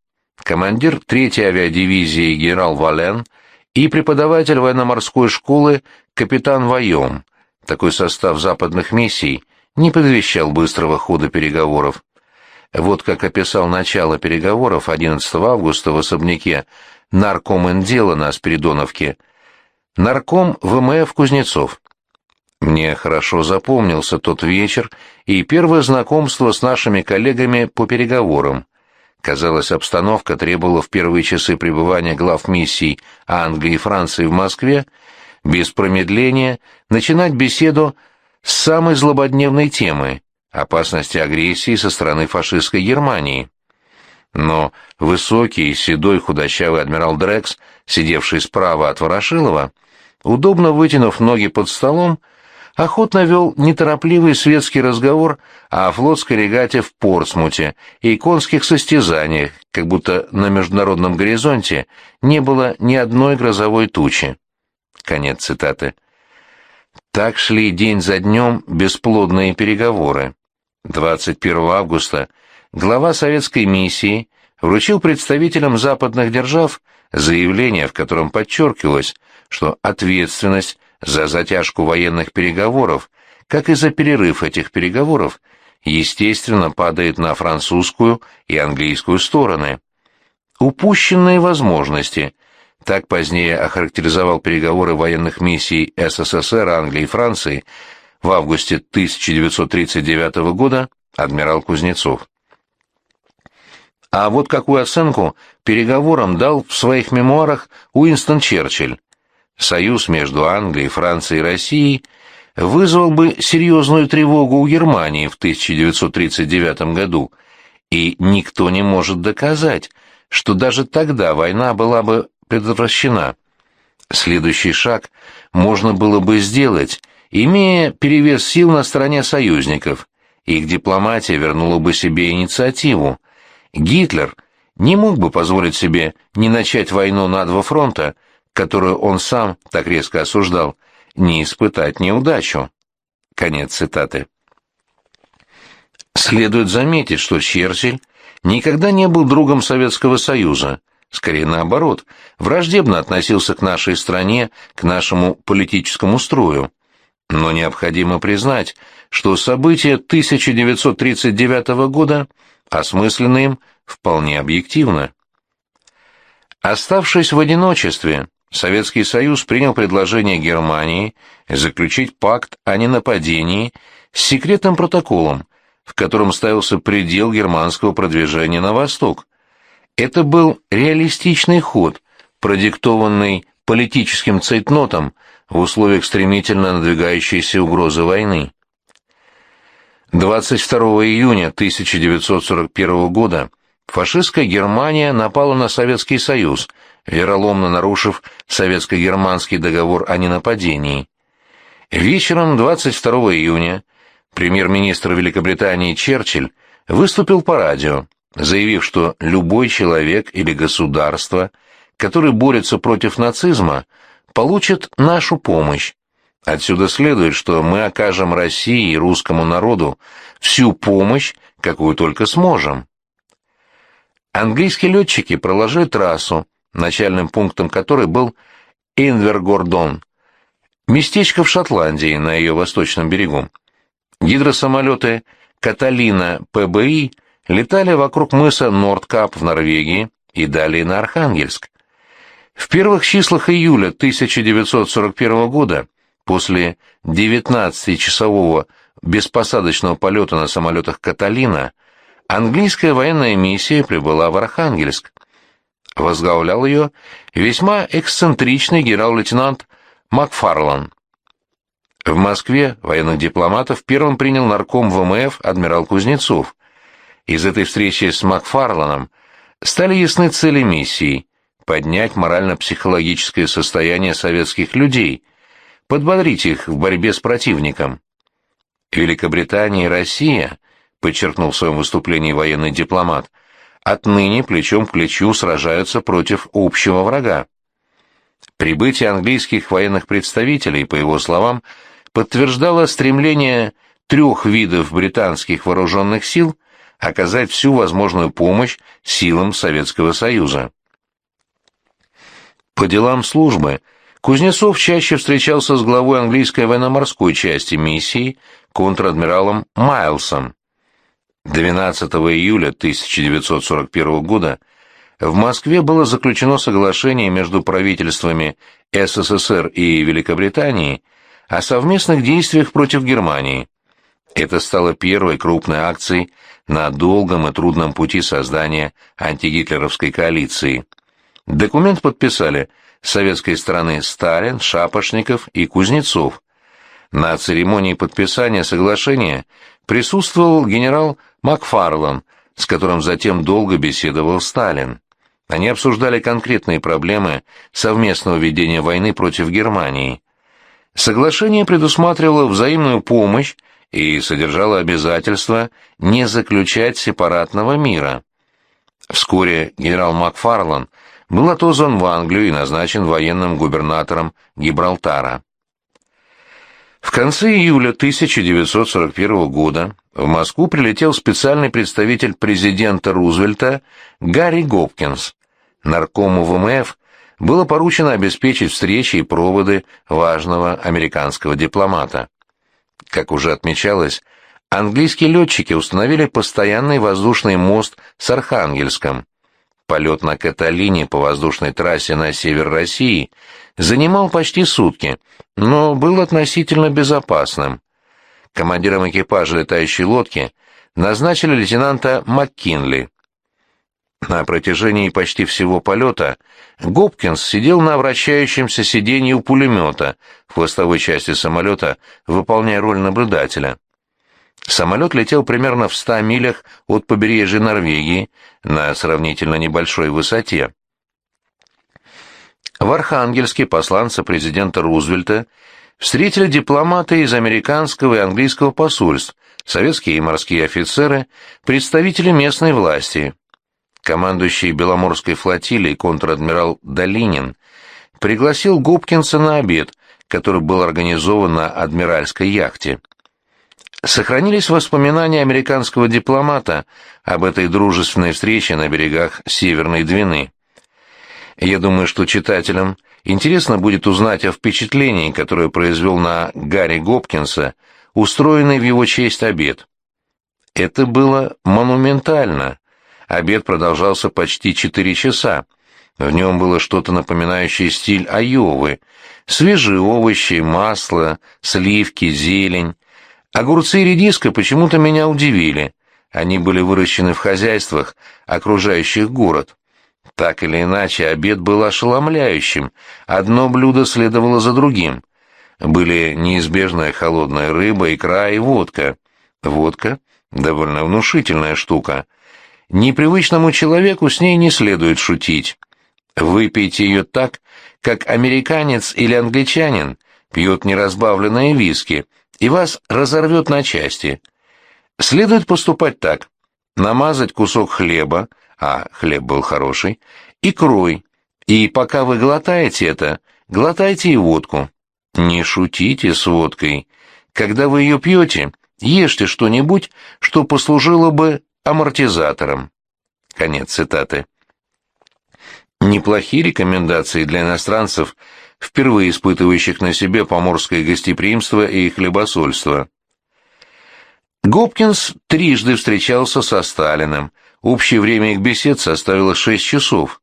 командир 3-й авиадивизии генерал Вален и преподаватель военно-морской школы капитан Вайом. Такой состав западных миссий не предвещал быстрого хода переговоров. Вот как описал начало переговоров 11 августа в особняке нарком дела на Спиридоновке, нарком ВМФ Кузнецов. Мне хорошо запомнился тот вечер и первое знакомство с нашими коллегами по переговорам. Казалось, обстановка требовала в первые часы пребывания глав миссий Англии и Франции в Москве без промедления начинать беседу с самой злободневной темы – опасности агрессии со стороны фашистской Германии. Но высокий, седой, худощавый адмирал Дрекс, сидевший справа от Ворошилова, удобно вытянув ноги под столом, охотно вел неторопливый светский разговор о флотской регате в Портсмуте и конских состязаниях, как будто на международном горизонте не было ни одной грозовой тучи. Конец цитаты. Так шли день за днем бесплодные переговоры. 21 августа глава советской миссии вручил представителям западных держав заявление, в котором подчеркивалось, что ответственность за затяжку военных переговоров, как и за перерыв этих переговоров, естественно, падает на французскую и английскую стороны. Упущенные возможности. Так позднее охарактеризовал переговоры военных миссий СССР, Англии и Франции в августе 1939 года адмирал Кузнецов. А вот какую оценку переговорам дал в своих мемуарах Уинстон Черчилль. Союз между Англией, Францией и Россией вызвал бы серьезную тревогу у Германии в 1939 году, и никто не может доказать, что даже тогда война была бы предотвращена. Следующий шаг можно было бы сделать, имея перевес сил на стороне союзников. Их дипломатия вернула бы себе инициативу. Гитлер не мог бы позволить себе не начать войну на два фронта, которую он сам так резко осуждал, не испытать неудачу. Конец цитаты. Следует заметить, что Черчилль никогда не был другом Советского Союза, скорее наоборот, враждебно относился к нашей стране, к нашему политическому строю. Но необходимо признать, что события 1939 года осмыслены им вполне объективно. Оставшись в одиночестве, Советский Союз принял предложение Германии заключить пакт о ненападении с секретным протоколом, в котором ставился предел германского продвижения на восток. Это был реалистичный ход, продиктованный политическим цейтнотом в условиях стремительно надвигающейся угрозы войны. 22 июня 1941 года фашистская Германия напала на Советский Союз, вероломно нарушив советско-германский договор о ненападении. Вечером 22 июня премьер-министр Великобритании Черчилль выступил по радио, заявив, что любой человек или государство, который борется против нацизма, получит нашу помощь. Отсюда следует, что мы окажем России и русскому народу всю помощь, какую только сможем. Английские летчики проложили трассу, начальным пунктом которой был Инвергордон, местечко в Шотландии на ее восточном берегу. Гидросамолеты «Каталина» ПБИ летали вокруг мыса Нордкап в Норвегии и далее на Архангельск. В первых числах июля 1941 года, после 19-часового беспосадочного полета на самолетах «Каталина», английская военная миссия прибыла в Архангельск. Возглавлял ее весьма эксцентричный генерал-лейтенант Макфарлан. В Москве военных дипломатов первым принял нарком ВМФ адмирал Кузнецов. Из этой встречи с Макфарланом стали ясны цели миссии – поднять морально-психологическое состояние советских людей, подбодрить их в борьбе с противником. Великобритания и Россия, подчеркнул в своем выступлении военный дипломат, отныне плечом к плечу сражаются против общего врага. Прибытие английских военных представителей, по его словам, подтверждало стремление трех видов британских вооруженных сил оказать всю возможную помощь силам Советского Союза. По делам службы Кузнецов чаще встречался с главой английской военно-морской части миссии, контр-адмиралом Майлсом. 12 июля 1941 года в Москве было заключено соглашение между правительствами СССР и Великобритании о совместных действиях против Германии. Это стало первой крупной акцией на долгом и трудном пути создания антигитлеровской коалиции. Документ подписали с советской стороны Сталин, Шапошников и Кузнецов. На церемонии подписания соглашения присутствовал генерал Макфарлан, с которым затем долго беседовал Сталин. Они обсуждали конкретные проблемы совместного ведения войны против Германии. Соглашение предусматривало взаимную помощь и содержало обязательство не заключать сепаратного мира. Вскоре генерал Макфарлан был отозван в Англию и назначен военным губернатором Гибралтара. В конце июля 1941 года в Москву прилетел специальный представитель президента Рузвельта Гарри Гопкинс. Наркому ВМФ было поручено обеспечить встречи и проводы важного американского дипломата. Как уже отмечалось, английские летчики установили постоянный воздушный мост с Архангельском. Полет на Каталине по воздушной трассе на север России занимал почти сутки, но был относительно безопасным. Командиром экипажа летающей лодки назначили лейтенанта МакКинли. На протяжении почти всего полета Гопкинс сидел на вращающемся сиденье у пулемета в хвостовой части самолета, выполняя роль наблюдателя. Самолет летел примерно в ста милях от побережья Норвегии на сравнительно небольшой высоте. В Архангельске посланца президента Рузвельта встретили дипломаты из американского и английского посольств, советские и морские офицеры, представители местной власти командующий Беломорской флотилией контр-адмирал Долинин, пригласил Губкинса на обед, который был организован на адмиральской яхте. Сохранились воспоминания американского дипломата об этой дружественной встрече на берегах Северной Двины. Я думаю, что читателям интересно будет узнать о впечатлении, которое произвел на Гарри Гопкинса устроенный в его честь обед. Это было монументально. Обед продолжался почти четыре часа. В нем было что-то напоминающее стиль Айовы. Свежие овощи, масло, сливки, зелень. Огурцы и редиска почему-то меня удивили. Они были выращены в хозяйствах, окружающих город. Так или иначе, обед был ошеломляющим. Одно блюдо следовало за другим. Были неизбежная холодная рыба, икра и водка. Водка — довольно внушительная штука. Непривычному человеку с ней не следует шутить. Выпейте ее так, как американец или англичанин пьет неразбавленные виски, и вас разорвет на части. Следует поступать так. Намазать кусок хлеба, а хлеб был хороший, икрой, и пока вы глотаете это, глотайте и водку. Не шутите с водкой. Когда вы ее пьете, ешьте что-нибудь, что послужило бы амортизатором. Конец цитаты. Неплохие рекомендации для иностранцев, впервые испытывающих на себе поморское гостеприимство и хлебосольство. Гопкинс трижды встречался со Сталиным. Общее время их бесед составило шесть часов.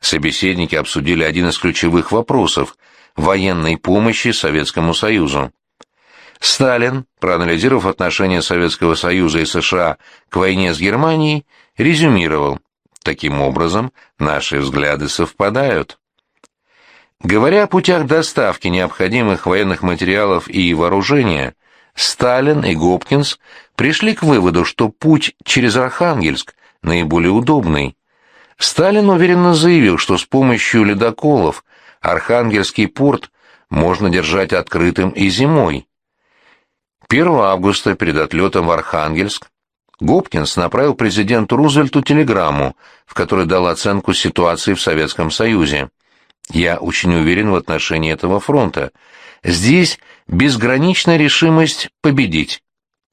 Собеседники обсудили один из ключевых вопросов – военной помощи Советскому Союзу. Сталин, проанализировав отношения Советского Союза и США к войне с Германией, резюмировал Таким образом, наши взгляды совпадают. Говоря о путях доставки необходимых военных материалов и вооружения, Сталин и Гопкинс пришли к выводу, что путь через Архангельск наиболее удобный. Сталин уверенно заявил, что с помощью ледоколов Архангельский порт можно держать открытым и зимой. 1 августа перед отлетом в Архангельск Гопкинс направил президенту Рузвельту телеграмму, в которой дал оценку ситуации в Советском Союзе. «Я очень уверен в отношении этого фронта. Здесь безграничная решимость победить».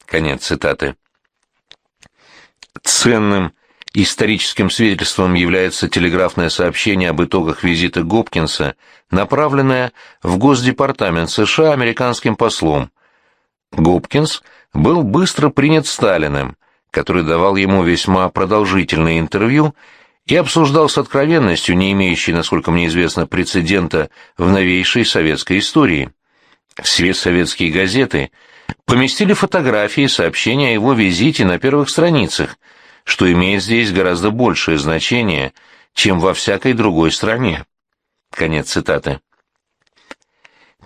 Конец цитаты. Ценным историческим свидетельством является телеграфное сообщение об итогах визита Гопкинса, направленное в Госдепартамент США американским послом. Гопкинс был быстро принят Сталиным, который давал ему весьма продолжительное интервью и обсуждал с откровенностью, не имеющей, насколько мне известно, прецедента в новейшей советской истории. Все советские газеты поместили фотографии и сообщения о его визите на первых страницах, что имеет здесь гораздо большее значение, чем во всякой другой стране. Конец цитаты.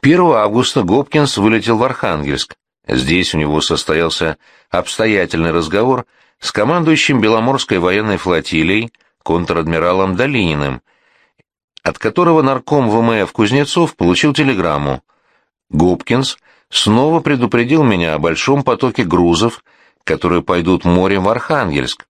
1 августа Гопкинс вылетел в Архангельск. Здесь у него состоялся обстоятельный разговор с командующим Беломорской военной флотилией контр-адмиралом Долининым, от которого нарком ВМФ Кузнецов получил телеграмму. Губкинс снова предупредил меня о большом потоке грузов, которые пойдут морем в Архангельск.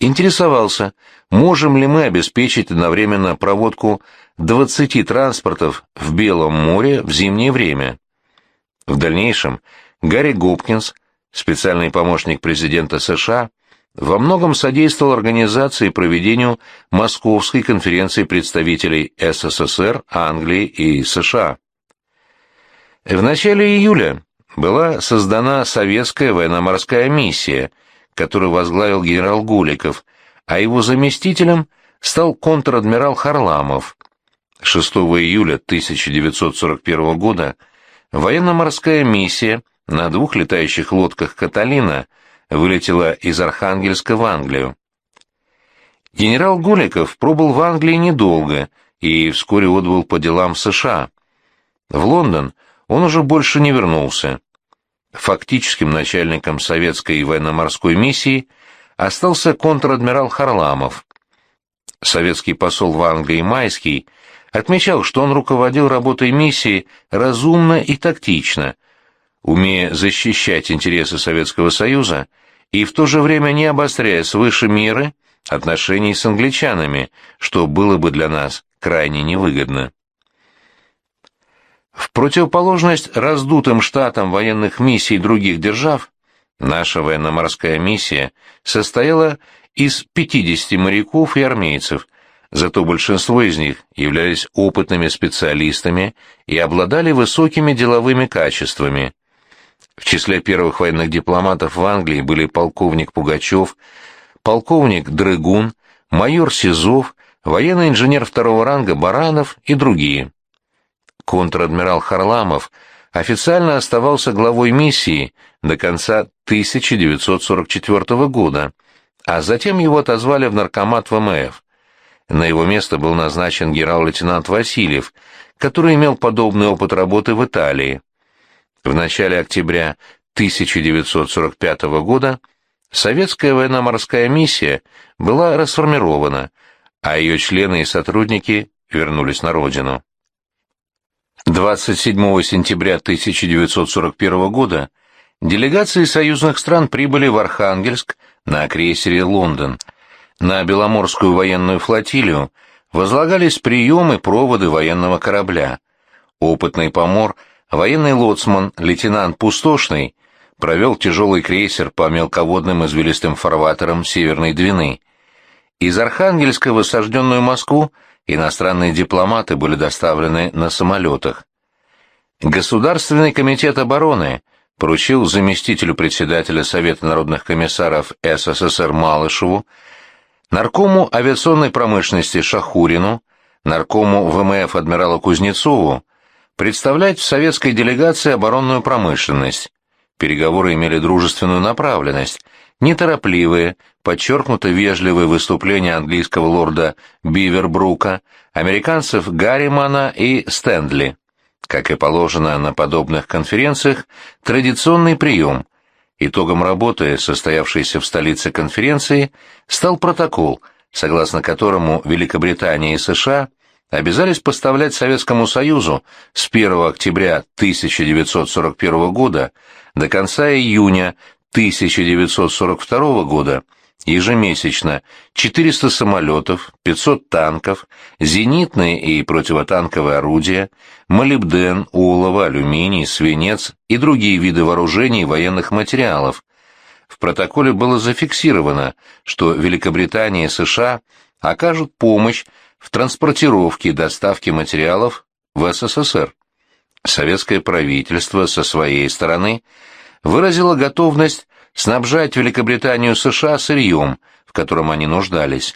Интересовался, можем ли мы обеспечить одновременно проводку 20 транспортов в Белом море в зимнее время. В дальнейшем Гарри Губкинс специальный помощник президента США, во многом содействовал организации и проведению Московской конференции представителей СССР, Англии и США. В начале июля была создана советская военно-морская миссия, которую возглавил генерал Гуликов, а его заместителем стал контр-адмирал Харламов. 6 июля 1941 года военно-морская миссия – на двух летающих лодках «Каталина» вылетела из Архангельска в Англию. Генерал Голиков пробыл в Англии недолго и вскоре отбыл по делам США. В Лондон он уже больше не вернулся. Фактическим начальником советской военно-морской миссии остался контр-адмирал Харламов. Советский посол в Англии Майский отмечал, что он руководил работой миссии разумно и тактично – умея защищать интересы Советского Союза и в то же время не обостряя свыше меры отношений с англичанами, что было бы для нас крайне невыгодно. В противоположность раздутым штатам военных миссий других держав, наша военно-морская миссия состояла из 50 моряков и армейцев, зато большинство из них являлись опытными специалистами и обладали высокими деловыми качествами. В числе первых военных дипломатов в Англии были полковник Пугачев, полковник Дрыгун, майор Сизов, военный инженер второго ранга Баранов и другие. Контр-адмирал Харламов официально оставался главой миссии до конца 1944 года, а затем его отозвали в наркомат ВМФ. На его место был назначен генерал-лейтенант Васильев, который имел подобный опыт работы в Италии. В начале октября 1945 года советская военно-морская миссия была расформирована, а ее члены и сотрудники вернулись на родину. 27 сентября 1941 года делегации союзных стран прибыли в Архангельск на крейсере «Лондон». На Беломорскую военную флотилию возлагались приемы проводы военного корабля. Опытный помор, военный лоцман, лейтенант Пустошный, провел тяжелый крейсер по мелководным извилистым фарватерам Северной Двины. Из Архангельска в осажденную Москву иностранные дипломаты были доставлены на самолетах. Государственный комитет обороны поручил заместителю председателя Совета народных комиссаров СССР Малышеву, наркому авиационной промышленности Шахурину, наркому ВМФ адмиралу Кузнецову представлять в советской делегации оборонную промышленность. Переговоры имели дружественную направленность, неторопливые, подчеркнуто вежливые выступления английского лорда Бивербрука, американцев Гарримана и Стендли. Как и положено на подобных конференциях, традиционный прием. Итогом работы, состоявшейся в столице конференции, стал протокол, согласно которому Великобритания и США обязались поставлять Советскому Союзу с 1 октября 1941 года до конца июня 1942 года ежемесячно 400 самолетов, 500 танков, зенитные и противотанковые орудия, молибден, олово, алюминий, свинец и другие виды вооружений и военных материалов. В протоколе было зафиксировано, что Великобритания и США окажут помощь в транспортировке и доставке материалов в СССР. Советское правительство со своей стороны выразило готовность снабжать Великобританию США сырьем, в котором они нуждались.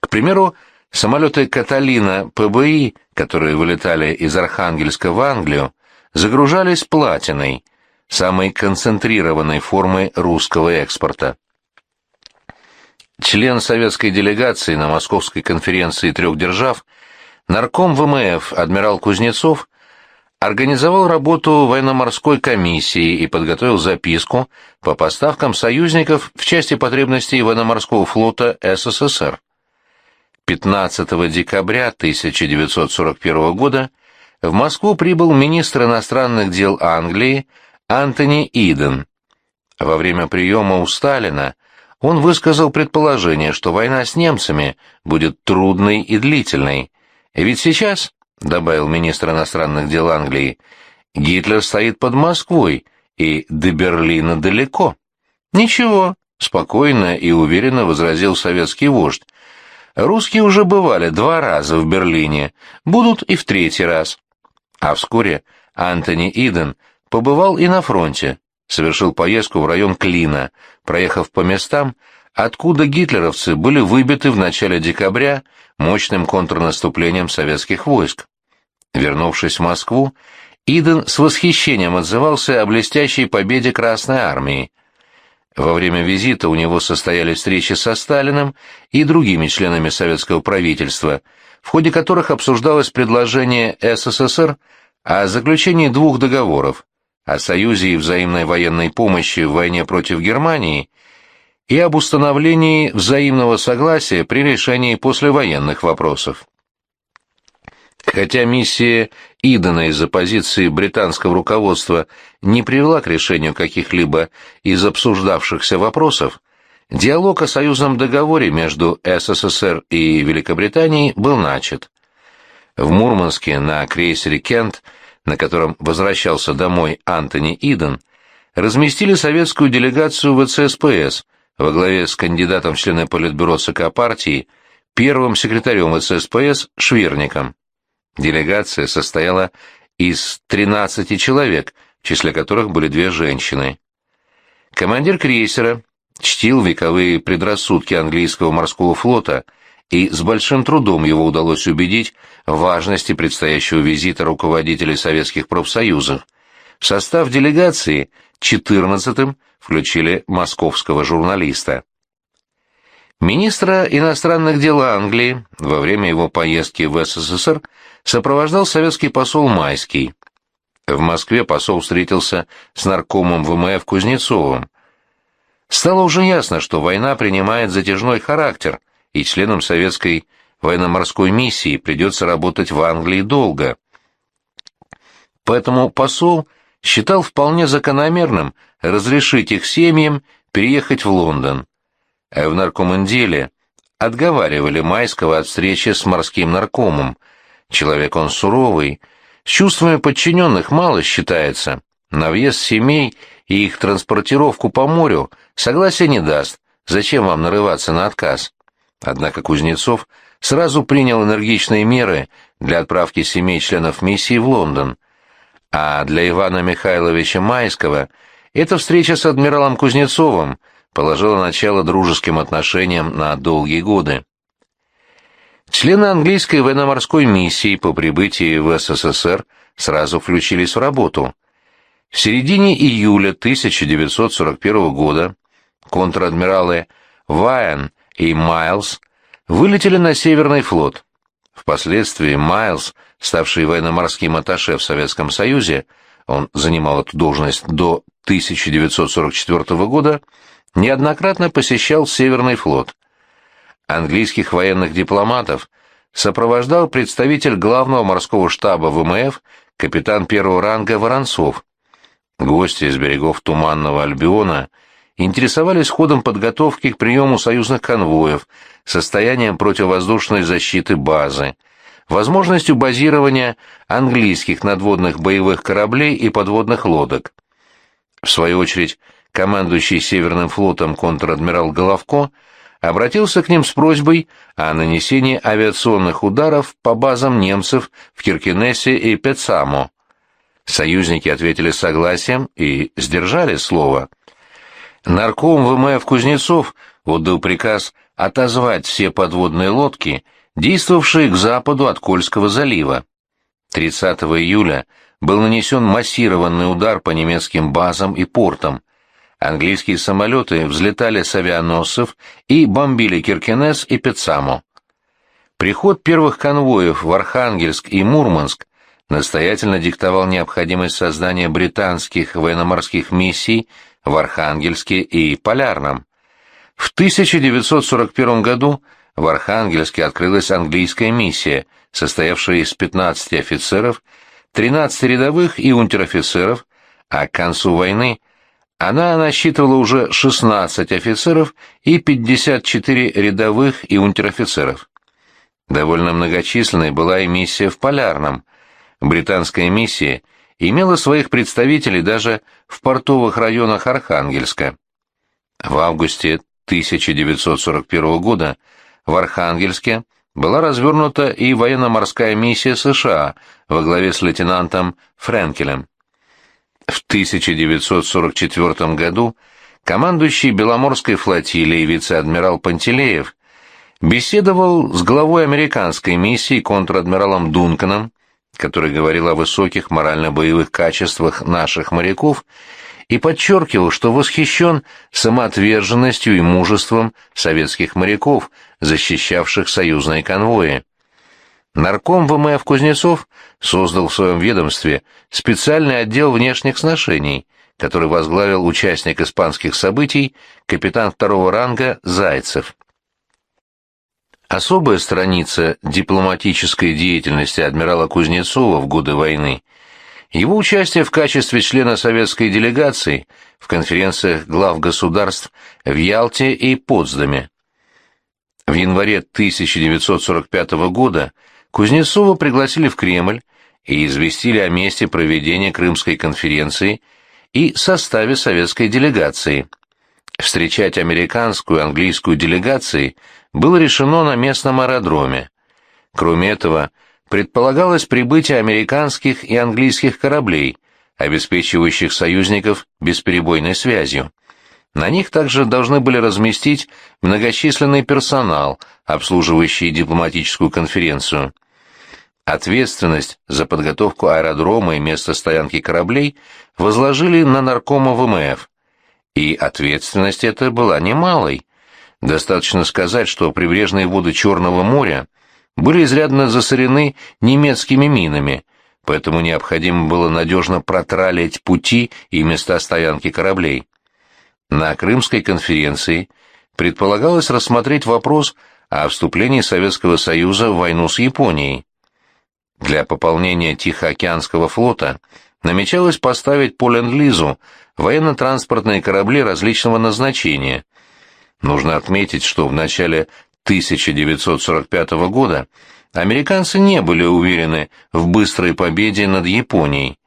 К примеру, самолеты «Каталина» ПБИ, которые вылетали из Архангельска в Англию, загружались платиной, самой концентрированной формой русского экспорта. Член советской делегации на Московской конференции трех держав, нарком ВМФ адмирал Кузнецов организовал работу военно-морской комиссии и подготовил записку по поставкам союзников в части потребностей военно-морского флота СССР. 15 декабря 1941 года в Москву прибыл министр иностранных дел Англии Антони Иден. Во время приема у Сталина он высказал предположение, что война с немцами будет трудной и длительной. Ведь сейчас — добавил министр иностранных дел Англии, — Гитлер стоит под Москвой, и до Берлина далеко. Ничего, спокойно и уверенно возразил советский вождь. Русские уже бывали два раза в Берлине, будут и в третий раз. А вскоре Антони Иден побывал и на фронте, совершил поездку в район Клина, проехав по местам, откуда гитлеровцы были выбиты в начале декабря мощным контрнаступлением советских войск. Вернувшись в Москву, Иден с восхищением отзывался о блестящей победе Красной Армии. Во время визита у него состоялись встречи со Сталиным и другими членами советского правительства, в ходе которых обсуждалось предложение СССР о заключении двух договоров о союзе и взаимной военной помощи в войне против Германии и об установлении взаимного согласия при решении послевоенных вопросов. Хотя миссия Идена из-за позиции британского руководства не привела к решению каких-либо из обсуждавшихся вопросов, диалог о союзном договоре между СССР и Великобританией был начат. В Мурманске на крейсере «Кент» на котором возвращался домой Антони Иден, разместили советскую делегацию ВЦСПС во главе с кандидатом в члены Политбюро ЦК партии, первым секретарем ВЦСПС Шверником. Делегация состояла из 13 человек, в числе которых были две женщины. Командир крейсера чтил вековые предрассудки английского морского флота, и с большим трудом его удалось убедить в важности предстоящего визита руководителей советских профсоюзов. В состав делегации 14-м включили московского журналиста. Министра иностранных дел Англии во время его поездки в СССР сопровождал советский посол Майский. В Москве посол встретился с наркомом ВМФ Кузнецовым. Стало уже ясно, что война принимает затяжной характер, и членам советской военно-морской миссии придется работать в Англии долго. Поэтому посол считал вполне закономерным разрешить их семьям переехать в Лондон. А в наркоманделе отговаривали Майского от встречи с морским наркомом. Человек он суровый, с чувствами подчиненных мало считается. На въезд семей и их транспортировку по морю согласия не даст. Зачем вам нарываться на отказ? Однако Кузнецов сразу принял энергичные меры для отправки семей членов миссии в Лондон. А для Ивана Михайловича Майского эта встреча с адмиралом Кузнецовым положила начало дружеским отношениям на долгие годы. Члены английской военно-морской миссии по прибытии в СССР сразу включились в работу. В середине июля 1941 года контр-адмиралы Вайен и Майлз вылетели на Северный флот. Впоследствии Майлз, ставший военно-морским атташе в Советском Союзе, он занимал эту должность до 1944 года, неоднократно посещал Северный флот. Английских военных дипломатов сопровождал представитель главного морского штаба ВМФ капитан первого ранга Воронцов. Гости из берегов Туманного Альбиона интересовались ходом подготовки к приему союзных конвоев, состоянием противовоздушной защиты базы, возможностью базирования английских надводных боевых кораблей и подводных лодок. В свою очередь, командующий Северным флотом контр-адмирал Головко обратился к ним с просьбой о нанесении авиационных ударов по базам немцев в Киркинессе и Пецамо. Союзники ответили согласием и сдержали слово. Нарком ВМФ Кузнецов отдал приказ отозвать все подводные лодки, действовавшие к западу от Кольского залива. 30 июля был нанесен массированный удар по немецким базам и портам. Английские самолеты взлетали с авианосцев и бомбили Киркенес и Пецамо. Приход первых конвоев в Архангельск и Мурманск настоятельно диктовал необходимость создания британских военно-морских миссий в Архангельске и Полярном. В 1941 году в Архангельске открылась английская миссия, состоявшая из 15 офицеров, 13 рядовых и унтер-офицеров, а к концу войны она насчитывала уже 16 офицеров и 54 рядовых и унтер-офицеров. Довольно многочисленной была и миссия в Полярном. Британская миссия имела своих представителей даже в портовых районах Архангельска. В августе 1941 года в Архангельске была развернута и военно-морская миссия США во главе с лейтенантом Френкелем. В 1944 году командующий Беломорской флотилией вице-адмирал Пантелеев беседовал с главой американской миссии контр-адмиралом Дунканом, который говорил о высоких морально-боевых качествах наших моряков и подчеркивал, что восхищен самоотверженностью и мужеством советских моряков, защищавших союзные конвои. Нарком ВМФ Кузнецов создал в своем ведомстве специальный отдел внешних сношений, который возглавил участник испанских событий, капитан второго ранга Зайцев. Особая страница дипломатической деятельности адмирала Кузнецова в годы войны – его участие в качестве члена советской делегации в конференциях глав государств в Ялте и Потсдаме. В январе 1945 года Кузнецова пригласили в Кремль и известили о месте проведения Крымской конференции и составе советской делегации. Встречать американскую и английскую делегации было решено на местном аэродроме. Кроме этого, предполагалось прибытие американских и английских кораблей, обеспечивающих союзников бесперебойной связью. На них также должны были разместить многочисленный персонал, обслуживающий дипломатическую конференцию. Ответственность за подготовку аэродрома и место стоянки кораблей возложили на наркома ВМФ. И ответственность эта была немалой. Достаточно сказать, что прибрежные воды Черного моря были изрядно засорены немецкими минами, поэтому необходимо было надежно протралить пути и места стоянки кораблей. На Крымской конференции предполагалось рассмотреть вопрос о вступлении Советского Союза в войну с Японией. Для пополнения Тихоокеанского флота намечалось поставить по Ленд-Лизу военно-транспортные корабли различного назначения. Нужно отметить, что в начале 1945 года американцы не были уверены в быстрой победе над Японией.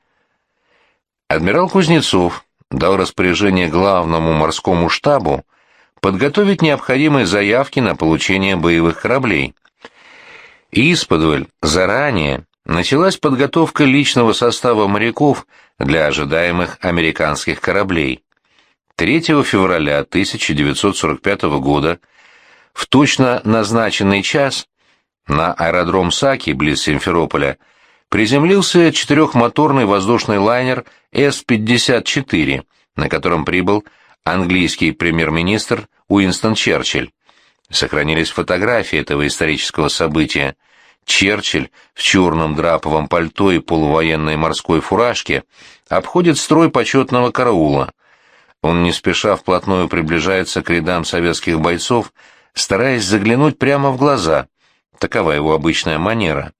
Адмирал Кузнецов дал распоряжение главному морскому штабу подготовить необходимые заявки на получение боевых кораблей. Исподволь заранее началась подготовка личного состава моряков для ожидаемых американских кораблей. 3 февраля 1945 года в точно назначенный час на аэродром Саки, близ Симферополя, приземлился четырехмоторный воздушный лайнер С-54, на котором прибыл английский премьер-министр Уинстон Черчилль. Сохранились фотографии этого исторического события. Черчилль в черном драповом пальто и полувоенной морской фуражке обходит строй почетного караула. Он не спеша вплотную приближается к рядам советских бойцов, стараясь заглянуть прямо в глаза. Такова его обычная манера.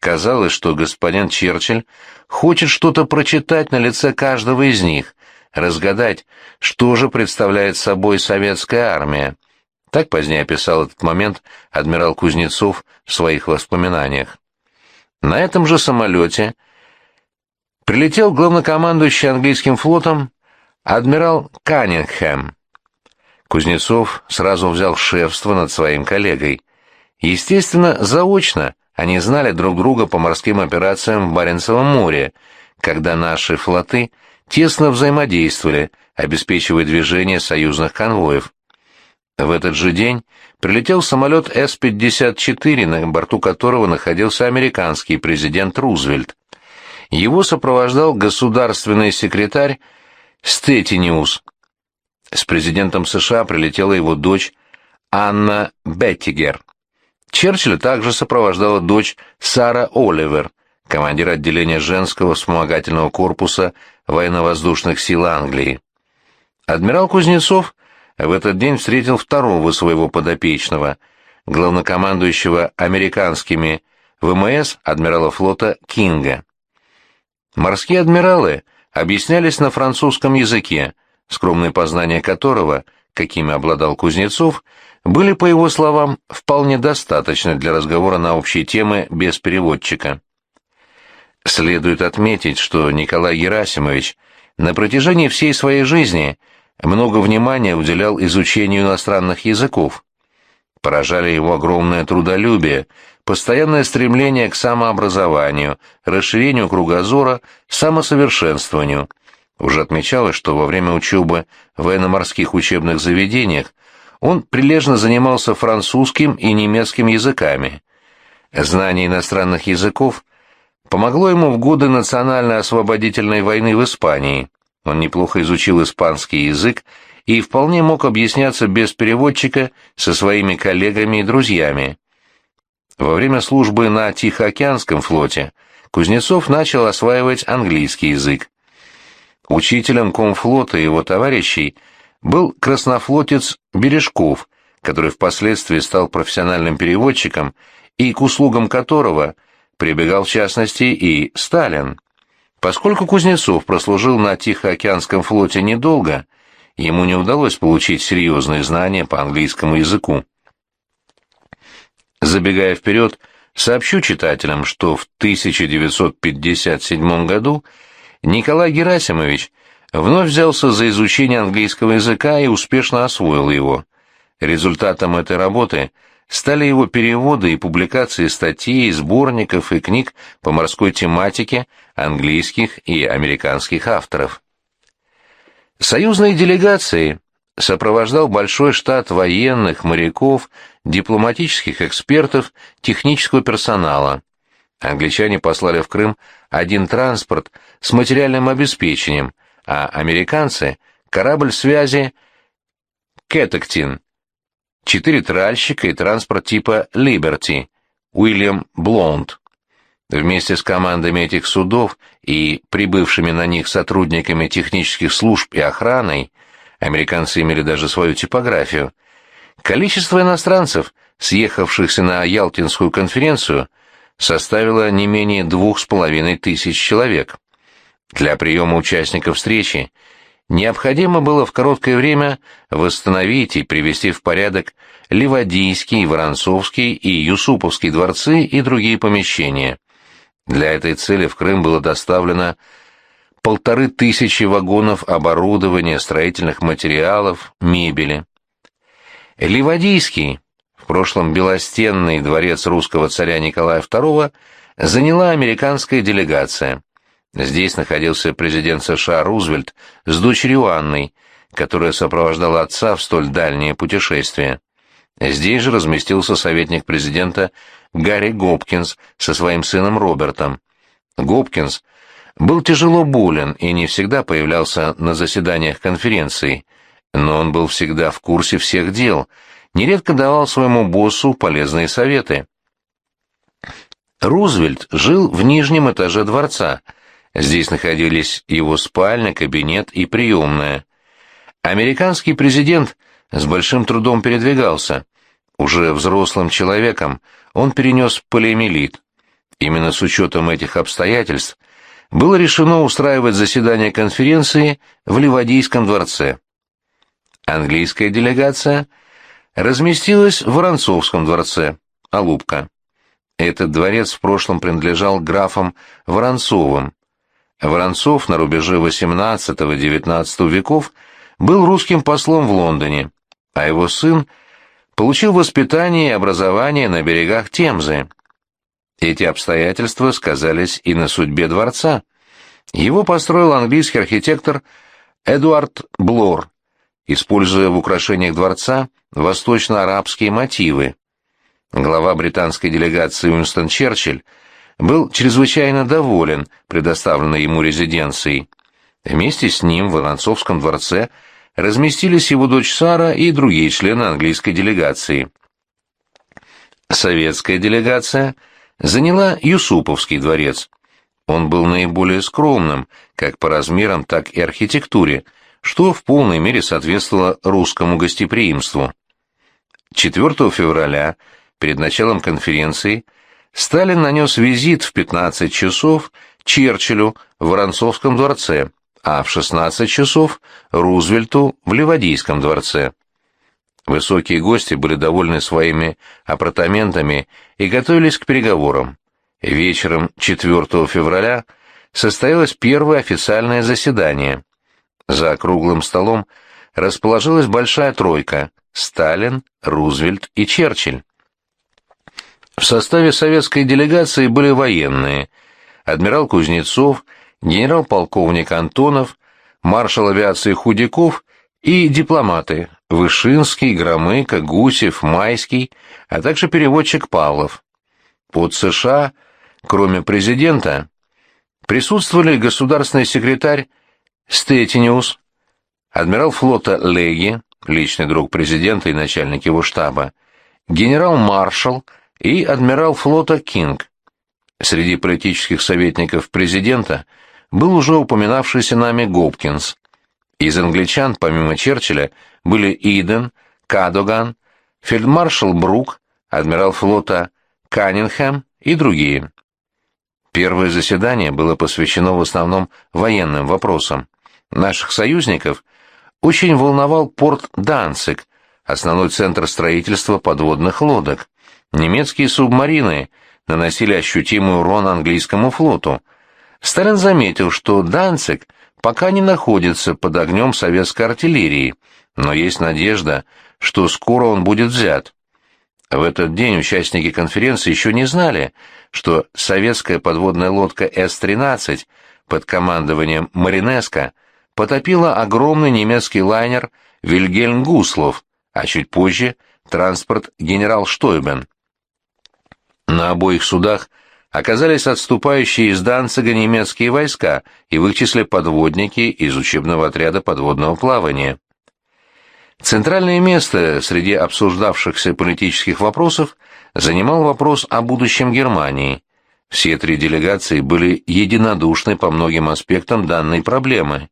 Казалось, что господин Черчилль хочет что-то прочитать на лице каждого из них, разгадать, что же представляет собой советская армия. Так позднее описал этот момент адмирал Кузнецов в своих воспоминаниях. На этом же самолете прилетел главнокомандующий английским флотом адмирал Каннингхэм. Кузнецов сразу взял шефство над своим коллегой. Естественно, заочно они знали друг друга по морским операциям в Баренцевом море, когда наши флоты тесно взаимодействовали, обеспечивая движение союзных конвоев. В этот же день прилетел самолет С-54, на борту которого находился американский президент Рузвельт. Его сопровождал государственный секретарь Стетиниус, с президентом США прилетела его дочь Анна Беттигер. Черчилля также сопровождала дочь Сара Оливер, командир отделения женского вспомогательного корпуса военно-воздушных сил Англии. Адмирал Кузнецов в этот день встретил второго своего подопечного, главнокомандующего американскими ВМС адмирала флота Кинга. Морские адмиралы объяснялись на французском языке, скромные познания которого, какими обладал Кузнецов, были, по его словам, вполне достаточны для разговора на общие темы без переводчика. Следует отметить, что Николай Герасимович на протяжении всей своей жизни много внимания уделял изучению иностранных языков. Поражали его огромное трудолюбие, постоянное стремление к самообразованию, расширению кругозора, самосовершенствованию – уже отмечалось, что во время учебы в военно-морских учебных заведениях он прилежно занимался французским и немецким языками. Знание иностранных языков помогло ему в годы национальной освободительной войны в Испании. Он неплохо изучил испанский язык и вполне мог объясняться без переводчика со своими коллегами и друзьями. Во время службы на Тихоокеанском флоте Кузнецов начал осваивать английский язык. Учителем комфлота и его товарищей был краснофлотец Бережков, который впоследствии стал профессиональным переводчиком и к услугам которого прибегал в частности и Сталин. Поскольку Кузнецов прослужил на Тихоокеанском флоте недолго, ему не удалось получить серьезные знания по английскому языку. Забегая вперед, Сообщу читателям, что в 1957 году Николай Герасимович вновь взялся за изучение английского языка и успешно освоил его. Результатом этой работы стали его переводы и публикации статей, сборников и книг по морской тематике английских и американских авторов. Союзные делегации сопровождал большой штат военных, моряков, дипломатических экспертов, технического персонала. Англичане послали в Крым один транспорт с материальным обеспечением, а американцы — корабль связи «Кеттектин», четыре тральщика и транспорт типа «Либерти», Уильям Блонд. Вместе с командами этих судов и прибывшими на них сотрудниками технических служб и охраной Американцы имели даже свою типографию. Количество иностранцев, съехавшихся на Ялтинскую конференцию, составило не менее двух с половиной тысяч человек. Для приема участников встречи необходимо было в короткое время восстановить и привести в порядок Ливадийский, Воронцовский и Юсуповский дворцы и другие помещения. Для этой цели в Крым было доставлено полторы тысячи вагонов оборудования, строительных материалов, мебели. Ливадийский, в прошлом белостенный дворец русского царя Николая II, заняла американская делегация. Здесь находился президент США Рузвельт с дочерью Анной, которая сопровождала отца в столь дальнее путешествие. Здесь же разместился советник президента Гарри Гопкинс со своим сыном Робертом. Гопкинс был тяжело болен и не всегда появлялся на заседаниях конференции, но он был всегда в курсе всех дел, нередко давал своему боссу полезные советы. Рузвельт жил в нижнем этаже дворца. Здесь находились его спальня, кабинет и приемная. Американский президент с большим трудом передвигался. Уже взрослым человеком он перенес полиомиелит. Именно с учетом этих обстоятельств – было решено устраивать заседание конференции в Ливадийском дворце. Английская делегация разместилась в Воронцовском дворце, Алупка. Этот дворец в прошлом принадлежал графам Воронцовым. Воронцов на рубеже XVIII-XIX веков был русским послом в Лондоне, а его сын получил воспитание и образование на берегах Темзы. Эти обстоятельства сказались и на судьбе дворца. Его построил английский архитектор Эдуард Блор, используя в украшениях дворца восточно-арабские мотивы. Глава британской делегации Уинстон Черчилль был чрезвычайно доволен предоставленной ему резиденцией. Вместе с ним в Воронцовском дворце разместились его дочь Сара и другие члены английской делегации. Советская делегация – заняла Юсуповский дворец. Он был наиболее скромным, как по размерам, так и архитектуре, что в полной мере соответствовало русскому гостеприимству. 4 февраля, перед началом конференции, Сталин нанес визит в 15 часов Черчиллю в Воронцовском дворце, а в 16 часов Рузвельту в Ливадийском дворце. Высокие гости были довольны своими апартаментами и готовились к переговорам. Вечером 4 февраля состоялось первое официальное заседание. За круглым столом расположилась большая тройка – Сталин, Рузвельт и Черчилль. В составе советской делегации были военные – адмирал Кузнецов, генерал-полковник Антонов, маршал авиации Худяков и дипломаты Вышинский, Громыко, Гусев, Майский, а также переводчик Павлов. Под США, кроме президента, присутствовали государственный секретарь Стетиниус, адмирал флота Леги, личный друг президента и начальник его штаба, генерал-маршал и адмирал флота Кинг. Среди политических советников президента был уже упоминавшийся нами Гопкинс. Из англичан, помимо Черчилля, были Иден, Кадоган, фельдмаршал Брук, адмирал флота Каннингхэм и другие. Первое заседание было посвящено в основном военным вопросам. Наших союзников очень волновал порт Данциг, основной центр строительства подводных лодок. Немецкие субмарины наносили ощутимый урон английскому флоту. Сталин заметил, что Данцик пока не находится под огнем советской артиллерии, но есть надежда, что скоро он будет взят. В этот день участники конференции еще не знали, что советская подводная лодка С-13 под командованием Маринеско потопила огромный немецкий лайнер «Вильгельм Гуслов», а чуть позже — транспорт «Генерал Штойбен». На обоих судах оказались отступающие из Данцига немецкие войска и в их числе подводники из учебного отряда подводного плавания. Центральное место среди обсуждавшихся политических вопросов занимал вопрос о будущем Германии. Все три делегации были единодушны по многим аспектам данной проблемы.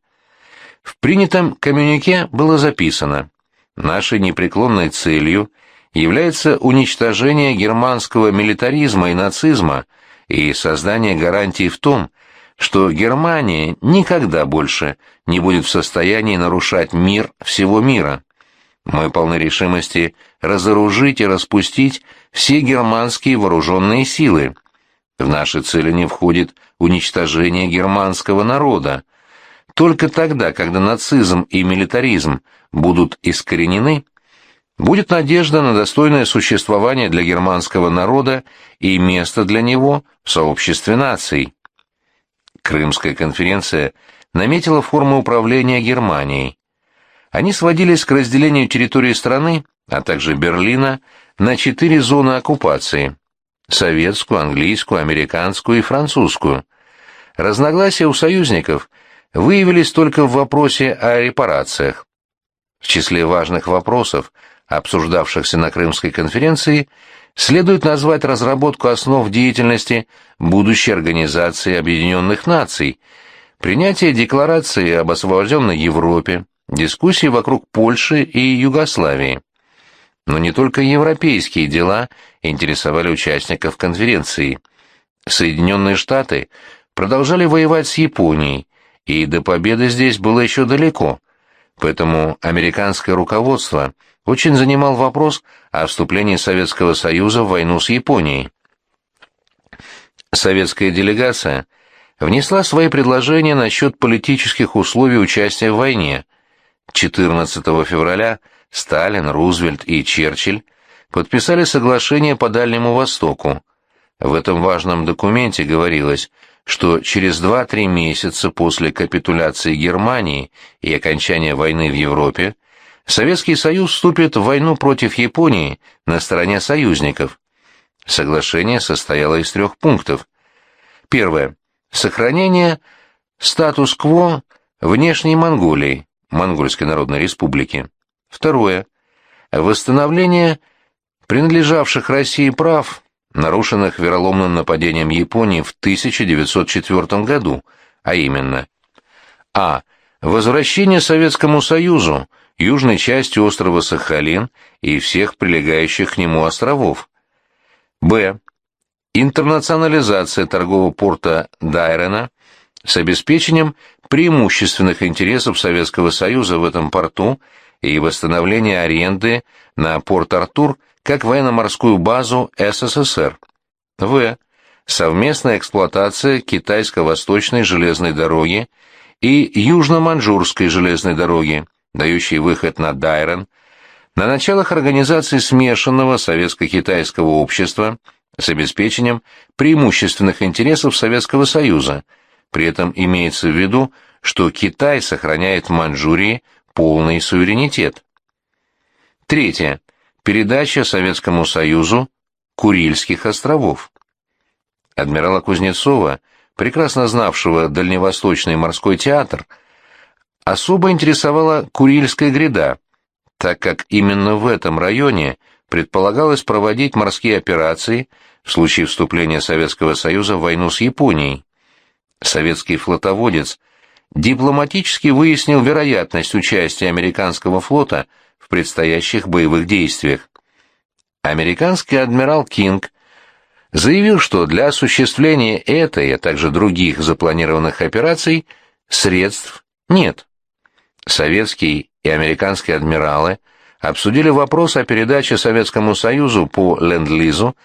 В принятом коммюнике было записано «Нашей непреклонной целью является уничтожение германского милитаризма и нацизма и создание гарантий в том, что Германия никогда больше не будет в состоянии нарушать мир всего мира». Мы полны решимости разоружить и распустить все германские вооруженные силы. В наши цели не входит уничтожение германского народа. Только тогда, когда нацизм и милитаризм будут искоренены, будет надежда на достойное существование для германского народа и место для него в сообществе наций. Крымская конференция наметила форму управления Германией. Они сводились к разделению территории страны, а также Берлина, на четыре зоны оккупации – советскую, английскую, американскую и французскую. Разногласия у союзников выявились только в вопросе о репарациях. В числе важных вопросов, обсуждавшихся на Крымской конференции, следует назвать разработку основ деятельности будущей Организации Объединенных Наций, принятие декларации об освобожденной Европе, дискуссии вокруг Польши и Югославии. Но не только европейские дела интересовали участников конференции. Соединенные Штаты продолжали воевать с Японией, и до победы здесь было еще далеко, поэтому американское руководство очень занимал вопрос о вступлении Советского Союза в войну с Японией. Советская делегация внесла свои предложения насчет политических условий участия в войне – 14 февраля Сталин, Рузвельт и Черчилль подписали соглашение по Дальнему Востоку. В этом важном документе говорилось, что через 2-3 месяца после капитуляции Германии и окончания войны в Европе Советский Союз вступит в войну против Японии на стороне союзников. Соглашение состояло из трех пунктов. Первое. Сохранение статус-кво внешней Монголии, Монгольской Народной Республики. Второе. Восстановление принадлежавших России прав, нарушенных вероломным нападением Японии в 1904 году, а именно а. Возвращение Советскому Союзу южной части острова Сахалин и всех прилегающих к нему островов. Б. Интернационализация торгового порта Дайрена с обеспечением преимущественных интересов Советского Союза в этом порту и восстановление аренды на Порт-Артур как военно-морскую базу СССР. В. Совместная эксплуатация Китайско-Восточной железной дороги и Южно-Манчжурской железной дороги, дающей выход на Дайрен, на началах организации смешанного советско-китайского общества с обеспечением преимущественных интересов Советского Союза – при этом имеется в виду, что Китай сохраняет в Маньчжурии полный суверенитет. Третье. Передача Советскому Союзу Курильских островов. Адмирала Кузнецова, прекрасно знавшего Дальневосточный морской театр, особо интересовала Курильская гряда, так как именно в этом районе предполагалось проводить морские операции в случае вступления Советского Союза в войну с Японией советский флотоводец дипломатически выяснил вероятность участия американского флота предстоящих боевых действиях. Американский адмирал Кинг заявил, что для осуществления этой, а также других запланированных операций средств нет. Советские и американские адмиралы обсудили вопрос о передаче Советскому Союзу по Ленд-Лизу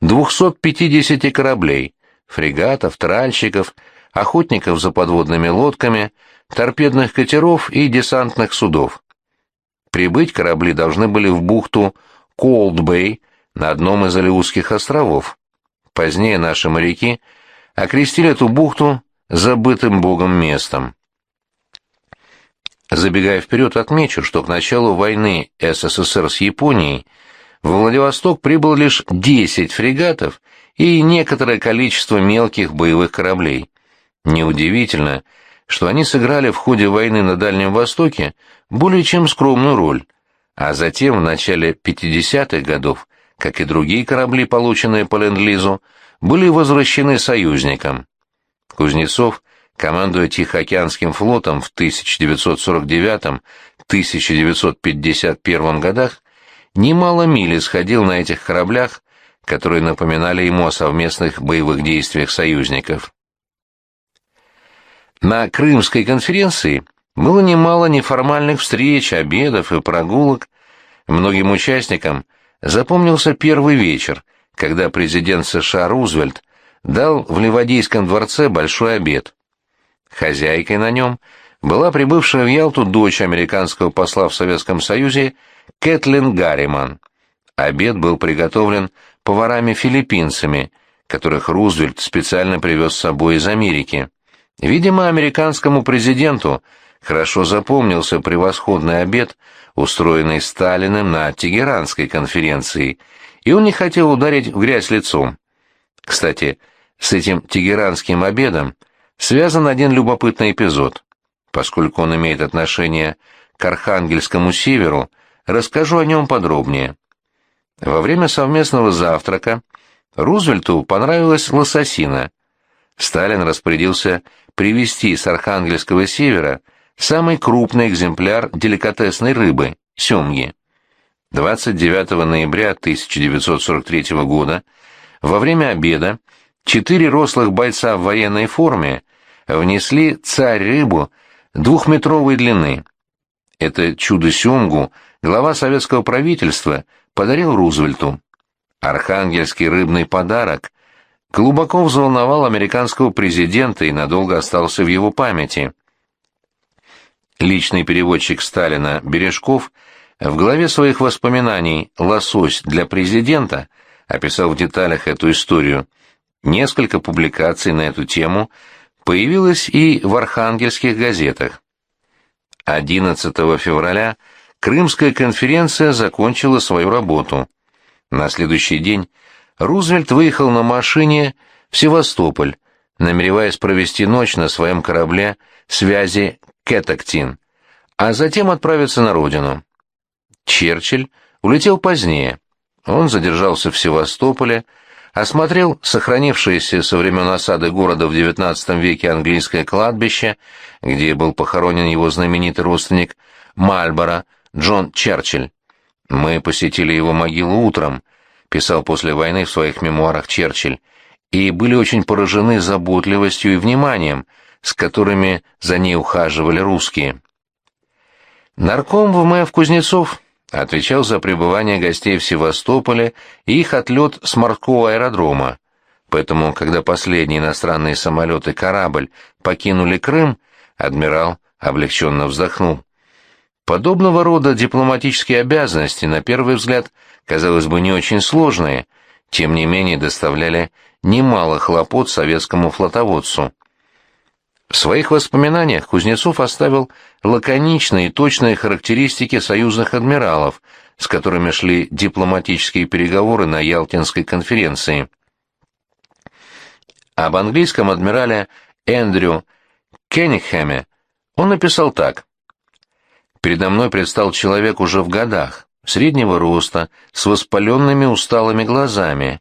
250 кораблей, фрегатов, тральщиков, охотников за подводными лодками, торпедных катеров и десантных судов. Прибыть корабли должны были в бухту Колд-Бэй на одном из Алиутских островов. Позднее наши моряки окрестили эту бухту забытым богом местом. Забегая вперед, отмечу, что к началу войны СССР с Японией во Владивосток прибыло лишь 10 фрегатов и некоторое количество мелких боевых кораблей. Неудивительно, что они сыграли в ходе войны на Дальнем Востоке более чем скромную роль, а затем в начале 50-х годов, как и другие корабли, полученные по Ленд-Лизу, были возвращены союзникам. Кузнецов, командуя Тихоокеанским флотом в 1949-1951 годах, немало миль исходил на этих кораблях, которые напоминали ему о совместных боевых действиях союзников. На Крымской конференции было немало неформальных встреч, обедов и прогулок. Многим участникам запомнился первый вечер, когда президент США Рузвельт дал в Ливадийском дворце большой обед. Хозяйкой на нем была прибывшая в Ялту дочь американского посла в Советском Союзе Кэтлин Гарриман. Обед был приготовлен поварами-филиппинцами, которых Рузвельт специально привез с собой из Америки. Видимо, американскому президенту хорошо запомнился превосходный обед, устроенный Сталиным на Тегеранской конференции, и он не хотел ударить в грязь лицом. Кстати, с этим тегеранским обедом связан один любопытный эпизод. Поскольку он имеет отношение к Архангельскому северу, расскажу о нем подробнее. Во время совместного завтрака Рузвельту понравилась лососина. Сталин распорядился привезти с Архангельского севера самый крупный экземпляр деликатесной рыбы – семги. 29 ноября 1943 года во время обеда четыре рослых бойца в военной форме внесли царь-рыбу двухметровой длины. Это чудо-семгу глава советского правительства подарил Рузвельту. Архангельский рыбный подарок глубоко взволновал американского президента и надолго остался в его памяти. Личный переводчик Сталина Бережков в главе своих воспоминаний «Лосось для президента» описал в деталях эту историю. Несколько публикаций на эту тему появилось и в архангельских газетах. 11 февраля Крымская конференция закончила свою работу. На следующий день Рузвельт выехал на машине в Севастополь, намереваясь провести ночь на своем корабле связи Кетактин, а затем отправиться на родину. Черчилль улетел позднее. Он задержался в Севастополе, осмотрел сохранившееся со времен осады города в XIX веке английское кладбище, где был похоронен его знаменитый родственник Мальборо, Джон Черчилль. Мы посетили его могилу утром, писал после войны в своих мемуарах Черчилль, и были очень поражены заботливостью и вниманием, с которыми за ней ухаживали русские. Нарком ВМФ Кузнецов отвечал за пребывание гостей в Севастополе и их отлет с морского аэродрома, поэтому, когда последние иностранные самолеты и корабль покинули Крым, адмирал облегченно вздохнул. Подобного рода дипломатические обязанности, на первый взгляд, казалось бы, не очень сложные, тем не менее доставляли немало хлопот советскому флотоводцу. В своих воспоминаниях Кузнецов оставил лаконичные и точные характеристики союзных адмиралов, с которыми шли дипломатические переговоры на Ялтинской конференции. Об английском адмирале Эндрю Кеннихеме он написал так. Передо мной предстал человек уже в годах, среднего роста, с воспаленными усталыми глазами.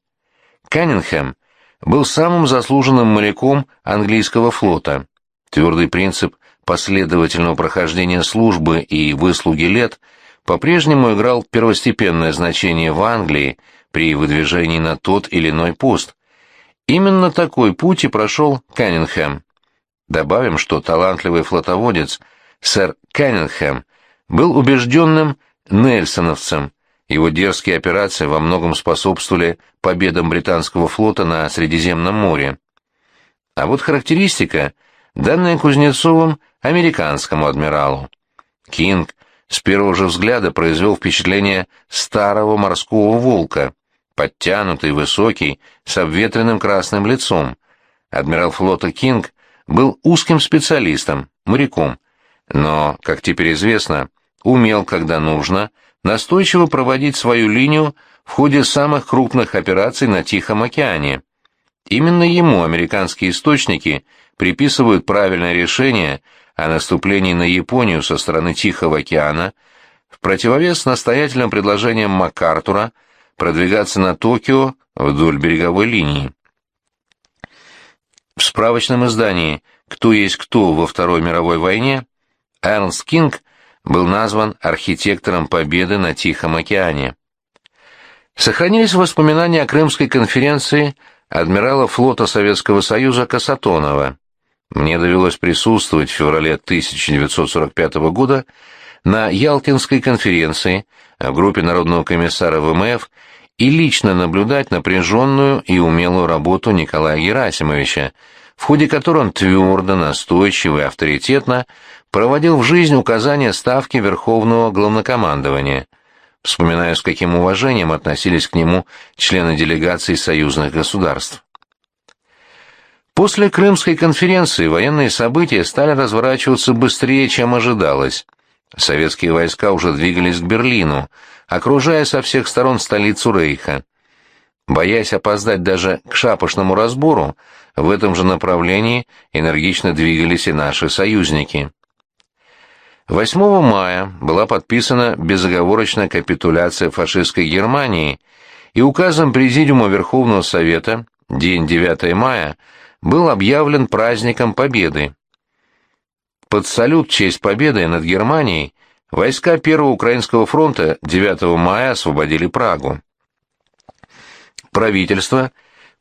Каннингем был самым заслуженным моряком английского флота. Твердый принцип последовательного прохождения службы и выслуги лет по-прежнему играл первостепенное значение в Англии при выдвижении на тот или иной пост. Именно такой путь и прошел Каннингем. Добавим, что талантливый флотоводец сэр Каннингем был убежденным нельсоновцем Его дерзкие операции во многом способствовали победам британского флота на Средиземном море. А вот характеристика, данная Кузнецовым американскому адмиралу. Кинг с первого же взгляда произвел впечатление старого морского волка, подтянутый, высокий, с обветренным красным лицом. Адмирал флота Кинг был узким специалистом, моряком, но, как теперь известно, умел, когда нужно, настойчиво проводить свою линию в ходе самых крупных операций на Тихом океане. Именно ему американские источники приписывают правильное решение о наступлении на Японию со стороны Тихого океана в противовес настоятельным предложениям МакАртура продвигаться на Токио вдоль береговой линии. В справочном издании «Кто есть кто во Второй мировой войне» Эрнст Кинг был назван архитектором победы на Тихом океане. Сохранились воспоминания о Крымской конференции адмирала флота Советского Союза Касатонова. Мне довелось присутствовать в феврале 1945 года на Ялтинской конференции в группе Народного комиссара ВМФ и лично наблюдать напряженную и умелую работу Николая Герасимовича, в ходе которой он твердо, настойчиво и авторитетно проводил в жизнь указания Ставки Верховного Главнокомандования. Вспоминаю, с каким уважением относились к нему члены делегаций союзных государств. После Крымской конференции военные события стали разворачиваться быстрее, чем ожидалось. Советские войска уже двигались к Берлину, окружая со всех сторон столицу Рейха. Боясь опоздать даже к шапошному разбору, в этом же направлении энергично двигались и наши союзники. 8 мая была подписана безоговорочная капитуляция фашистской Германии, и указом Президиума Верховного Совета день 9 мая был объявлен праздником Победы. Под салют честь победы над Германией войска Первого Украинского фронта 9 мая освободили Прагу. Правительство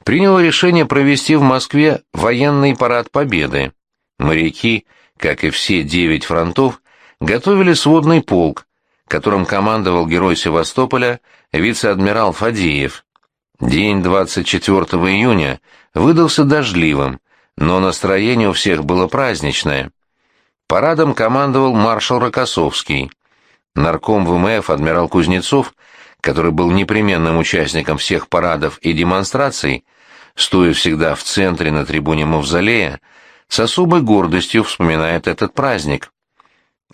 приняло решение провести в Москве военный парад Победы. Моряки, как и все девять фронтов, готовили сводный полк, которым командовал герой Севастополя вице-адмирал Фадеев. День 24 июня выдался дождливым, но настроение у всех было праздничное. Парадом командовал маршал Рокоссовский. Нарком ВМФ адмирал Кузнецов, который был непременным участником всех парадов и демонстраций, стоя всегда в центре на трибуне Мавзолея, с особой гордостью вспоминает этот праздник.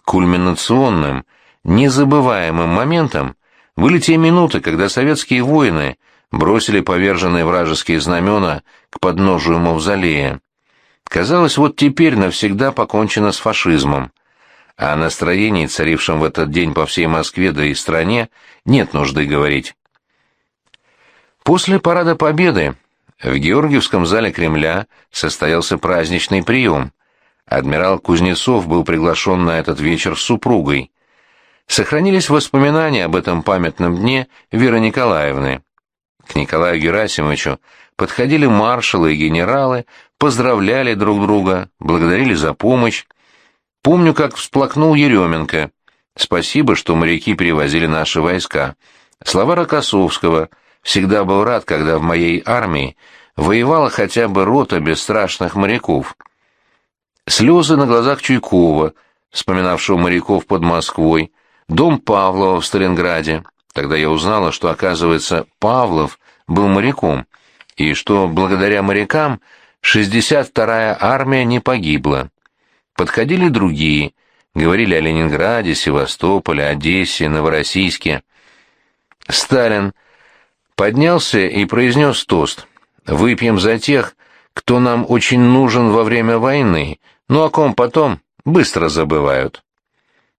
Кульминационным, незабываемым моментом были те минуты, когда советские воины бросили поверженные вражеские знамена к подножию мавзолея. Казалось, вот теперь навсегда покончено с фашизмом. О настроении, царившем в этот день по всей Москве да и стране, нет нужды говорить. После парада Победы в Георгиевском зале Кремля состоялся праздничный прием. Адмирал Кузнецов был приглашен на этот вечер с супругой. Сохранились воспоминания об этом памятном дне Веры Николаевны. К Николаю Герасимовичу подходили маршалы и генералы, поздравляли друг друга, благодарили за помощь. Помню, как всплакнул Еременко. Спасибо, что моряки перевозили наши войска. Слова Рокоссовского. Всегда был рад, когда в моей армии воевала хотя бы рота бесстрашных моряков. Слезы на глазах Чуйкова, вспоминавшего моряков под Москвой, дом Павлова в Сталинграде. Тогда я узнала, что, оказывается, Павлов был моряком, и что благодаря морякам 62-я армия не погибла. Подходили другие, говорили о Ленинграде, Севастополе, Одессе, Новороссийске. Сталин поднялся и произнес тост. «Выпьем за тех, кто нам очень нужен во время войны, но о ком потом быстро забывают».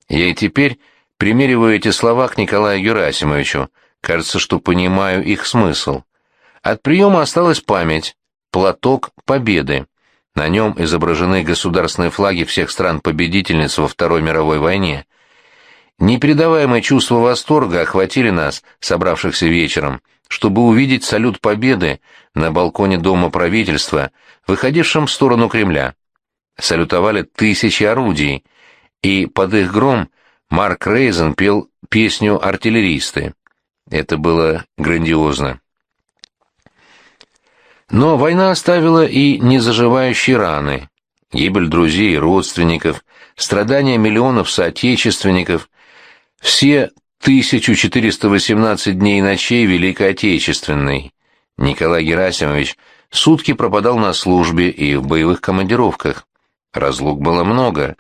Я и теперь Примериваю эти слова к Николаю Герасимовичу. Кажется, что понимаю их смысл. От приема осталась память. Платок Победы. На нем изображены государственные флаги всех стран-победительниц во Второй мировой войне. Непередаваемые чувства восторга охватили нас, собравшихся вечером, чтобы увидеть салют Победы на балконе Дома правительства, выходившем в сторону Кремля. Салютовали тысячи орудий, и под их гром Марк Рейзен пел песню «Артиллеристы». Это было грандиозно. Но война оставила и незаживающие раны, гибель друзей родственников, страдания миллионов соотечественников, все 1418 дней и ночей Великой Отечественной. Николай Герасимович сутки пропадал на службе и в боевых командировках. Разлук было много.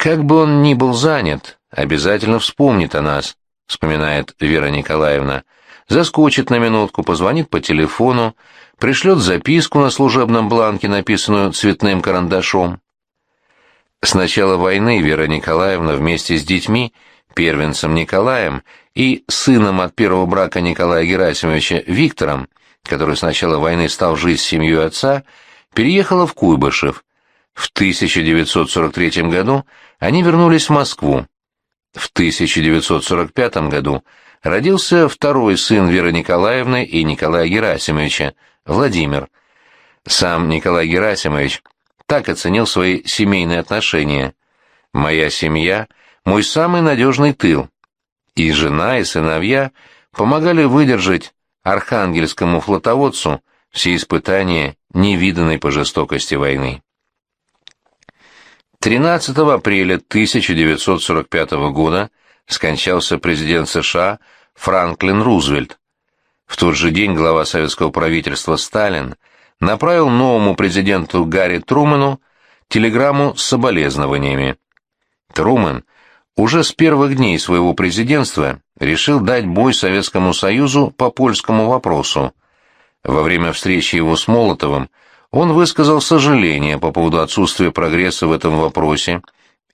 Как бы он ни был занят, обязательно вспомнит о нас, вспоминает Вера Николаевна. Заскочит на минутку, позвонит по телефону, пришлет записку на служебном бланке, написанную цветным карандашом. С начала войны Вера Николаевна вместе с детьми, первенцем Николаем и сыном от первого брака Николая Герасимовича Виктором, который с начала войны стал жить с семьей отца, переехала в Куйбышев. В 1943 году они вернулись в Москву. В 1945 году родился второй сын Веры Николаевны и Николая Герасимовича, Владимир. Сам Николай Герасимович так оценил свои семейные отношения. «Моя семья — мой самый надежный тыл». И жена, и сыновья помогали выдержать архангельскому флотоводцу все испытания невиданной по жестокости войны. 13 апреля 1945 года скончался президент США Франклин Рузвельт. В тот же день глава советского правительства Сталин направил новому президенту Гарри Трумэну телеграмму с соболезнованиями. Трумэн уже с первых дней своего президентства решил дать бой Советскому Союзу по польскому вопросу. Во время встречи его с Молотовым он высказал сожаление по поводу отсутствия прогресса в этом вопросе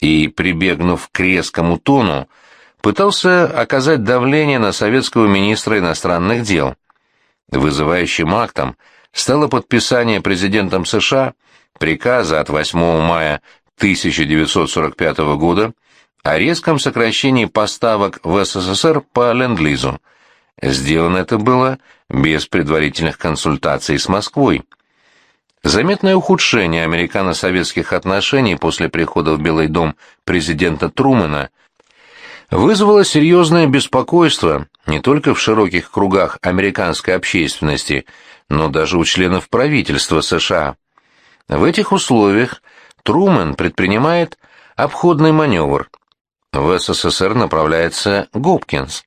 и, прибегнув к резкому тону, пытался оказать давление на советского министра иностранных дел. Вызывающим актом стало подписание президентом США приказа от 8 мая 1945 года о резком сокращении поставок в СССР по Ленд-Лизу. Сделано это было без предварительных консультаций с Москвой. Заметное ухудшение американо-советских отношений после прихода в Белый дом президента Трумэна вызвало серьезное беспокойство не только в широких кругах американской общественности, но даже у членов правительства США. В этих условиях Трумэн предпринимает обходный маневр. В СССР направляется Гопкинс.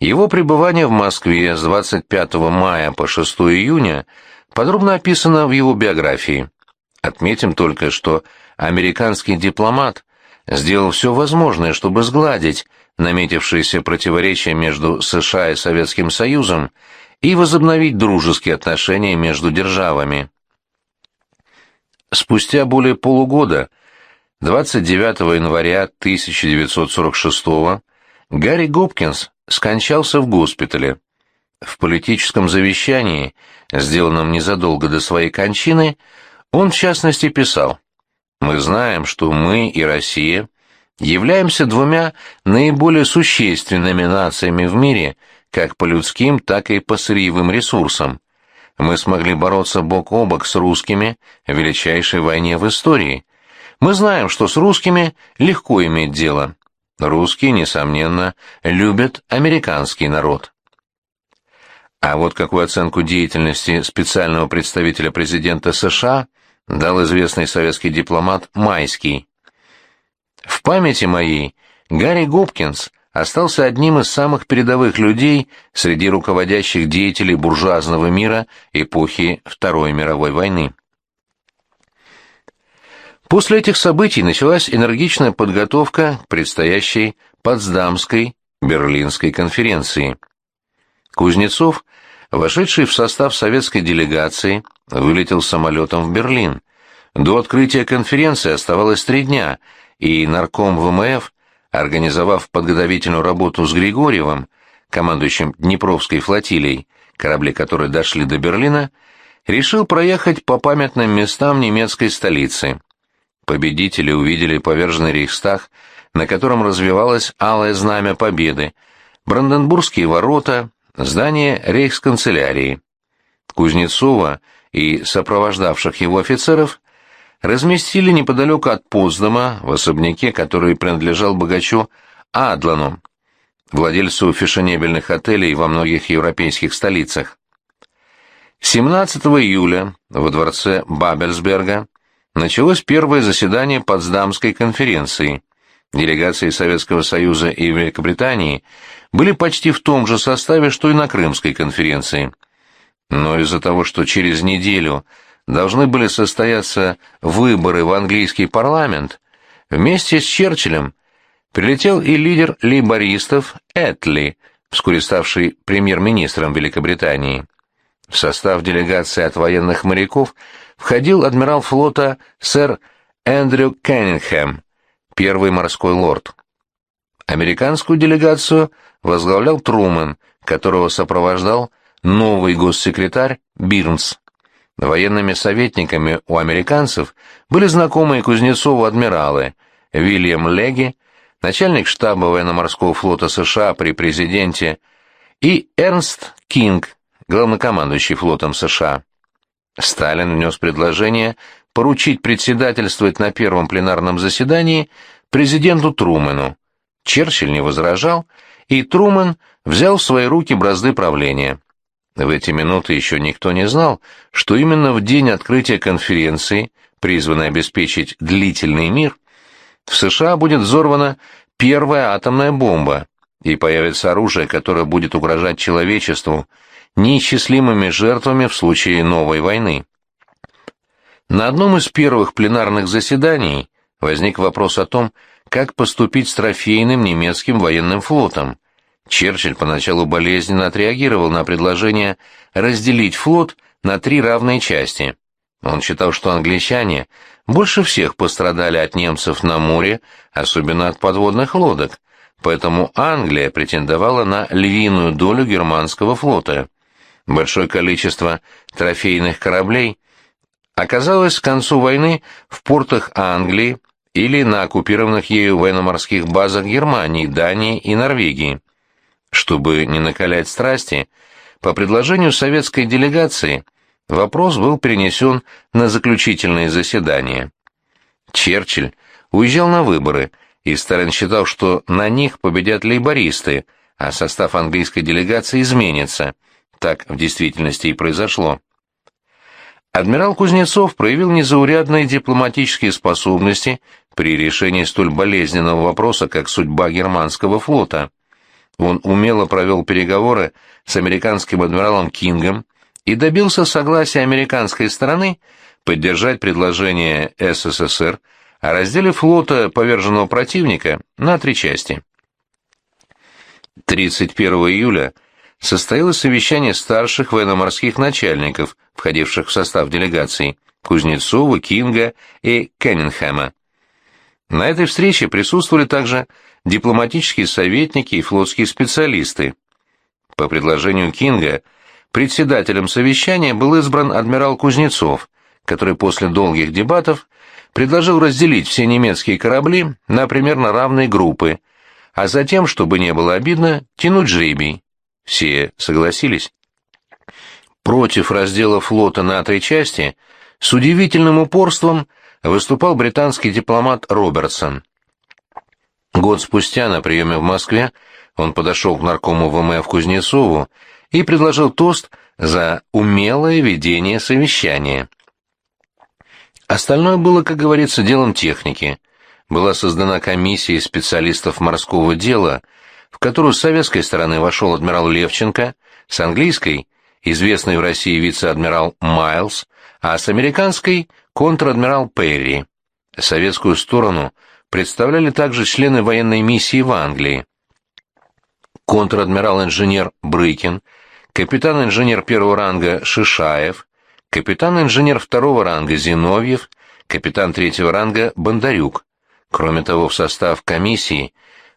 Его пребывание в Москве с 25 мая по 6 июня – подробно описано в его биографии. Отметим только, что американский дипломат сделал все возможное, чтобы сгладить наметившиеся противоречия между США и Советским Союзом и возобновить дружеские отношения между державами. Спустя более полугода, 29 января 1946 Гарри Гопкинс скончался в госпитале. В политическом завещании, сделанном незадолго до своей кончины, он в частности писал «Мы знаем, что мы и Россия являемся двумя наиболее существенными нациями в мире, как по людским, так и по сырьевым ресурсам. Мы смогли бороться бок о бок с русскими в величайшей войне в истории. Мы знаем, что с русскими легко иметь дело. Русские, несомненно, любят американский народ. А вот какую оценку деятельности специального представителя президента США дал известный советский дипломат Майский. В памяти моей Гарри Гопкинс остался одним из самых передовых людей среди руководящих деятелей буржуазного мира эпохи Второй мировой войны. После этих событий началась энергичная подготовка к предстоящей Потсдамской Берлинской конференции. Кузнецов Вошедший в состав советской делегации вылетел самолетом в Берлин. До открытия конференции оставалось три дня, и нарком ВМФ, организовав подготовительную работу с Григорьевым, командующим Днепровской флотилией, корабли которой дошли до Берлина, решил проехать по памятным местам немецкой столицы. Победители увидели поверженный Рейхстаг, на котором развивалось алое знамя победы, Бранденбургские ворота, здание рейхсканцелярии. Кузнецова и сопровождавших его офицеров разместили неподалеку от Поздома в особняке, который принадлежал богачу Адлану. владельцу фешенебельных отелей во многих европейских столицах. 17 июля во дворце Бабельсберга началось первое заседание Потсдамской конференции. Делегации Советского Союза и Великобритании были почти в том же составе, что и на Крымской конференции. Но из-за того, что через неделю должны были состояться выборы в английский парламент, вместе с Черчиллем прилетел и лидер лейбористов Этли, вскоре ставший премьер-министром Великобритании. В состав делегации от военных моряков входил адмирал флота сэр Эндрю Кеннингхэм, первый морской лорд. Американскую делегацию возглавлял Трумэн, которого сопровождал новый госсекретарь Бирнс. Военными советниками у американцев были знакомые Кузнецову адмиралы Вильям Леги, начальник штаба военно-морского флота США при президенте, и Эрнст Кинг, главнокомандующий флотом США. Сталин внес предложение поручить председательствовать на первом пленарном заседании президенту Трумэну. Черчилль не возражал, и Трумэн взял в свои руки бразды правления. В эти минуты еще никто не знал, что именно в день открытия конференции, призванной обеспечить длительный мир, в США будет взорвана первая атомная бомба, и появится оружие, которое будет угрожать человечеству неисчислимыми жертвами в случае новой войны. На одном из первых пленарных заседаний возник вопрос о том, как поступить с трофейным немецким военным флотом. Черчилль поначалу болезненно отреагировал на предложение разделить флот на три равные части. Он считал, что англичане больше всех пострадали от немцев на море, особенно от подводных лодок, поэтому Англия претендовала на львиную долю германского флота. Большое количество трофейных кораблей оказалось к концу войны в портах Англии или на оккупированных ею военно-морских базах Германии, Дании и Норвегии. Чтобы не накалять страсти, по предложению советской делегации вопрос был перенесен на заключительное заседание. Черчилль уезжал на выборы, и Сталин считал, что на них победят лейбористы, а состав английской делегации изменится. Так в действительности и произошло. Адмирал Кузнецов проявил незаурядные дипломатические способности при решении столь болезненного вопроса, как судьба германского флота. Он умело провел переговоры с американским адмиралом Кингом и добился согласия американской стороны поддержать предложение СССР о разделе флота поверженного противника на три части. 31 июля состоялось совещание старших военно-морских начальников, входивших в состав делегаций Кузнецова, Кинга и Кеннингхэма. На этой встрече присутствовали также дипломатические советники и флотские специалисты. По предложению Кинга председателем совещания был избран адмирал Кузнецов, который после долгих дебатов предложил разделить все немецкие корабли на примерно равные группы, а затем, чтобы не было обидно, тянуть жребий. Все согласились. Против раздела флота на три части с удивительным упорством выступал британский дипломат Робертсон. Год спустя на приеме в Москве он подошел к наркому ВМФ Кузнецову и предложил тост за умелое ведение совещания. Остальное было, как говорится, делом техники. Была создана комиссия специалистов морского дела, в которую с советской стороны вошел адмирал Левченко, с английской – известный в России вице-адмирал Майлз, а с американской – контр-адмирал Перри. Советскую сторону представляли также члены военной миссии в Англии. Контр-адмирал-инженер Брыкин, капитан-инженер первого ранга Шишаев, капитан-инженер второго ранга Зиновьев, капитан третьего ранга Бондарюк. Кроме того, в состав комиссии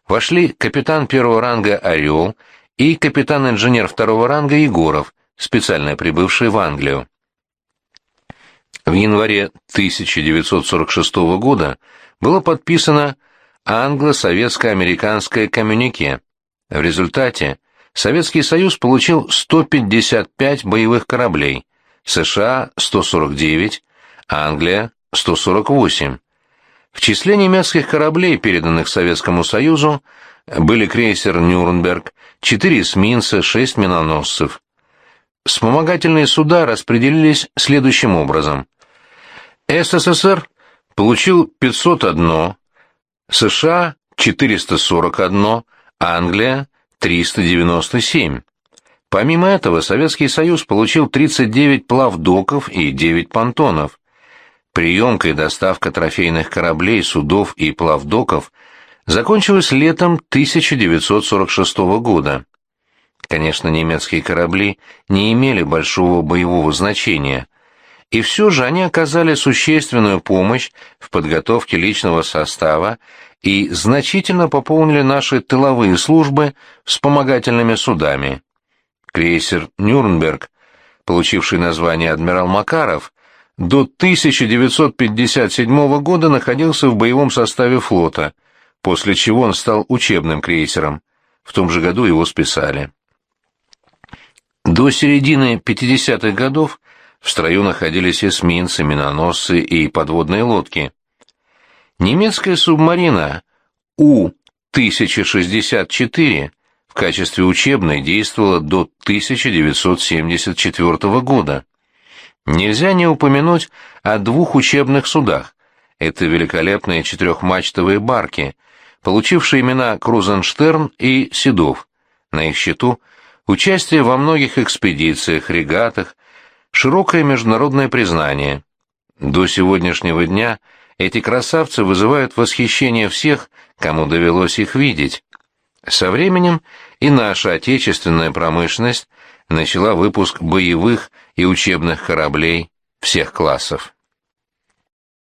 вошли капитан первого ранга Орел и капитан-инженер второго ранга Егоров, специально прибывший в Англию. В январе 1946 года было подписано англо-советско-американское коммюнике. В результате Советский Союз получил 155 боевых кораблей, США – 149, Англия – 148. В числе немецких кораблей, переданных Советскому Союзу, были крейсер «Нюрнберг», четыре эсминца, шесть миноносцев. Вспомогательные суда распределились следующим образом. СССР получил 501, США – 441, Англия – 397. Помимо этого, Советский Союз получил 39 плавдоков и 9 понтонов. Приемка и доставка трофейных кораблей, судов и плавдоков закончилась летом 1946 года. Конечно, немецкие корабли не имели большого боевого значения, и все же они оказали существенную помощь в подготовке личного состава и значительно пополнили наши тыловые службы вспомогательными судами. Крейсер «Нюрнберг», получивший название «Адмирал Макаров», до 1957 года находился в боевом составе флота, после чего он стал учебным крейсером. В том же году его списали. До середины 50-х годов в строю находились эсминцы, миноносцы и подводные лодки. Немецкая субмарина У-1064 в качестве учебной действовала до 1974 года. Нельзя не упомянуть о двух учебных судах. Это великолепные четырехмачтовые барки, получившие имена Крузенштерн и Седов. На их счету участие во многих экспедициях, регатах, широкое международное признание. До сегодняшнего дня эти красавцы вызывают восхищение всех, кому довелось их видеть. Со временем и наша отечественная промышленность начала выпуск боевых и учебных кораблей всех классов.